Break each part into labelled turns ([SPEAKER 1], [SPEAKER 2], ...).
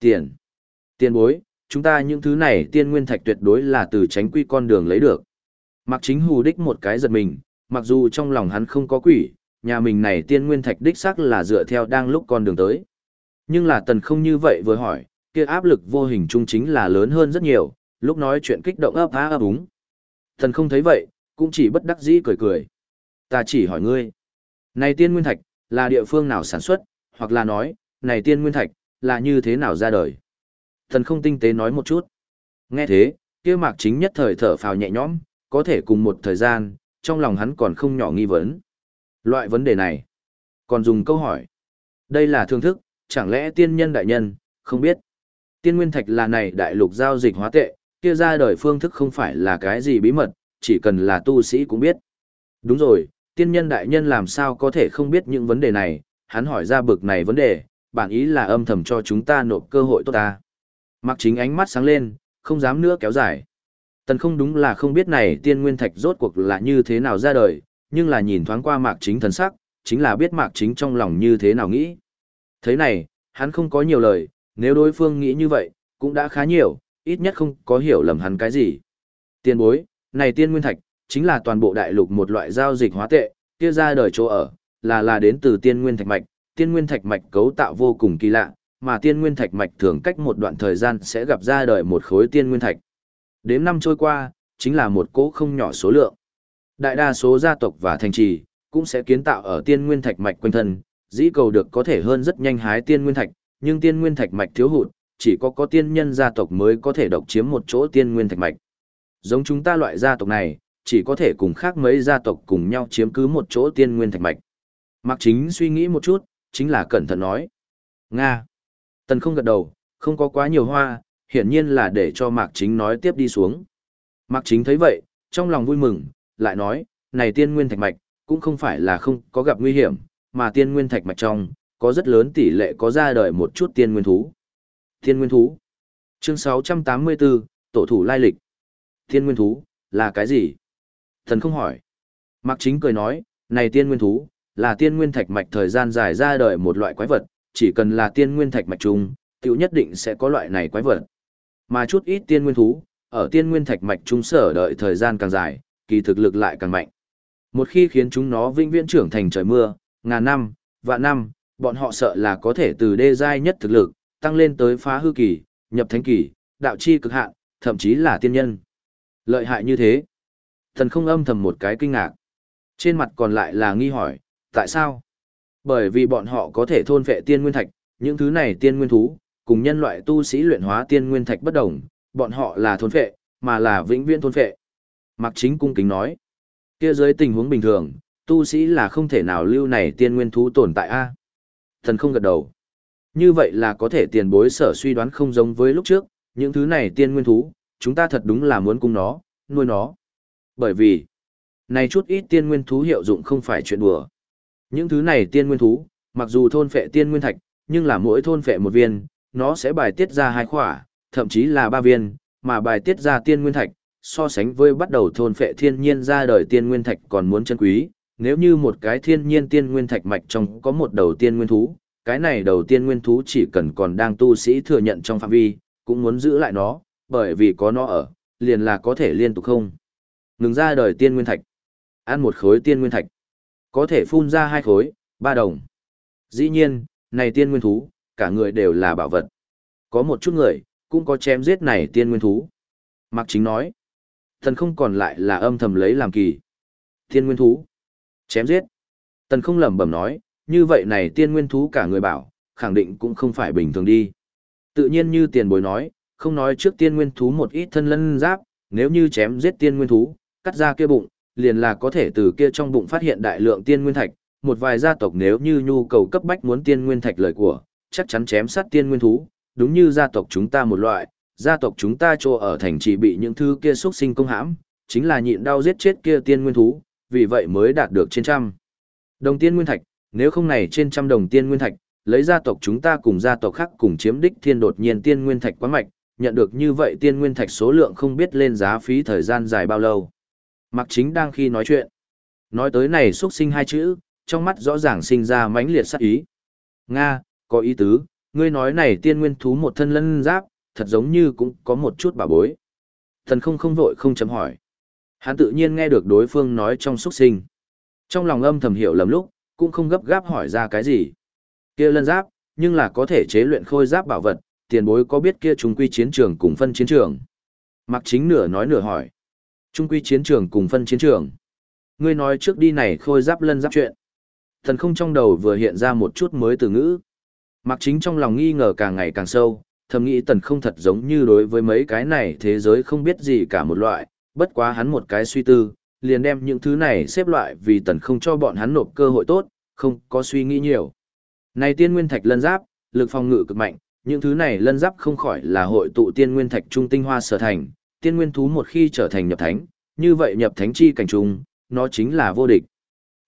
[SPEAKER 1] Tiền. Tiền bối, chúng ta những thứ này tiên nguyên thạch tuyệt đối là từ tránh quy con đường lấy được. Mặc chính hù đích một cái giật mình, mặc dù trong lòng hắn không có quỷ, nhà mình này tiên nguyên thạch đích xác là dựa theo đang lúc con đường tới. Nhưng là tần không như vậy vừa hỏi, kia áp lực vô hình chung chính là lớn hơn rất nhiều, lúc nói chuyện kích động ấp á ấp úng. Tần không thấy vậy, cũng chỉ bất đắc dĩ cười cười. Ta chỉ hỏi ngươi, này tiên nguyên thạch, là địa phương nào sản xuất, hoặc là nói, này tiên nguyên thạch, là như thế nào ra đời. Thần không tinh tế nói một chút. Nghe thế, kia mạc chính nhất thời thở phào nhẹ nhõm, có thể cùng một thời gian, trong lòng hắn còn không nhỏ nghi vấn. Loại vấn đề này, còn dùng câu hỏi. Đây là thương thức, chẳng lẽ tiên nhân đại nhân, không biết. Tiên nguyên thạch là này đại lục giao dịch hóa tệ, kia ra đời phương thức không phải là cái gì bí mật, chỉ cần là tu sĩ cũng biết. Đúng rồi, tiên nhân đại nhân làm sao có thể không biết những vấn đề này, hắn hỏi ra bực này vấn đề, bản ý là âm thầm cho chúng ta nộp cơ hội tốt ta. Mặc chính ánh mắt sáng lên, không dám nữa kéo dài. Tần không đúng là không biết này tiên nguyên thạch rốt cuộc là như thế nào ra đời, nhưng là nhìn thoáng qua mạc chính thần sắc, chính là biết mạc chính trong lòng như thế nào nghĩ. Thế này, hắn không có nhiều lời, nếu đối phương nghĩ như vậy, cũng đã khá nhiều, ít nhất không có hiểu lầm hắn cái gì. Tiên bối, này tiên nguyên thạch, chính là toàn bộ đại lục một loại giao dịch hóa tệ, kia ra đời chỗ ở, là là đến từ tiên nguyên thạch mạch, tiên nguyên thạch mạch cấu tạo vô cùng kỳ lạ, mà tiên nguyên thạch mạch thường cách một đoạn thời gian sẽ gặp ra đời một khối tiên nguyên thạch. Đếm năm trôi qua, chính là một cỗ không nhỏ số lượng. Đại đa số gia tộc và thành trì cũng sẽ kiến tạo ở tiên nguyên thạch mạch quanh thân, dĩ cầu được có thể hơn rất nhanh hái tiên nguyên thạch, nhưng tiên nguyên thạch mạch thiếu hụt, chỉ có có tiên nhân gia tộc mới có thể độc chiếm một chỗ tiên nguyên thạch mạch. Giống chúng ta loại gia tộc này, chỉ có thể cùng khác mấy gia tộc cùng nhau chiếm cứ một chỗ tiên nguyên thạch mạch. Mạc Chính suy nghĩ một chút, chính là cẩn thận nói. Nga. Tần không gật đầu, không có quá nhiều hoa, hiển nhiên là để cho Mạc Chính nói tiếp đi xuống. Mạc Chính thấy vậy, trong lòng vui mừng, lại nói, này tiên nguyên thạch mạch, cũng không phải là không có gặp nguy hiểm, mà tiên nguyên thạch mạch trong, có rất lớn tỷ lệ có ra đời một chút tiên nguyên thú. Tiên nguyên thú. Chương 684, tổ thủ lai lịch. Tiên nguyên thú, là cái gì? Thần không hỏi. Mạc Chính cười nói, này tiên nguyên thú, là tiên nguyên thạch mạch thời gian dài ra đời một loại quái vật, chỉ cần là tiên nguyên thạch mạch chung, tiểu nhất định sẽ có loại này quái vật. Mà chút ít tiên nguyên thú, ở tiên nguyên thạch mạch chung sở đợi thời gian càng dài, kỳ thực lực lại càng mạnh. Một khi khiến chúng nó vĩnh viễn trưởng thành trời mưa, ngàn năm, vạn năm, bọn họ sợ là có thể từ đê giai nhất thực lực, tăng lên tới phá hư kỳ, nhập thánh kỳ, đạo chi cực hạn, thậm chí là tiên nhân. Lợi hại như thế. Thần không âm thầm một cái kinh ngạc. Trên mặt còn lại là nghi hỏi, tại sao? Bởi vì bọn họ có thể thôn vệ tiên nguyên thạch, những thứ này tiên nguyên thú, cùng nhân loại tu sĩ luyện hóa tiên nguyên thạch bất đồng, bọn họ là thôn vệ, mà là vĩnh viễn thôn vệ. Mạc Chính cung kính nói, kia dưới tình huống bình thường, tu sĩ là không thể nào lưu này tiên nguyên thú tồn tại a. Thần không gật đầu. Như vậy là có thể tiền bối sở suy đoán không giống với lúc trước, những thứ này tiên nguyên thú, chúng ta thật đúng là muốn cung nó, nuôi nó. Bởi vì, này chút ít tiên nguyên thú hiệu dụng không phải chuyện đùa. Những thứ này tiên nguyên thú, mặc dù thôn phệ tiên nguyên thạch, nhưng là mỗi thôn phệ một viên, nó sẽ bài tiết ra hai khỏa, thậm chí là ba viên, mà bài tiết ra tiên nguyên thạch, so sánh với bắt đầu thôn phệ thiên nhiên ra đời tiên nguyên thạch còn muốn chân quý. Nếu như một cái thiên nhiên tiên nguyên thạch mạch trong có một đầu tiên nguyên thú, cái này đầu tiên nguyên thú chỉ cần còn đang tu sĩ thừa nhận trong phạm vi, cũng muốn giữ lại nó, bởi vì có nó ở, liền là có thể liên tục không. Ngừng ra đời tiên nguyên thạch. Ăn một khối tiên nguyên thạch. Có thể phun ra hai khối, ba đồng. Dĩ nhiên, này tiên nguyên thú, cả người đều là bảo vật. Có một chút người, cũng có chém giết này tiên nguyên thú. Mạc Chính nói, thần không còn lại là âm thầm lấy làm kỳ. Tiên nguyên thú, chém giết. Tần không lẩm bẩm nói, như vậy này tiên nguyên thú cả người bảo, khẳng định cũng không phải bình thường đi. Tự nhiên như tiền bối nói, không nói trước tiên nguyên thú một ít thân lân giáp, nếu như chém giết tiên nguyên thú, cắt ra kia bụng, liền là có thể từ kia trong bụng phát hiện đại lượng tiên nguyên thạch, một vài gia tộc nếu như nhu cầu cấp bách muốn tiên nguyên thạch lời của, chắc chắn chém sát tiên nguyên thú, đúng như gia tộc chúng ta một loại, gia tộc chúng ta cho ở thành trì bị những thứ kia xuất sinh công hãm, chính là nhịn đau giết chết kia tiên nguyên thú, vì vậy mới đạt được trên trăm. Đồng tiên nguyên thạch, nếu không này trên trăm đồng tiên nguyên thạch, lấy gia tộc chúng ta cùng gia tộc khác cùng chiếm đích thiên đột nhiên tiên nguyên thạch quá mạch, nhận được như vậy tiên nguyên thạch số lượng không biết lên giá phí thời gian dài bao lâu. Mặc chính đang khi nói chuyện. Nói tới này xuất sinh hai chữ, trong mắt rõ ràng sinh ra mãnh liệt sát ý. Nga, có ý tứ, Ngươi nói này tiên nguyên thú một thân lân giáp, thật giống như cũng có một chút bà bối. Thần không không vội không chấm hỏi. Hắn tự nhiên nghe được đối phương nói trong xuất sinh. Trong lòng âm thầm hiểu lầm lúc, cũng không gấp gáp hỏi ra cái gì. Kia lân giáp, nhưng là có thể chế luyện khôi giáp bảo vật, tiền bối có biết kia trùng quy chiến trường cùng phân chiến trường. Mặc chính nửa nói nửa hỏi. Trung quy chiến trường cùng phân chiến trường. Ngươi nói trước đi này khôi giáp lân giáp chuyện. Thần không trong đầu vừa hiện ra một chút mới từ ngữ. Mặc chính trong lòng nghi ngờ càng ngày càng sâu, thầm nghĩ tần không thật giống như đối với mấy cái này thế giới không biết gì cả một loại, bất quá hắn một cái suy tư, liền đem những thứ này xếp loại vì tần không cho bọn hắn nộp cơ hội tốt, không có suy nghĩ nhiều. Này tiên nguyên thạch lân giáp, lực phòng ngự cực mạnh, những thứ này lân giáp không khỏi là hội tụ tiên nguyên thạch trung tinh hoa sở thành, tiên nguyên thú một khi trở thành nhập thánh, như vậy nhập thánh chi cảnh trung, nó chính là vô địch.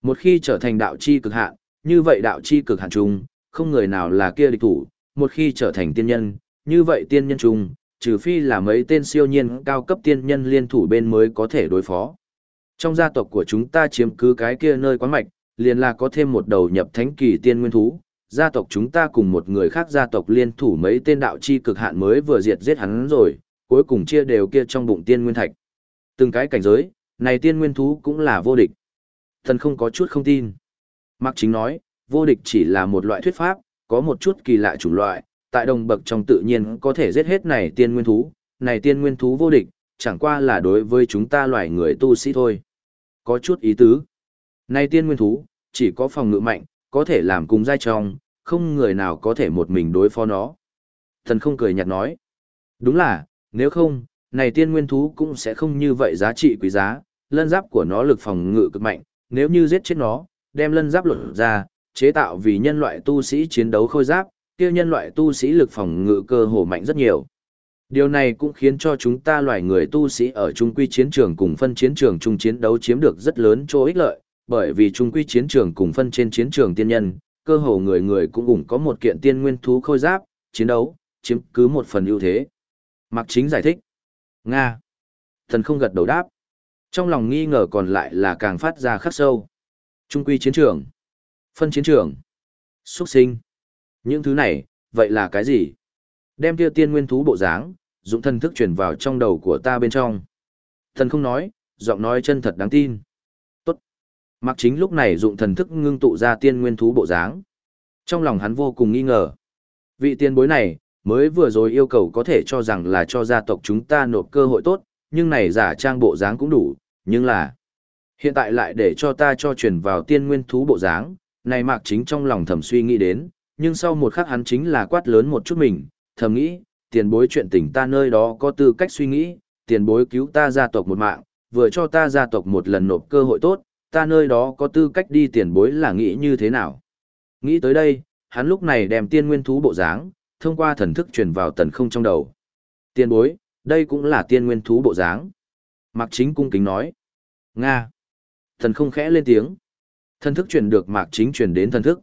[SPEAKER 1] Một khi trở thành đạo chi cực hạn, như vậy đạo chi cực hạn trung, không người nào là kia địch thủ, một khi trở thành tiên nhân, như vậy tiên nhân trung, trừ phi là mấy tên siêu nhiên cao cấp tiên nhân liên thủ bên mới có thể đối phó. Trong gia tộc của chúng ta chiếm cứ cái kia nơi quán mạch, liền là có thêm một đầu nhập thánh kỳ tiên nguyên thú, gia tộc chúng ta cùng một người khác gia tộc liên thủ mấy tên đạo chi cực hạn mới vừa diệt giết hắn rồi, cuối cùng chia đều kia trong bụng tiên nguyên thạch. Từng cái cảnh giới, này tiên nguyên thú cũng là vô địch. Thần không có chút không tin. Mạc Chính nói, vô địch chỉ là một loại thuyết pháp, có một chút kỳ lạ chủng loại, tại đồng bậc trong tự nhiên có thể giết hết này tiên nguyên thú, này tiên nguyên thú vô địch, chẳng qua là đối với chúng ta loài người tu sĩ thôi. Có chút ý tứ. Này tiên nguyên thú, chỉ có phòng ngự mạnh, có thể làm cùng giai trong, không người nào có thể một mình đối phó nó. Thần không cười nhạt nói. Đúng là, nếu không, này tiên nguyên thú cũng sẽ không như vậy giá trị quý giá, lân giáp của nó lực phòng ngự cực mạnh, nếu như giết chết nó, đem lân giáp lột ra, chế tạo vì nhân loại tu sĩ chiến đấu khôi giáp, kia nhân loại tu sĩ lực phòng ngự cơ hồ mạnh rất nhiều. Điều này cũng khiến cho chúng ta loài người tu sĩ ở trung quy chiến trường cùng phân chiến trường chung chiến đấu chiếm được rất lớn chỗ ích lợi, bởi vì trung quy chiến trường cùng phân trên chiến trường tiên nhân, cơ hồ người người cũng cũng có một kiện tiên nguyên thú khôi giáp, chiến đấu, chiếm cứ một phần ưu thế. Mạc Chính giải thích. Nga. Thần không gật đầu đáp. Trong lòng nghi ngờ còn lại là càng phát ra khắc sâu. Trung quy chiến trường. Phân chiến trường. Xuất sinh. Những thứ này, vậy là cái gì? Đem kia tiên nguyên thú bộ dáng, dụng thân thức truyền vào trong đầu của ta bên trong. Thần không nói, giọng nói chân thật đáng tin. Tốt. Mạc chính lúc này dụng thần thức ngưng tụ ra tiên nguyên thú bộ dáng. Trong lòng hắn vô cùng nghi ngờ. Vị tiên bối này, mới vừa rồi yêu cầu có thể cho rằng là cho gia tộc chúng ta nộp cơ hội tốt, nhưng này giả trang bộ dáng cũng đủ, nhưng là hiện tại lại để cho ta cho truyền vào tiên nguyên thú bộ dáng, này mạc chính trong lòng thầm suy nghĩ đến, nhưng sau một khắc hắn chính là quát lớn một chút mình, thầm nghĩ, tiền bối chuyện tình ta nơi đó có tư cách suy nghĩ, tiền bối cứu ta gia tộc một mạng, vừa cho ta gia tộc một lần nộp cơ hội tốt, ta nơi đó có tư cách đi tiền bối là nghĩ như thế nào. Nghĩ tới đây, hắn lúc này đem tiên nguyên thú bộ dáng, thông qua thần thức truyền vào tần không trong đầu. Tiên bối, đây cũng là tiên nguyên thú bộ dáng. Mạc Chính cung kính nói. Nga. Thần không khẽ lên tiếng. Thần thức truyền được Mạc Chính truyền đến thần thức.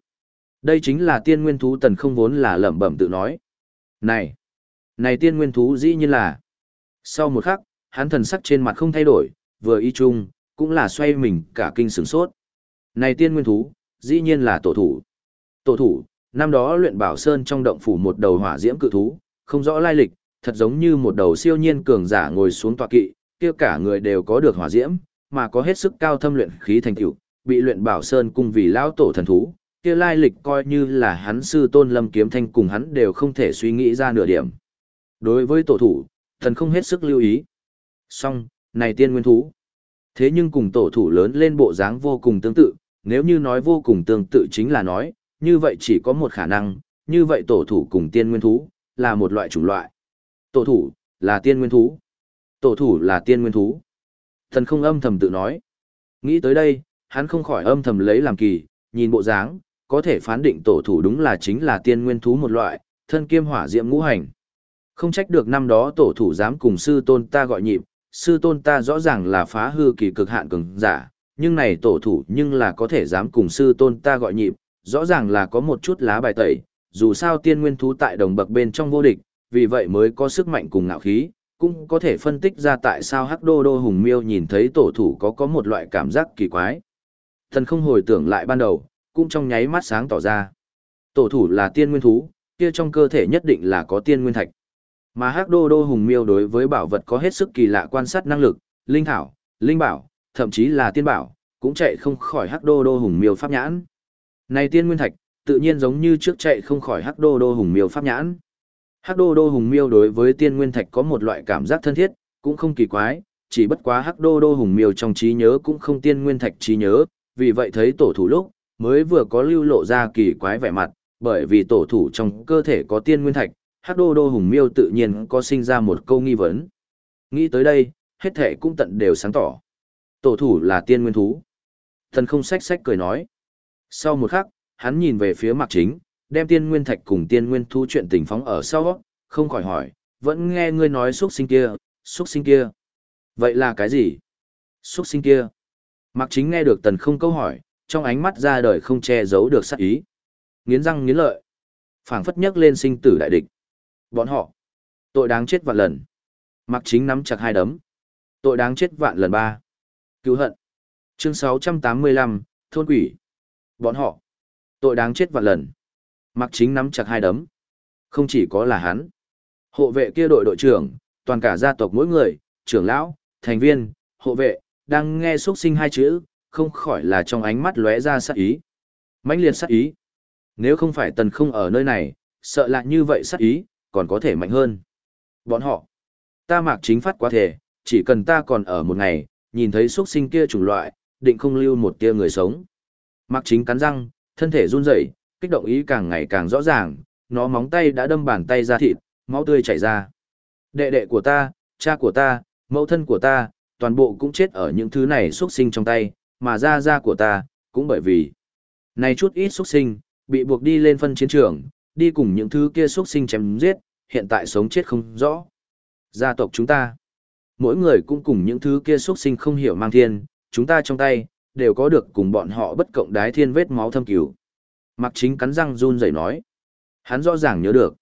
[SPEAKER 1] Đây chính là tiên nguyên thú tần không vốn là lẩm bẩm tự nói. Này! Này tiên nguyên thú dĩ nhiên là... Sau một khắc, hắn thần sắc trên mặt không thay đổi, vừa y chung, cũng là xoay mình cả kinh sửng sốt. Này tiên nguyên thú, dĩ nhiên là tổ thủ. Tổ thủ, năm đó luyện bảo sơn trong động phủ một đầu hỏa diễm cự thú, không rõ lai lịch, thật giống như một đầu siêu nhiên cường giả ngồi xuống tọa kỵ, kia cả người đều có được hỏa diễm, mà có hết sức cao thâm luyện khí thành tựu, bị luyện bảo sơn cung vì lão tổ thần thú, kia lai lịch coi như là hắn sư tôn lâm kiếm thanh cùng hắn đều không thể suy nghĩ ra nửa điểm. Đối với tổ thủ, thần không hết sức lưu ý. Song, này tiên nguyên thú. Thế nhưng cùng tổ thủ lớn lên bộ dáng vô cùng tương tự, nếu như nói vô cùng tương tự chính là nói, như vậy chỉ có một khả năng, như vậy tổ thủ cùng tiên nguyên thú, là một loại chủng loại. Tổ thủ, là tiên nguyên thú. Tổ thủ là tiên nguyên thú. Thần không âm thầm tự nói. Nghĩ tới đây, hắn không khỏi âm thầm lấy làm kỳ, nhìn bộ dáng, có thể phán định tổ thủ đúng là chính là tiên nguyên thú một loại, thân kiêm hỏa diệm ngũ hành. Không trách được năm đó tổ thủ dám cùng sư tôn ta gọi nhịp, sư tôn ta rõ ràng là phá hư kỳ cực hạn cường giả, nhưng này tổ thủ nhưng là có thể dám cùng sư tôn ta gọi nhịp, rõ ràng là có một chút lá bài tẩy, dù sao tiên nguyên thú tại đồng bậc bên trong vô địch, vì vậy mới có sức mạnh cùng ngạo khí, cũng có thể phân tích ra tại sao hắc đô đô hùng miêu nhìn thấy tổ thủ có có một loại cảm giác kỳ quái. Thần không hồi tưởng lại ban đầu, cũng trong nháy mắt sáng tỏ ra. Tổ thủ là tiên nguyên thú, kia trong cơ thể nhất định là có tiên nguyên thạch. Mà Hắc Đô Đô Hùng Miêu đối với bảo vật có hết sức kỳ lạ quan sát năng lực, linh thảo, linh bảo, thậm chí là tiên bảo, cũng chạy không khỏi Hắc Đô Đô Hùng Miêu pháp nhãn. Này tiên nguyên thạch, tự nhiên giống như trước chạy không khỏi Hắc Đô Đô Hùng Miêu pháp nhãn. Hắc Đô Đô Hùng Miêu đối với tiên nguyên thạch có một loại cảm giác thân thiết, cũng không kỳ quái, chỉ bất quá Hắc Đô Đô Hùng Miêu trong trí nhớ cũng không tiên nguyên thạch trí nhớ, vì vậy thấy tổ thủ lúc, mới vừa có lưu lộ ra kỳ quái vẻ mặt, bởi vì tổ thủ trong cơ thể có tiên nguyên thạch, Hắc Đô Đô Hùng Miêu tự nhiên có sinh ra một câu nghi vấn. Nghĩ tới đây, hết thể cũng tận đều sáng tỏ. Tổ thủ là tiên nguyên thú. Thần không sách sách cười nói. Sau một khắc, hắn nhìn về phía Mạc chính, đem tiên nguyên thạch cùng tiên nguyên thú chuyện tình phóng ở sau, không khỏi hỏi, vẫn nghe ngươi nói xuất sinh kia, xuất sinh kia. Vậy là cái gì? Xuất sinh kia. Mạc chính nghe được tần không câu hỏi, trong ánh mắt ra đời không che giấu được sát ý. Nghiến răng nghiến lợi. phảng phất nhấc lên sinh tử đại địch. Bọn họ. Tội đáng chết vạn lần. Mạc chính nắm chặt hai đấm. Tội đáng chết vạn lần ba. Cứu hận. Chương 685, Thôn quỷ. Bọn họ. Tội đáng chết vạn lần. mặc chính nắm chặt hai đấm. Không chỉ có là hắn. Hộ vệ kia đội đội trưởng, toàn cả gia tộc mỗi người, trưởng lão, thành viên, hộ vệ, đang nghe xuất sinh hai chữ, không khỏi là trong ánh mắt lóe ra sát ý. mãnh liệt sát ý. Nếu không phải tần không ở nơi này, sợ là như vậy sát ý, còn có thể mạnh hơn. Bọn họ. Ta mạc chính phát quá thể, chỉ cần ta còn ở một ngày, nhìn thấy xuất sinh kia chủng loại, định không lưu một tia người sống. Mạc chính cắn răng, thân thể run rẩy, kích động ý càng ngày càng rõ ràng, nó móng tay đã đâm bàn tay ra thịt, máu tươi chảy ra. Đệ đệ của ta, cha của ta, mẫu thân của ta, toàn bộ cũng chết ở những thứ này xuất sinh trong tay, mà ra ra của ta, cũng bởi vì này chút ít xuất sinh, bị buộc đi lên phân chiến trường, đi cùng những thứ kia xuất sinh chém giết, hiện tại sống chết không rõ. Gia tộc chúng ta, mỗi người cũng cùng những thứ kia xuất sinh không hiểu mang thiên, chúng ta trong tay, đều có được cùng bọn họ bất cộng đái thiên vết máu thâm cứu. Mặc chính cắn răng run rẩy nói. Hắn rõ ràng nhớ được.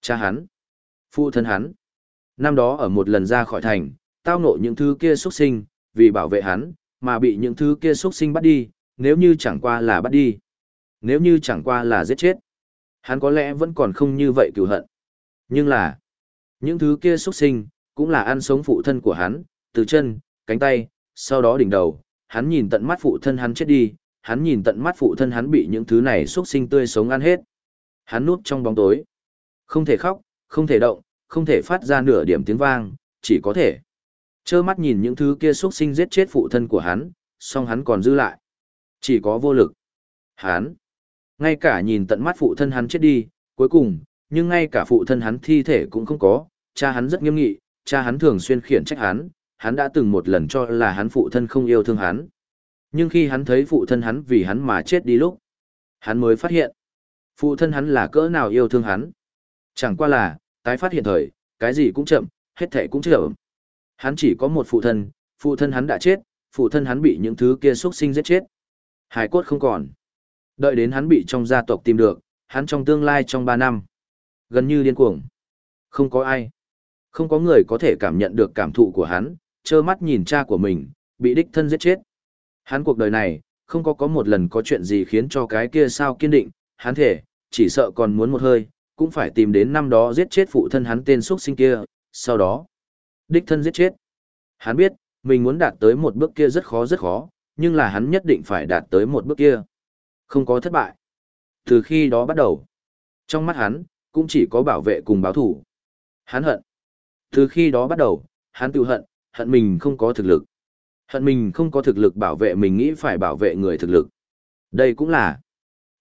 [SPEAKER 1] Cha hắn. Phụ thân hắn. Năm đó ở một lần ra khỏi thành, tao nộ những thứ kia xuất sinh, vì bảo vệ hắn, mà bị những thứ kia xuất sinh bắt đi, nếu như chẳng qua là bắt đi. Nếu như chẳng qua là giết chết. Hắn có lẽ vẫn còn không như vậy cựu hận. Nhưng là, những thứ kia xuất sinh, cũng là ăn sống phụ thân của hắn, từ chân, cánh tay, sau đó đỉnh đầu, hắn nhìn tận mắt phụ thân hắn chết đi, hắn nhìn tận mắt phụ thân hắn bị những thứ này xuất sinh tươi sống ăn hết. Hắn núp trong bóng tối. Không thể khóc, không thể động, không thể phát ra nửa điểm tiếng vang, chỉ có thể Chơ mắt nhìn những thứ kia xuất sinh giết chết phụ thân của hắn, song hắn còn giữ lại. Chỉ có vô lực. Hắn, ngay cả nhìn tận mắt phụ thân hắn chết đi, cuối cùng, nhưng ngay cả phụ thân hắn thi thể cũng không có, cha hắn rất nghiêm nghị, cha hắn thường xuyên khiển trách hắn, hắn đã từng một lần cho là hắn phụ thân không yêu thương hắn. Nhưng khi hắn thấy phụ thân hắn vì hắn mà chết đi lúc, hắn mới phát hiện, phụ thân hắn là cỡ nào yêu thương hắn. Chẳng qua là, tái phát hiện thời, cái gì cũng chậm, hết thể cũng chậm. Hắn chỉ có một phụ thân, phụ thân hắn đã chết, phụ thân hắn bị những thứ kia xuất sinh giết chết. Hải cốt không còn. Đợi đến hắn bị trong gia tộc tìm được, hắn trong tương lai trong 3 năm. Gần như điên cuồng. Không có ai. Không có người có thể cảm nhận được cảm thụ của hắn, trơ mắt nhìn cha của mình, bị đích thân giết chết. Hắn cuộc đời này, không có có một lần có chuyện gì khiến cho cái kia sao kiên định, hắn thể, chỉ sợ còn muốn một hơi, cũng phải tìm đến năm đó giết chết phụ thân hắn tên xuất sinh kia, sau đó, đích thân giết chết. Hắn biết, mình muốn đạt tới một bước kia rất khó rất khó, nhưng là hắn nhất định phải đạt tới một bước kia. Không có thất bại. Từ khi đó bắt đầu, trong mắt hắn, cũng chỉ có bảo vệ cùng báo thủ. Hắn hận. Từ khi đó bắt đầu, hắn tự hận, hận mình không có thực lực. Hận mình không có thực lực bảo vệ mình nghĩ phải bảo vệ người thực lực. Đây cũng là.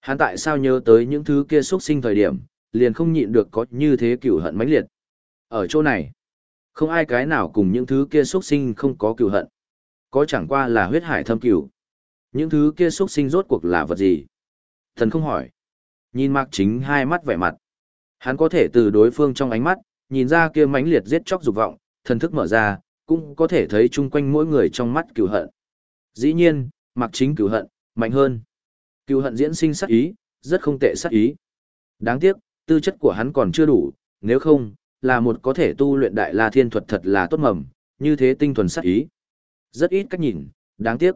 [SPEAKER 1] Hắn tại sao nhớ tới những thứ kia xuất sinh thời điểm, liền không nhịn được có như thế cửu hận mãnh liệt. Ở chỗ này, không ai cái nào cùng những thứ kia xuất sinh không có cửu hận. Có chẳng qua là huyết hải thâm cửu. Những thứ kia xuất sinh rốt cuộc là vật gì? Thần không hỏi. Nhìn Mạc Chính hai mắt vẻ mặt. Hắn có thể từ đối phương trong ánh mắt, nhìn ra kia mãnh liệt giết chóc dục vọng, thần thức mở ra, cũng có thể thấy chung quanh mỗi người trong mắt cựu hận. Dĩ nhiên, mặc Chính cựu hận, mạnh hơn. Cựu hận diễn sinh sát ý, rất không tệ sát ý. Đáng tiếc, tư chất của hắn còn chưa đủ, nếu không, là một có thể tu luyện đại la thiên thuật thật là tốt mầm, như thế tinh thuần sát ý. Rất ít cách nhìn, đáng tiếc.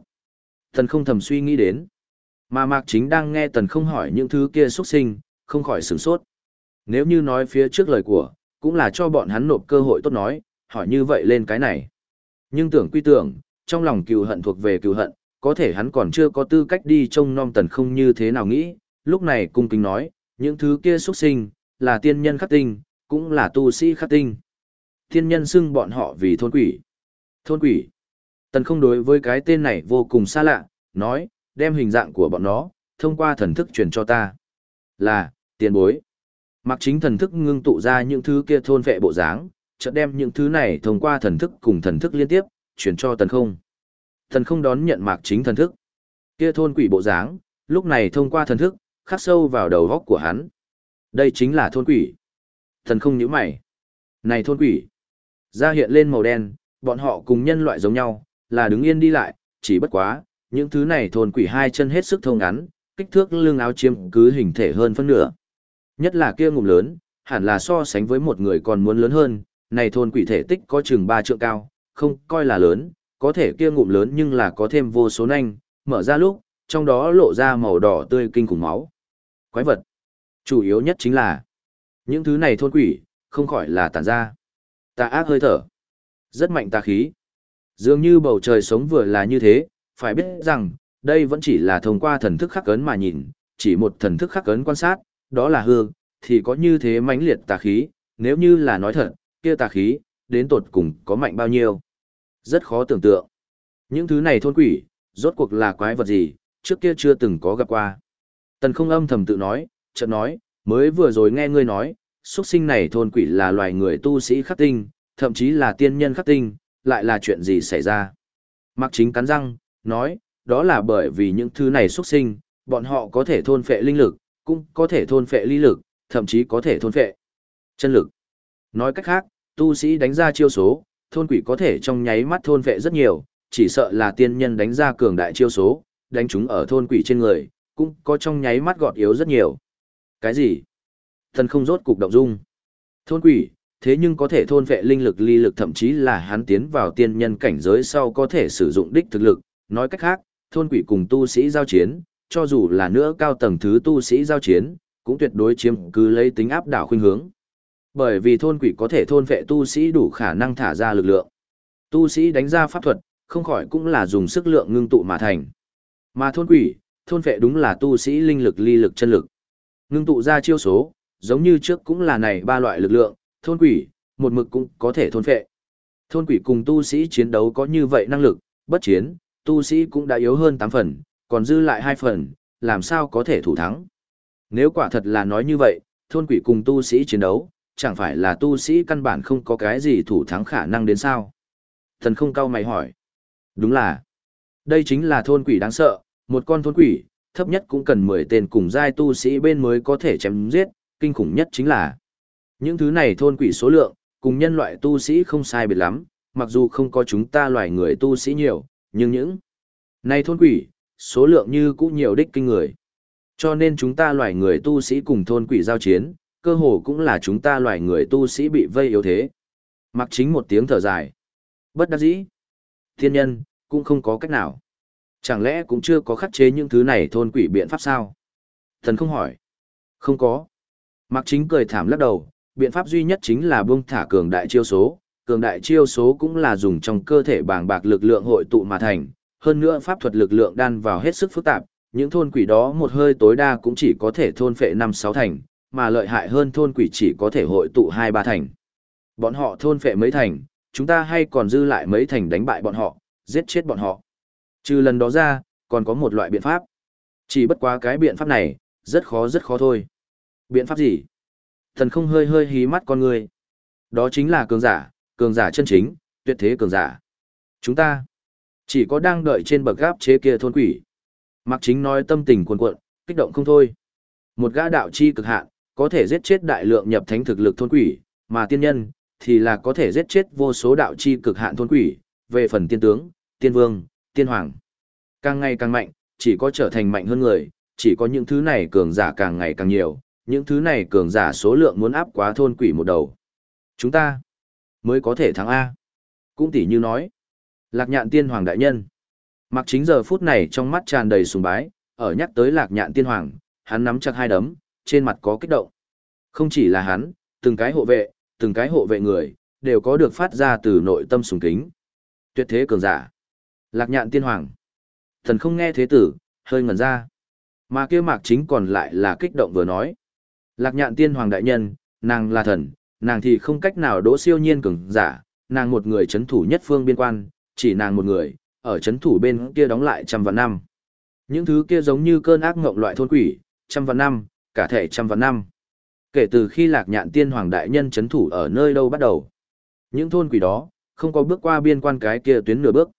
[SPEAKER 1] Thần không thầm suy nghĩ đến. Mà Mạc Chính đang nghe Tần không hỏi những thứ kia xuất sinh, không khỏi sửng sốt. Nếu như nói phía trước lời của, cũng là cho bọn hắn nộp cơ hội tốt nói, hỏi như vậy lên cái này. Nhưng tưởng quy tưởng, trong lòng cừu hận thuộc về cừu hận, có thể hắn còn chưa có tư cách đi trông nom tần không như thế nào nghĩ, lúc này cung kính nói, những thứ kia xuất sinh, là tiên nhân khắc tinh, cũng là tu sĩ khắc tinh. Tiên nhân xưng bọn họ vì thôn quỷ. Thôn quỷ. Tần không đối với cái tên này vô cùng xa lạ, nói, đem hình dạng của bọn nó, thông qua thần thức truyền cho ta. Là, tiền bối. Mặc chính thần thức ngưng tụ ra những thứ kia thôn vệ bộ dáng, chợt đem những thứ này thông qua thần thức cùng thần thức liên tiếp, chuyển cho tần không. Tần không đón nhận mạc chính thần thức. Kia thôn quỷ bộ dáng, lúc này thông qua thần thức, khắc sâu vào đầu góc của hắn. Đây chính là thôn quỷ. Tần không nhíu mày. Này thôn quỷ. Da hiện lên màu đen, bọn họ cùng nhân loại giống nhau, là đứng yên đi lại, chỉ bất quá, những thứ này thôn quỷ hai chân hết sức thông ngắn, kích thước lưng áo chiếm cứ hình thể hơn phân nửa. Nhất là kia ngụm lớn, hẳn là so sánh với một người còn muốn lớn hơn, này thôn quỷ thể tích có chừng 3 trượng cao, không coi là lớn, có thể kia ngụm lớn nhưng là có thêm vô số nanh, mở ra lúc, trong đó lộ ra màu đỏ tươi kinh khủng máu. Quái vật. Chủ yếu nhất chính là, những thứ này thôn quỷ, không khỏi là tàn ra. Tà ác hơi thở. Rất mạnh tà khí. Dường như bầu trời sống vừa là như thế, phải biết rằng, đây vẫn chỉ là thông qua thần thức khắc ấn mà nhìn, chỉ một thần thức khắc ấn quan sát, đó là hương, thì có như thế mãnh liệt tà khí, nếu như là nói thật, kia tà khí, đến tột cùng có mạnh bao nhiêu. Rất khó tưởng tượng. Những thứ này thôn quỷ, rốt cuộc là quái vật gì, trước kia chưa từng có gặp qua. Tần không âm thầm tự nói, chợt nói, mới vừa rồi nghe ngươi nói, xuất sinh này thôn quỷ là loài người tu sĩ khắc tinh, thậm chí là tiên nhân khắc tinh, lại là chuyện gì xảy ra. Mạc chính cắn răng, nói, đó là bởi vì những thứ này xuất sinh, bọn họ có thể thôn phệ linh lực, cũng có thể thôn phệ ly lực, thậm chí có thể thôn phệ chân lực. Nói cách khác, tu sĩ đánh ra chiêu số, thôn quỷ có thể trong nháy mắt thôn vệ rất nhiều, chỉ sợ là tiên nhân đánh ra cường đại chiêu số, đánh chúng ở thôn quỷ trên người, cũng có trong nháy mắt gọt yếu rất nhiều. Cái gì? Thần không rốt cục động dung. Thôn quỷ, thế nhưng có thể thôn vệ linh lực ly lực thậm chí là hắn tiến vào tiên nhân cảnh giới sau có thể sử dụng đích thực lực. Nói cách khác, thôn quỷ cùng tu sĩ giao chiến, cho dù là nữa cao tầng thứ tu sĩ giao chiến, cũng tuyệt đối chiếm cứ lấy tính áp đảo khuynh hướng. Bởi vì thôn quỷ có thể thôn vệ tu sĩ đủ khả năng thả ra lực lượng. Tu sĩ đánh ra pháp thuật, không khỏi cũng là dùng sức lượng ngưng tụ mà thành. Mà thôn quỷ, thôn vệ đúng là tu sĩ linh lực ly lực chân lực. Ngưng tụ ra chiêu số, giống như trước cũng là này ba loại lực lượng, thôn quỷ, một mực cũng có thể thôn vệ. Thôn quỷ cùng tu sĩ chiến đấu có như vậy năng lực, bất chiến, tu sĩ cũng đã yếu hơn 8 phần, còn dư lại 2 phần, làm sao có thể thủ thắng. Nếu quả thật là nói như vậy, thôn quỷ cùng tu sĩ chiến đấu, chẳng phải là tu sĩ căn bản không có cái gì thủ thắng khả năng đến sao? Thần không cao mày hỏi. Đúng là. Đây chính là thôn quỷ đáng sợ, một con thôn quỷ, thấp nhất cũng cần 10 tên cùng giai tu sĩ bên mới có thể chém giết, kinh khủng nhất chính là những thứ này thôn quỷ số lượng, cùng nhân loại tu sĩ không sai biệt lắm, mặc dù không có chúng ta loài người tu sĩ nhiều, nhưng những này thôn quỷ, số lượng như cũng nhiều đích kinh người. Cho nên chúng ta loài người tu sĩ cùng thôn quỷ giao chiến, cơ hồ cũng là chúng ta loài người tu sĩ bị vây yếu thế. Mặc chính một tiếng thở dài. Bất đắc dĩ. Thiên nhân, cũng không có cách nào. Chẳng lẽ cũng chưa có khắc chế những thứ này thôn quỷ biện pháp sao? Thần không hỏi. Không có. Mặc chính cười thảm lắc đầu, biện pháp duy nhất chính là buông thả cường đại chiêu số. Cường đại chiêu số cũng là dùng trong cơ thể bàng bạc lực lượng hội tụ mà thành. Hơn nữa pháp thuật lực lượng đan vào hết sức phức tạp, những thôn quỷ đó một hơi tối đa cũng chỉ có thể thôn phệ năm sáu thành, mà lợi hại hơn thôn quỷ chỉ có thể hội tụ hai ba thành. Bọn họ thôn phệ mấy thành, chúng ta hay còn dư lại mấy thành đánh bại bọn họ, giết chết bọn họ. Trừ lần đó ra, còn có một loại biện pháp. Chỉ bất quá cái biện pháp này, rất khó rất khó thôi. Biện pháp gì? Thần không hơi hơi hí mắt con người. Đó chính là cường giả, cường giả chân chính, tuyệt thế cường giả. Chúng ta chỉ có đang đợi trên bậc gáp chế kia thôn quỷ. Mạc Chính nói tâm tình cuồn cuộn, kích động không thôi. Một gã đạo chi cực hạn, có thể giết chết đại lượng nhập thánh thực lực thôn quỷ, mà tiên nhân thì là có thể giết chết vô số đạo chi cực hạn thôn quỷ, về phần tiên tướng, tiên vương, tiên hoàng. Càng ngày càng mạnh, chỉ có trở thành mạnh hơn người, chỉ có những thứ này cường giả càng ngày càng nhiều, những thứ này cường giả số lượng muốn áp quá thôn quỷ một đầu. Chúng ta mới có thể thắng A. Cũng tỉ như nói, lạc nhạn tiên hoàng đại nhân. Mặc chính giờ phút này trong mắt tràn đầy sùng bái, ở nhắc tới lạc nhạn tiên hoàng, hắn nắm chặt hai đấm, trên mặt có kích động. Không chỉ là hắn, từng cái hộ vệ, từng cái hộ vệ người, đều có được phát ra từ nội tâm sùng kính. Tuyệt thế cường giả. Lạc nhạn tiên hoàng. Thần không nghe thế tử, hơi ngẩn ra. Mà kia mạc chính còn lại là kích động vừa nói. Lạc nhạn tiên hoàng đại nhân, nàng là thần, nàng thì không cách nào đỗ siêu nhiên cường giả, nàng một người chấn thủ nhất phương biên quan, chỉ nàng một người, ở chấn thủ bên kia đóng lại trăm vạn năm. Những thứ kia giống như cơn ác ngộng loại thôn quỷ, trăm vạn năm, cả thể trăm vạn năm. Kể từ khi lạc nhạn tiên hoàng đại nhân chấn thủ ở nơi đâu bắt đầu. Những thôn quỷ đó, không có bước qua biên quan cái kia tuyến nửa bước.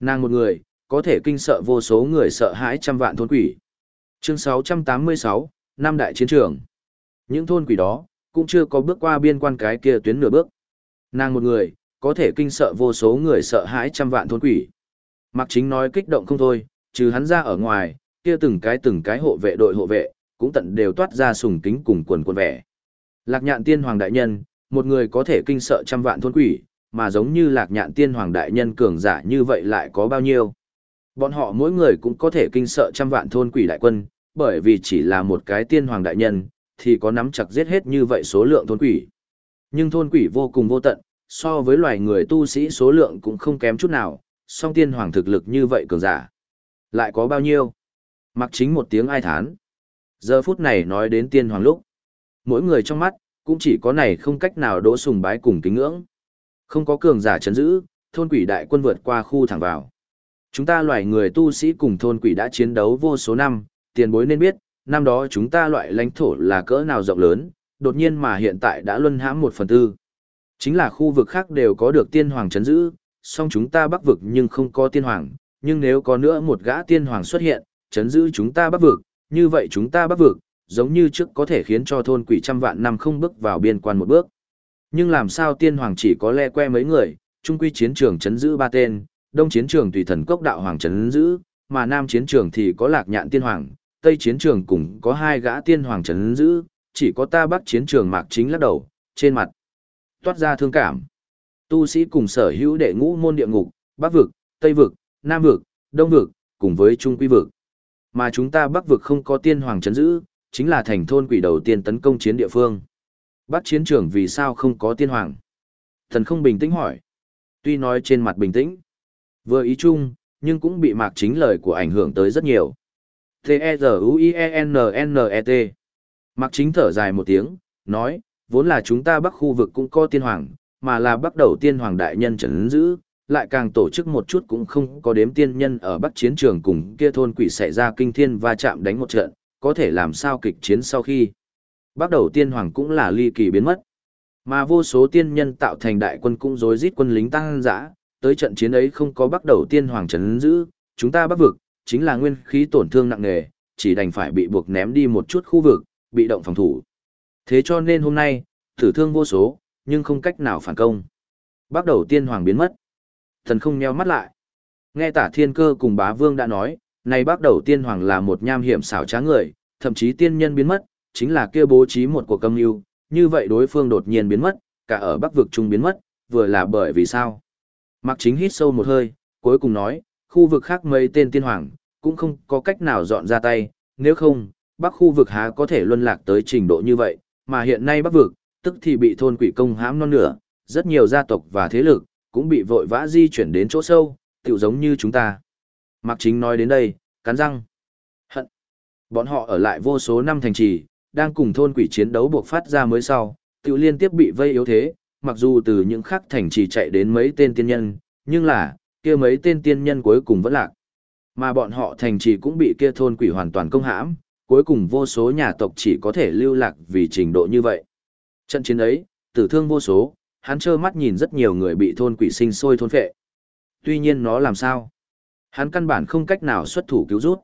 [SPEAKER 1] Nàng một người, có thể kinh sợ vô số người sợ hãi trăm vạn thôn quỷ. Chương 686, Năm Đại Chiến trường. Những thôn quỷ đó, cũng chưa có bước qua biên quan cái kia tuyến nửa bước. Nàng một người, có thể kinh sợ vô số người sợ hãi trăm vạn thôn quỷ. Mặc chính nói kích động không thôi, trừ hắn ra ở ngoài, kia từng cái từng cái hộ vệ đội hộ vệ, cũng tận đều toát ra sùng kính cùng quần quần vẻ. Lạc nhạn tiên hoàng đại nhân, một người có thể kinh sợ trăm vạn thôn quỷ, mà giống như lạc nhạn tiên hoàng đại nhân cường giả như vậy lại có bao nhiêu. Bọn họ mỗi người cũng có thể kinh sợ trăm vạn thôn quỷ đại quân, bởi vì chỉ là một cái tiên hoàng đại nhân, thì có nắm chặt giết hết như vậy số lượng thôn quỷ. Nhưng thôn quỷ vô cùng vô tận, so với loài người tu sĩ số lượng cũng không kém chút nào, song tiên hoàng thực lực như vậy cường giả. Lại có bao nhiêu? Mặc chính một tiếng ai thán. Giờ phút này nói đến tiên hoàng lúc. Mỗi người trong mắt, cũng chỉ có này không cách nào đỗ sùng bái cùng kính ngưỡng. Không có cường giả chấn giữ, thôn quỷ đại quân vượt qua khu thẳng vào. Chúng ta loài người tu sĩ cùng thôn quỷ đã chiến đấu vô số năm, tiền bối nên biết, năm đó chúng ta loại lãnh thổ là cỡ nào rộng lớn, đột nhiên mà hiện tại đã luân hãm một phần tư. Chính là khu vực khác đều có được tiên hoàng chấn giữ, song chúng ta bắc vực nhưng không có tiên hoàng, nhưng nếu có nữa một gã tiên hoàng xuất hiện, chấn giữ chúng ta bắc vực, như vậy chúng ta bắc vực, giống như trước có thể khiến cho thôn quỷ trăm vạn năm không bước vào biên quan một bước. Nhưng làm sao tiên hoàng chỉ có le que mấy người, trung quy chiến trường chấn giữ ba tên, đông chiến trường tùy thần cốc đạo hoàng chấn giữ, mà nam chiến trường thì có lạc nhạn tiên hoàng, tây chiến trường cũng có hai gã tiên hoàng chấn giữ, chỉ có ta bắc chiến trường mạc chính lắc đầu, trên mặt toát ra thương cảm. Tu sĩ cùng sở hữu đệ ngũ môn địa ngục, bắc vực, tây vực, nam vực, đông vực, cùng với trung quy vực. Mà chúng ta bắc vực không có tiên hoàng chấn giữ, chính là thành thôn quỷ đầu tiên tấn công chiến địa phương. Bắc chiến trường vì sao không có tiên hoàng? Thần không bình tĩnh hỏi. Tuy nói trên mặt bình tĩnh, vừa ý chung, nhưng cũng bị mạc chính lời của ảnh hưởng tới rất nhiều. T-E-Z-U-I-E-N-N-E-T Mạc chính thở dài một tiếng, nói, vốn là chúng ta bắc khu vực cũng có tiên hoàng, mà là bắt đầu tiên hoàng đại nhân trấn giữ, lại càng tổ chức một chút cũng không có đếm tiên nhân ở bắc chiến trường cùng kia thôn quỷ xảy ra kinh thiên va chạm đánh một trận, có thể làm sao kịch chiến sau khi. Bắt đầu tiên hoàng cũng là ly kỳ biến mất. Mà vô số tiên nhân tạo thành đại quân cũng rối rít quân lính tăng dã, tới trận chiến ấy không có bắt đầu tiên hoàng trấn giữ, chúng ta bắc vực, chính là nguyên khí tổn thương nặng nề, chỉ đành phải bị buộc ném đi một chút khu vực, bị động phòng thủ. Thế cho nên hôm nay, tử thương vô số, nhưng không cách nào phản công. Bắt đầu tiên hoàng biến mất. Thần không nheo mắt lại. Nghe tả thiên cơ cùng bá vương đã nói, này bác đầu tiên hoàng là một nham hiểm xảo trá người, thậm chí tiên nhân biến mất, chính là kia bố trí một cuộc công yêu, như vậy đối phương đột nhiên biến mất, cả ở bắc vực trung biến mất, vừa là bởi vì sao. Mặc chính hít sâu một hơi, cuối cùng nói, khu vực khác mấy tên tiên hoàng, cũng không có cách nào dọn ra tay, nếu không, bắc khu vực há có thể luân lạc tới trình độ như vậy, mà hiện nay bắc vực, tức thì bị thôn quỷ công hãm non nửa, rất nhiều gia tộc và thế lực, cũng bị vội vã di chuyển đến chỗ sâu, tự giống như chúng ta. Mạc Chính nói đến đây, cắn răng. Hận. Bọn họ ở lại vô số năm thành trì, đang cùng thôn quỷ chiến đấu buộc phát ra mới sau, tự liên tiếp bị vây yếu thế, mặc dù từ những khắc thành trì chạy đến mấy tên tiên nhân, nhưng là, kia mấy tên tiên nhân cuối cùng vẫn lạc. Mà bọn họ thành trì cũng bị kia thôn quỷ hoàn toàn công hãm, cuối cùng vô số nhà tộc chỉ có thể lưu lạc vì trình độ như vậy. Trận chiến ấy, tử thương vô số, hắn trơ mắt nhìn rất nhiều người bị thôn quỷ sinh sôi thôn phệ. Tuy nhiên nó làm sao? Hắn căn bản không cách nào xuất thủ cứu rút.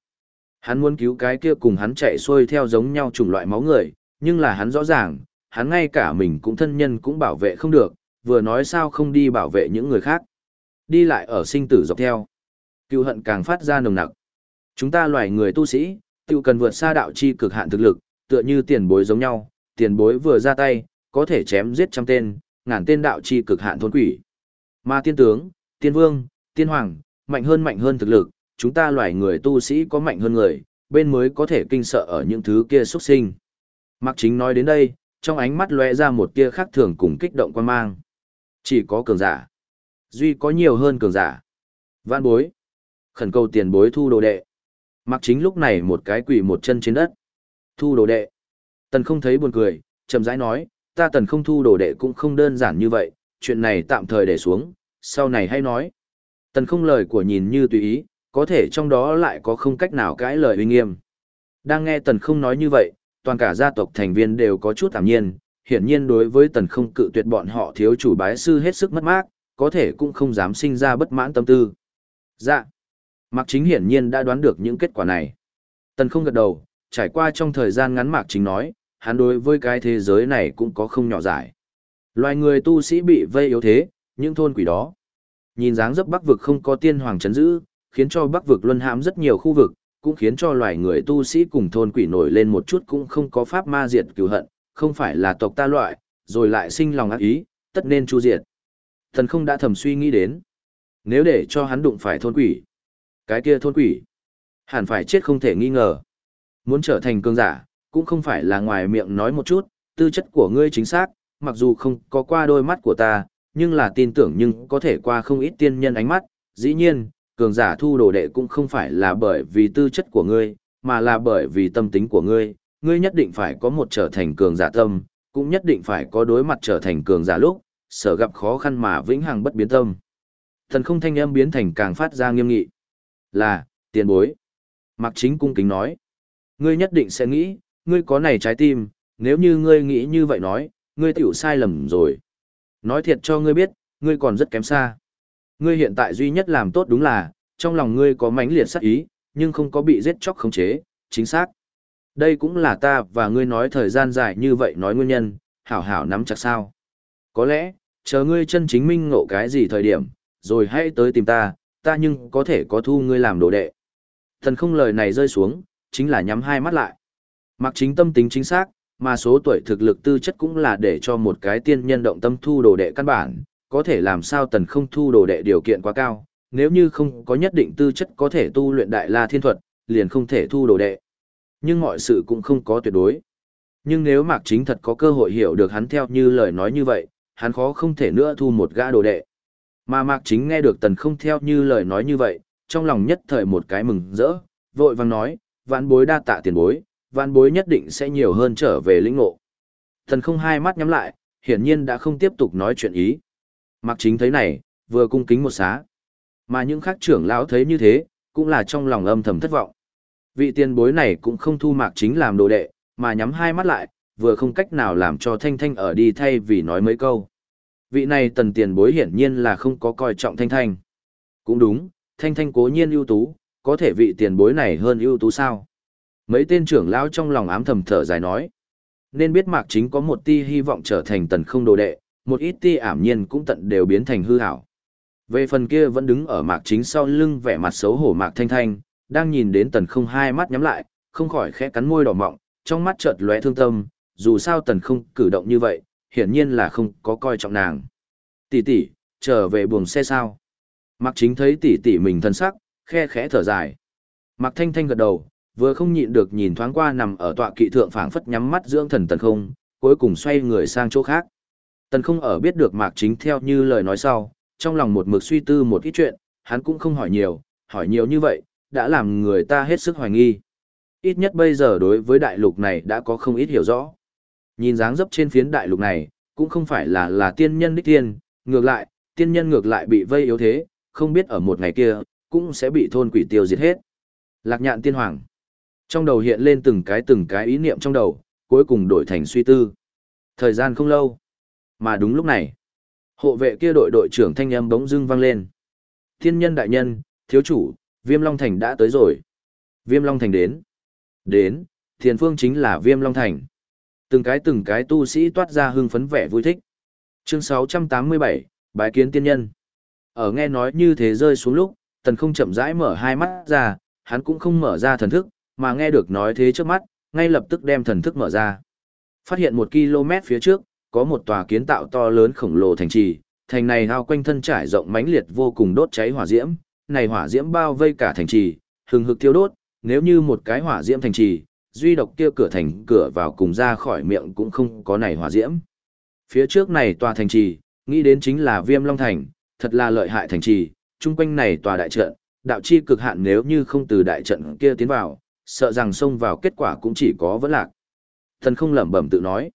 [SPEAKER 1] Hắn muốn cứu cái kia cùng hắn chạy xuôi theo giống nhau chủng loại máu người, nhưng là hắn rõ ràng, hắn ngay cả mình cũng thân nhân cũng bảo vệ không được, vừa nói sao không đi bảo vệ những người khác. Đi lại ở sinh tử dọc theo. Cựu hận càng phát ra nồng nặc. Chúng ta loài người tu sĩ, tự cần vượt xa đạo chi cực hạn thực lực, tựa như tiền bối giống nhau, tiền bối vừa ra tay, có thể chém giết trăm tên, ngàn tên đạo chi cực hạn thôn quỷ. Mà tiên tướng, tiên vương, tiên hoàng, mạnh hơn mạnh hơn thực lực, chúng ta loài người tu sĩ có mạnh hơn người, bên mới có thể kinh sợ ở những thứ kia xuất sinh. Mạc Chính nói đến đây, trong ánh mắt lóe ra một tia khác thường cùng kích động quan mang. Chỉ có cường giả. Duy có nhiều hơn cường giả. Vạn bối. Khẩn cầu tiền bối thu đồ đệ. Mặc chính lúc này một cái quỷ một chân trên đất. Thu đồ đệ. Tần không thấy buồn cười, chậm rãi nói, ta tần không thu đồ đệ cũng không đơn giản như vậy, chuyện này tạm thời để xuống, sau này hay nói. Tần không lời của nhìn như tùy ý, có thể trong đó lại có không cách nào cãi lời uy nghiêm. Đang nghe tần không nói như vậy, toàn cả gia tộc thành viên đều có chút tạm nhiên, hiển nhiên đối với tần không cự tuyệt bọn họ thiếu chủ bái sư hết sức mất mát, có thể cũng không dám sinh ra bất mãn tâm tư. Dạ. Mạc Chính hiển nhiên đã đoán được những kết quả này. Tần không gật đầu, trải qua trong thời gian ngắn Mạc Chính nói, hắn đối với cái thế giới này cũng có không nhỏ giải. Loài người tu sĩ bị vây yếu thế, những thôn quỷ đó. Nhìn dáng dấp bắc vực không có tiên hoàng chấn giữ, khiến cho bắc vực luân hãm rất nhiều khu vực, cũng khiến cho loài người tu sĩ cùng thôn quỷ nổi lên một chút cũng không có pháp ma diệt cứu hận, không phải là tộc ta loại, rồi lại sinh lòng ác ý, tất nên chu diệt. Thần không đã thầm suy nghĩ đến. Nếu để cho hắn đụng phải thôn quỷ, cái kia thôn quỷ, hẳn phải chết không thể nghi ngờ. Muốn trở thành cường giả, cũng không phải là ngoài miệng nói một chút, tư chất của ngươi chính xác, mặc dù không có qua đôi mắt của ta, nhưng là tin tưởng nhưng có thể qua không ít tiên nhân ánh mắt, dĩ nhiên, cường giả thu đồ đệ cũng không phải là bởi vì tư chất của ngươi, mà là bởi vì tâm tính của ngươi, ngươi nhất định phải có một trở thành cường giả tâm, cũng nhất định phải có đối mặt trở thành cường giả lúc, sở gặp khó khăn mà vĩnh hằng bất biến tâm. Thần không thanh âm biến thành càng phát ra nghiêm nghị. Là, tiền bối. Mạc chính cung kính nói. Ngươi nhất định sẽ nghĩ, ngươi có này trái tim, nếu như ngươi nghĩ như vậy nói, ngươi tiểu sai lầm rồi. Nói thiệt cho ngươi biết, ngươi còn rất kém xa. Ngươi hiện tại duy nhất làm tốt đúng là, trong lòng ngươi có mãnh liệt sát ý, nhưng không có bị giết chóc khống chế, chính xác. Đây cũng là ta và ngươi nói thời gian dài như vậy nói nguyên nhân, hảo hảo nắm chặt sao. Có lẽ, chờ ngươi chân chính minh ngộ cái gì thời điểm, rồi hãy tới tìm ta, ta nhưng có thể có thu ngươi làm đồ đệ. Thần không lời này rơi xuống, chính là nhắm hai mắt lại. Mặc chính tâm tính chính xác, mà số tuổi thực lực tư chất cũng là để cho một cái tiên nhân động tâm thu đồ đệ căn bản, có thể làm sao tần không thu đồ đệ điều kiện quá cao, nếu như không có nhất định tư chất có thể tu luyện đại la thiên thuật, liền không thể thu đồ đệ. Nhưng mọi sự cũng không có tuyệt đối. Nhưng nếu Mạc Chính thật có cơ hội hiểu được hắn theo như lời nói như vậy, hắn khó không thể nữa thu một gã đồ đệ. Mà Mạc Chính nghe được tần không theo như lời nói như vậy, trong lòng nhất thời một cái mừng rỡ, vội vàng nói, vạn bối đa tạ tiền bối, vạn bối nhất định sẽ nhiều hơn trở về lĩnh ngộ. Thần không hai mắt nhắm lại, hiển nhiên đã không tiếp tục nói chuyện ý. Mặc Chính thấy này, vừa cung kính một xá. Mà những khác trưởng lão thấy như thế, cũng là trong lòng âm thầm thất vọng. Vị tiền bối này cũng không thu Mạc Chính làm đồ đệ, mà nhắm hai mắt lại, vừa không cách nào làm cho Thanh Thanh ở đi thay vì nói mấy câu. Vị này tần tiền bối hiển nhiên là không có coi trọng Thanh Thanh. Cũng đúng, Thanh Thanh cố nhiên ưu tú, có thể vị tiền bối này hơn ưu tú sao? Mấy tên trưởng lão trong lòng ám thầm thở dài nói. Nên biết Mạc Chính có một ti hy vọng trở thành tần không đồ đệ, một ít ti ảm nhiên cũng tận đều biến thành hư hảo. Về phần kia vẫn đứng ở Mạc Chính sau lưng vẻ mặt xấu hổ Mạc Thanh Thanh, đang nhìn đến tần không hai mắt nhắm lại, không khỏi khẽ cắn môi đỏ mọng, trong mắt chợt lóe thương tâm, dù sao tần không cử động như vậy, hiển nhiên là không có coi trọng nàng. Tỷ tỷ, trở về buồng xe sao? Mạc Chính thấy tỷ tỷ mình thân sắc, khe khẽ thở dài. Mạc Thanh Thanh gật đầu, vừa không nhịn được nhìn thoáng qua nằm ở tọa kỵ thượng phảng phất nhắm mắt dưỡng thần tần không, cuối cùng xoay người sang chỗ khác. Tần không ở biết được Mạc Chính theo như lời nói sau, trong lòng một mực suy tư một ít chuyện, hắn cũng không hỏi nhiều, hỏi nhiều như vậy, đã làm người ta hết sức hoài nghi. Ít nhất bây giờ đối với đại lục này đã có không ít hiểu rõ. Nhìn dáng dấp trên phiến đại lục này, cũng không phải là là tiên nhân đích tiên, ngược lại, tiên nhân ngược lại bị vây yếu thế, không biết ở một ngày kia, cũng sẽ bị thôn quỷ tiêu diệt hết. Lạc nhạn tiên hoàng. Trong đầu hiện lên từng cái từng cái ý niệm trong đầu, cuối cùng đổi thành suy tư. Thời gian không lâu. Mà đúng lúc này, hộ vệ kia đội đội trưởng thanh âm bỗng dưng vang lên. Thiên nhân đại nhân, thiếu chủ, Viêm Long Thành đã tới rồi. Viêm Long Thành đến. Đến, thiền phương chính là Viêm Long Thành. Từng cái từng cái tu sĩ toát ra hưng phấn vẻ vui thích. Chương 687, Bái kiến tiên nhân. Ở nghe nói như thế rơi xuống lúc, tần không chậm rãi mở hai mắt ra, hắn cũng không mở ra thần thức, mà nghe được nói thế trước mắt, ngay lập tức đem thần thức mở ra. Phát hiện một km phía trước, có một tòa kiến tạo to lớn khổng lồ thành trì, thành này hao quanh thân trải rộng mãnh liệt vô cùng đốt cháy hỏa diễm, này hỏa diễm bao vây cả thành trì, hừng hực thiêu đốt, nếu như một cái hỏa diễm thành trì, duy độc kia cửa thành cửa vào cùng ra khỏi miệng cũng không có này hỏa diễm. Phía trước này tòa thành trì, nghĩ đến chính là Viêm Long Thành, thật là lợi hại thành trì, chung quanh này tòa đại trận, đạo chi cực hạn nếu như không từ đại trận kia tiến vào, sợ rằng xông vào kết quả cũng chỉ có vẫn lạc. Thần không lẩm bẩm tự nói.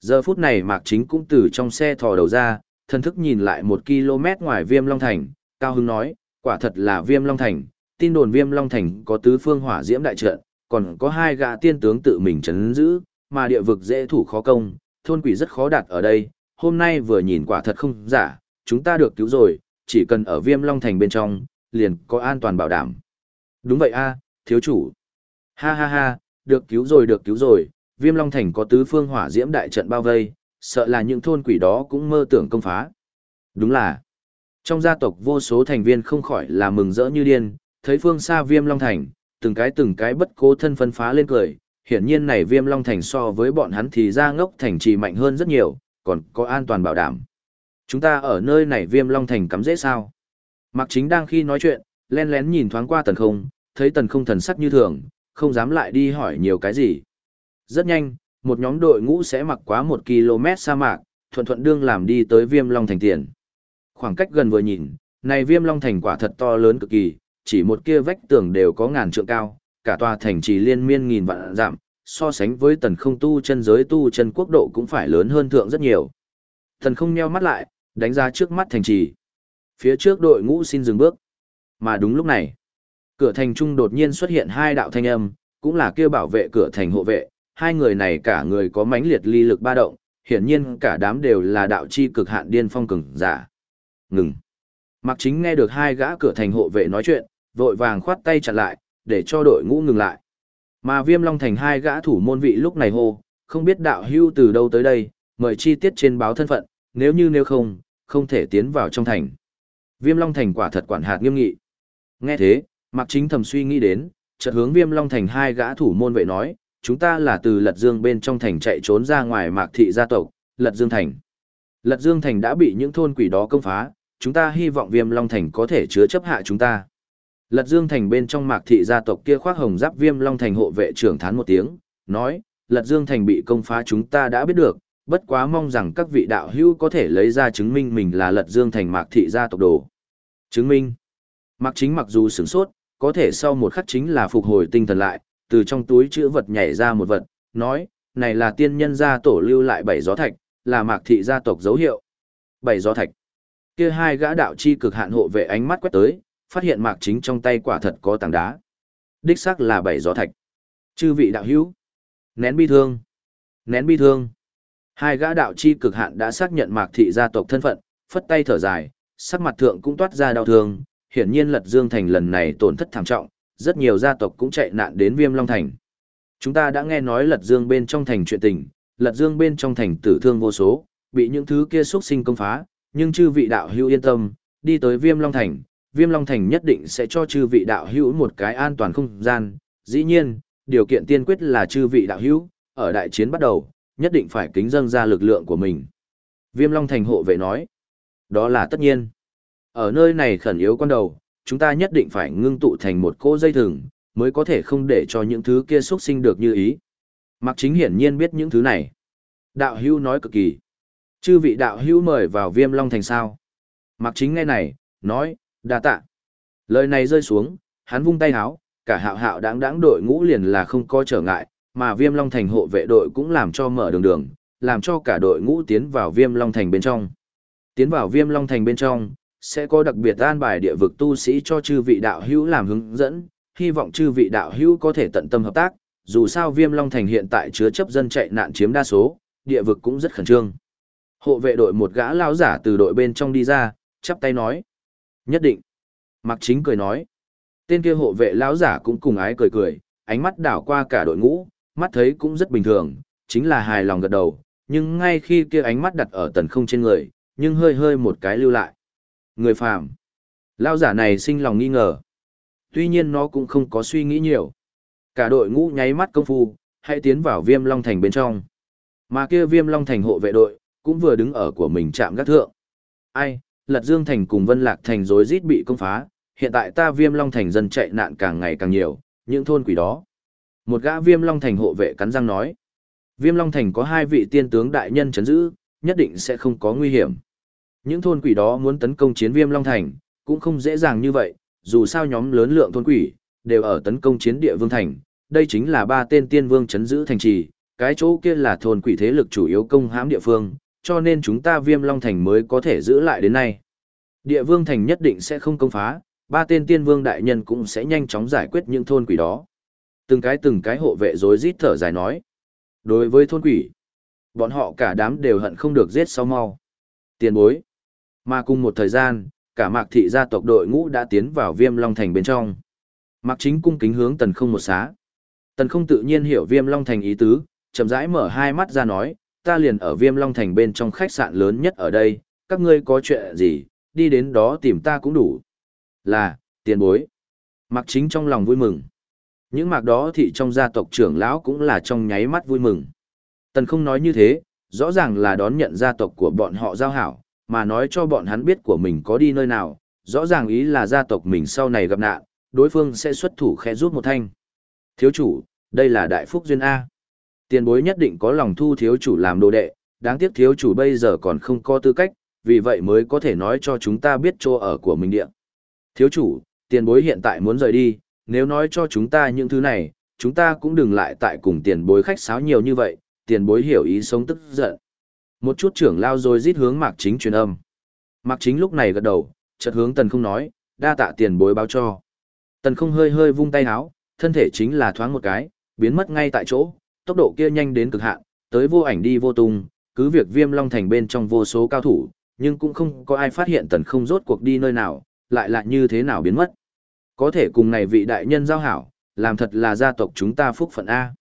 [SPEAKER 1] Giờ phút này Mạc Chính cũng từ trong xe thò đầu ra, thần thức nhìn lại một km ngoài Viêm Long Thành, Cao Hưng nói, quả thật là Viêm Long Thành, tin đồn Viêm Long Thành có tứ phương hỏa diễm đại trận, còn có hai gã tiên tướng tự mình chấn giữ, mà địa vực dễ thủ khó công, thôn quỷ rất khó đạt ở đây, hôm nay vừa nhìn quả thật không giả, chúng ta được cứu rồi, chỉ cần ở Viêm Long Thành bên trong, liền có an toàn bảo đảm. Đúng vậy a, thiếu chủ. Ha ha ha, được cứu rồi được cứu rồi, Viêm Long Thành có tứ phương hỏa diễm đại trận bao vây, sợ là những thôn quỷ đó cũng mơ tưởng công phá. Đúng là, trong gia tộc vô số thành viên không khỏi là mừng rỡ như điên, thấy phương xa Viêm Long Thành, từng cái từng cái bất cố thân phân phá lên cười, hiển nhiên này Viêm Long Thành so với bọn hắn thì ra ngốc thành trì mạnh hơn rất nhiều, còn có an toàn bảo đảm. Chúng ta ở nơi này Viêm Long Thành cắm dễ sao? Mạc Chính đang khi nói chuyện, len lén nhìn thoáng qua tần không, thấy tần không thần sắc như thường, không dám lại đi hỏi nhiều cái gì. Rất nhanh, một nhóm đội ngũ sẽ mặc quá một km sa mạc, thuận thuận đương làm đi tới Viêm Long Thành tiền. Khoảng cách gần vừa nhìn, này Viêm Long Thành quả thật to lớn cực kỳ, chỉ một kia vách tường đều có ngàn trượng cao, cả tòa thành trì liên miên nghìn vạn giảm so sánh với tần không tu chân giới tu chân quốc độ cũng phải lớn hơn thượng rất nhiều. Tần không nheo mắt lại, đánh ra trước mắt thành trì. Phía trước đội ngũ xin dừng bước. Mà đúng lúc này, cửa thành trung đột nhiên xuất hiện hai đạo thanh âm, cũng là kêu bảo vệ cửa thành hộ vệ, hai người này cả người có mãnh liệt ly lực ba động, hiển nhiên cả đám đều là đạo chi cực hạn điên phong cường giả. Ngừng. Mạc Chính nghe được hai gã cửa thành hộ vệ nói chuyện, vội vàng khoát tay chặn lại, để cho đội ngũ ngừng lại. Mà Viêm Long Thành hai gã thủ môn vị lúc này hô, không biết đạo hưu từ đâu tới đây, mời chi tiết trên báo thân phận, nếu như nếu không, không thể tiến vào trong thành. Viêm Long Thành quả thật quản hạt nghiêm nghị. Nghe thế, Mạc Chính thầm suy nghĩ đến, chợt hướng Viêm Long Thành hai gã thủ môn vệ nói, chúng ta là từ Lật Dương bên trong thành chạy trốn ra ngoài Mạc thị gia tộc, Lật Dương thành. Lật Dương thành đã bị những thôn quỷ đó công phá, chúng ta hy vọng Viêm Long thành có thể chứa chấp hạ chúng ta. Lật Dương thành bên trong Mạc thị gia tộc kia khoác hồng giáp Viêm Long thành hộ vệ trưởng thán một tiếng, nói, Lật Dương thành bị công phá chúng ta đã biết được, bất quá mong rằng các vị đạo hữu có thể lấy ra chứng minh mình là Lật Dương thành Mạc thị gia tộc đồ. Chứng minh. Mạc chính mặc dù sửng sốt, có thể sau một khắc chính là phục hồi tinh thần lại, từ trong túi chữ vật nhảy ra một vật, nói, này là tiên nhân gia tổ lưu lại bảy gió thạch, là mạc thị gia tộc dấu hiệu. Bảy gió thạch. Kia hai gã đạo chi cực hạn hộ vệ ánh mắt quét tới, phát hiện mạc chính trong tay quả thật có tảng đá. Đích xác là bảy gió thạch. Chư vị đạo hữu. Nén bi thương. Nén bi thương. Hai gã đạo chi cực hạn đã xác nhận mạc thị gia tộc thân phận, phất tay thở dài, sắc mặt thượng cũng toát ra đau thương, hiển nhiên lật dương thành lần này tổn thất thảm trọng, rất nhiều gia tộc cũng chạy nạn đến Viêm Long Thành. Chúng ta đã nghe nói Lật Dương bên trong thành chuyện tình, Lật Dương bên trong thành tử thương vô số, bị những thứ kia xuất sinh công phá, nhưng chư vị đạo hữu yên tâm, đi tới Viêm Long Thành, Viêm Long Thành nhất định sẽ cho chư vị đạo hữu một cái an toàn không gian. Dĩ nhiên, điều kiện tiên quyết là chư vị đạo hữu, ở đại chiến bắt đầu, nhất định phải kính dâng ra lực lượng của mình. Viêm Long Thành hộ vệ nói, đó là tất nhiên. Ở nơi này khẩn yếu quan đầu, chúng ta nhất định phải ngưng tụ thành một cỗ dây thừng, mới có thể không để cho những thứ kia xuất sinh được như ý. Mạc Chính hiển nhiên biết những thứ này. Đạo hưu nói cực kỳ. Chư vị đạo hưu mời vào viêm long thành sao. Mạc Chính nghe này, nói, đa tạ. Lời này rơi xuống, hắn vung tay háo, cả hạo hạo đáng đáng đội ngũ liền là không có trở ngại, mà viêm long thành hộ vệ đội cũng làm cho mở đường đường, làm cho cả đội ngũ tiến vào viêm long thành bên trong. Tiến vào viêm long thành bên trong, sẽ có đặc biệt an bài địa vực tu sĩ cho chư vị đạo hữu làm hướng dẫn, hy vọng chư vị đạo hữu có thể tận tâm hợp tác, dù sao Viêm Long Thành hiện tại chứa chấp dân chạy nạn chiếm đa số, địa vực cũng rất khẩn trương. Hộ vệ đội một gã lão giả từ đội bên trong đi ra, chắp tay nói. Nhất định. Mạc Chính cười nói. Tên kia hộ vệ lão giả cũng cùng ái cười cười, ánh mắt đảo qua cả đội ngũ, mắt thấy cũng rất bình thường, chính là hài lòng gật đầu, nhưng ngay khi kia ánh mắt đặt ở tần không trên người, nhưng hơi hơi một cái lưu lại. Người phàm. Lao giả này sinh lòng nghi ngờ. Tuy nhiên nó cũng không có suy nghĩ nhiều. Cả đội ngũ nháy mắt công phu, hãy tiến vào viêm long thành bên trong. Mà kia viêm long thành hộ vệ đội, cũng vừa đứng ở của mình chạm gác thượng. Ai, Lật Dương thành cùng Vân Lạc thành rối rít bị công phá, hiện tại ta viêm long thành dân chạy nạn càng ngày càng nhiều, những thôn quỷ đó. Một gã viêm long thành hộ vệ cắn răng nói. Viêm long thành có hai vị tiên tướng đại nhân chấn giữ, nhất định sẽ không có nguy hiểm. Những thôn quỷ đó muốn tấn công chiến viêm long thành, cũng không dễ dàng như vậy, dù sao nhóm lớn lượng thôn quỷ, đều ở tấn công chiến địa vương thành. Đây chính là ba tên tiên vương chấn giữ thành trì, cái chỗ kia là thôn quỷ thế lực chủ yếu công hãm địa phương, cho nên chúng ta viêm long thành mới có thể giữ lại đến nay. Địa vương thành nhất định sẽ không công phá, ba tên tiên vương đại nhân cũng sẽ nhanh chóng giải quyết những thôn quỷ đó. Từng cái từng cái hộ vệ rối rít thở dài nói. Đối với thôn quỷ, bọn họ cả đám đều hận không được giết sau mau. Tiền bối. Mà cùng một thời gian, cả mạc thị gia tộc đội ngũ đã tiến vào viêm long thành bên trong. Mạc chính cung kính hướng tần không một xá. Tần không tự nhiên hiểu viêm long thành ý tứ, chậm rãi mở hai mắt ra nói, ta liền ở viêm long thành bên trong khách sạn lớn nhất ở đây, các ngươi có chuyện gì, đi đến đó tìm ta cũng đủ. Là, tiền bối. Mạc chính trong lòng vui mừng. Những mạc đó thị trong gia tộc trưởng lão cũng là trong nháy mắt vui mừng. Tần không nói như thế, rõ ràng là đón nhận gia tộc của bọn họ giao hảo, mà nói cho bọn hắn biết của mình có đi nơi nào, rõ ràng ý là gia tộc mình sau này gặp nạn, đối phương sẽ xuất thủ khẽ rút một thanh. Thiếu chủ, đây là đại phúc duyên A. Tiền bối nhất định có lòng thu thiếu chủ làm đồ đệ, đáng tiếc thiếu chủ bây giờ còn không có tư cách, vì vậy mới có thể nói cho chúng ta biết chỗ ở của mình địa. Thiếu chủ, tiền bối hiện tại muốn rời đi, nếu nói cho chúng ta những thứ này, chúng ta cũng đừng lại tại cùng tiền bối khách sáo nhiều như vậy, tiền bối hiểu ý sống tức giận. Một chút trưởng lao rồi rít hướng Mạc Chính truyền âm. Mạc Chính lúc này gật đầu, chợt hướng Tần không nói, đa tạ tiền bối báo cho. Tần không hơi hơi vung tay áo, thân thể chính là thoáng một cái, biến mất ngay tại chỗ, tốc độ kia nhanh đến cực hạn, tới vô ảnh đi vô tung, cứ việc Viêm Long thành bên trong vô số cao thủ, nhưng cũng không có ai phát hiện Tần không rốt cuộc đi nơi nào, lại lại như thế nào biến mất. Có thể cùng này vị đại nhân giao hảo, làm thật là gia tộc chúng ta phúc phận A.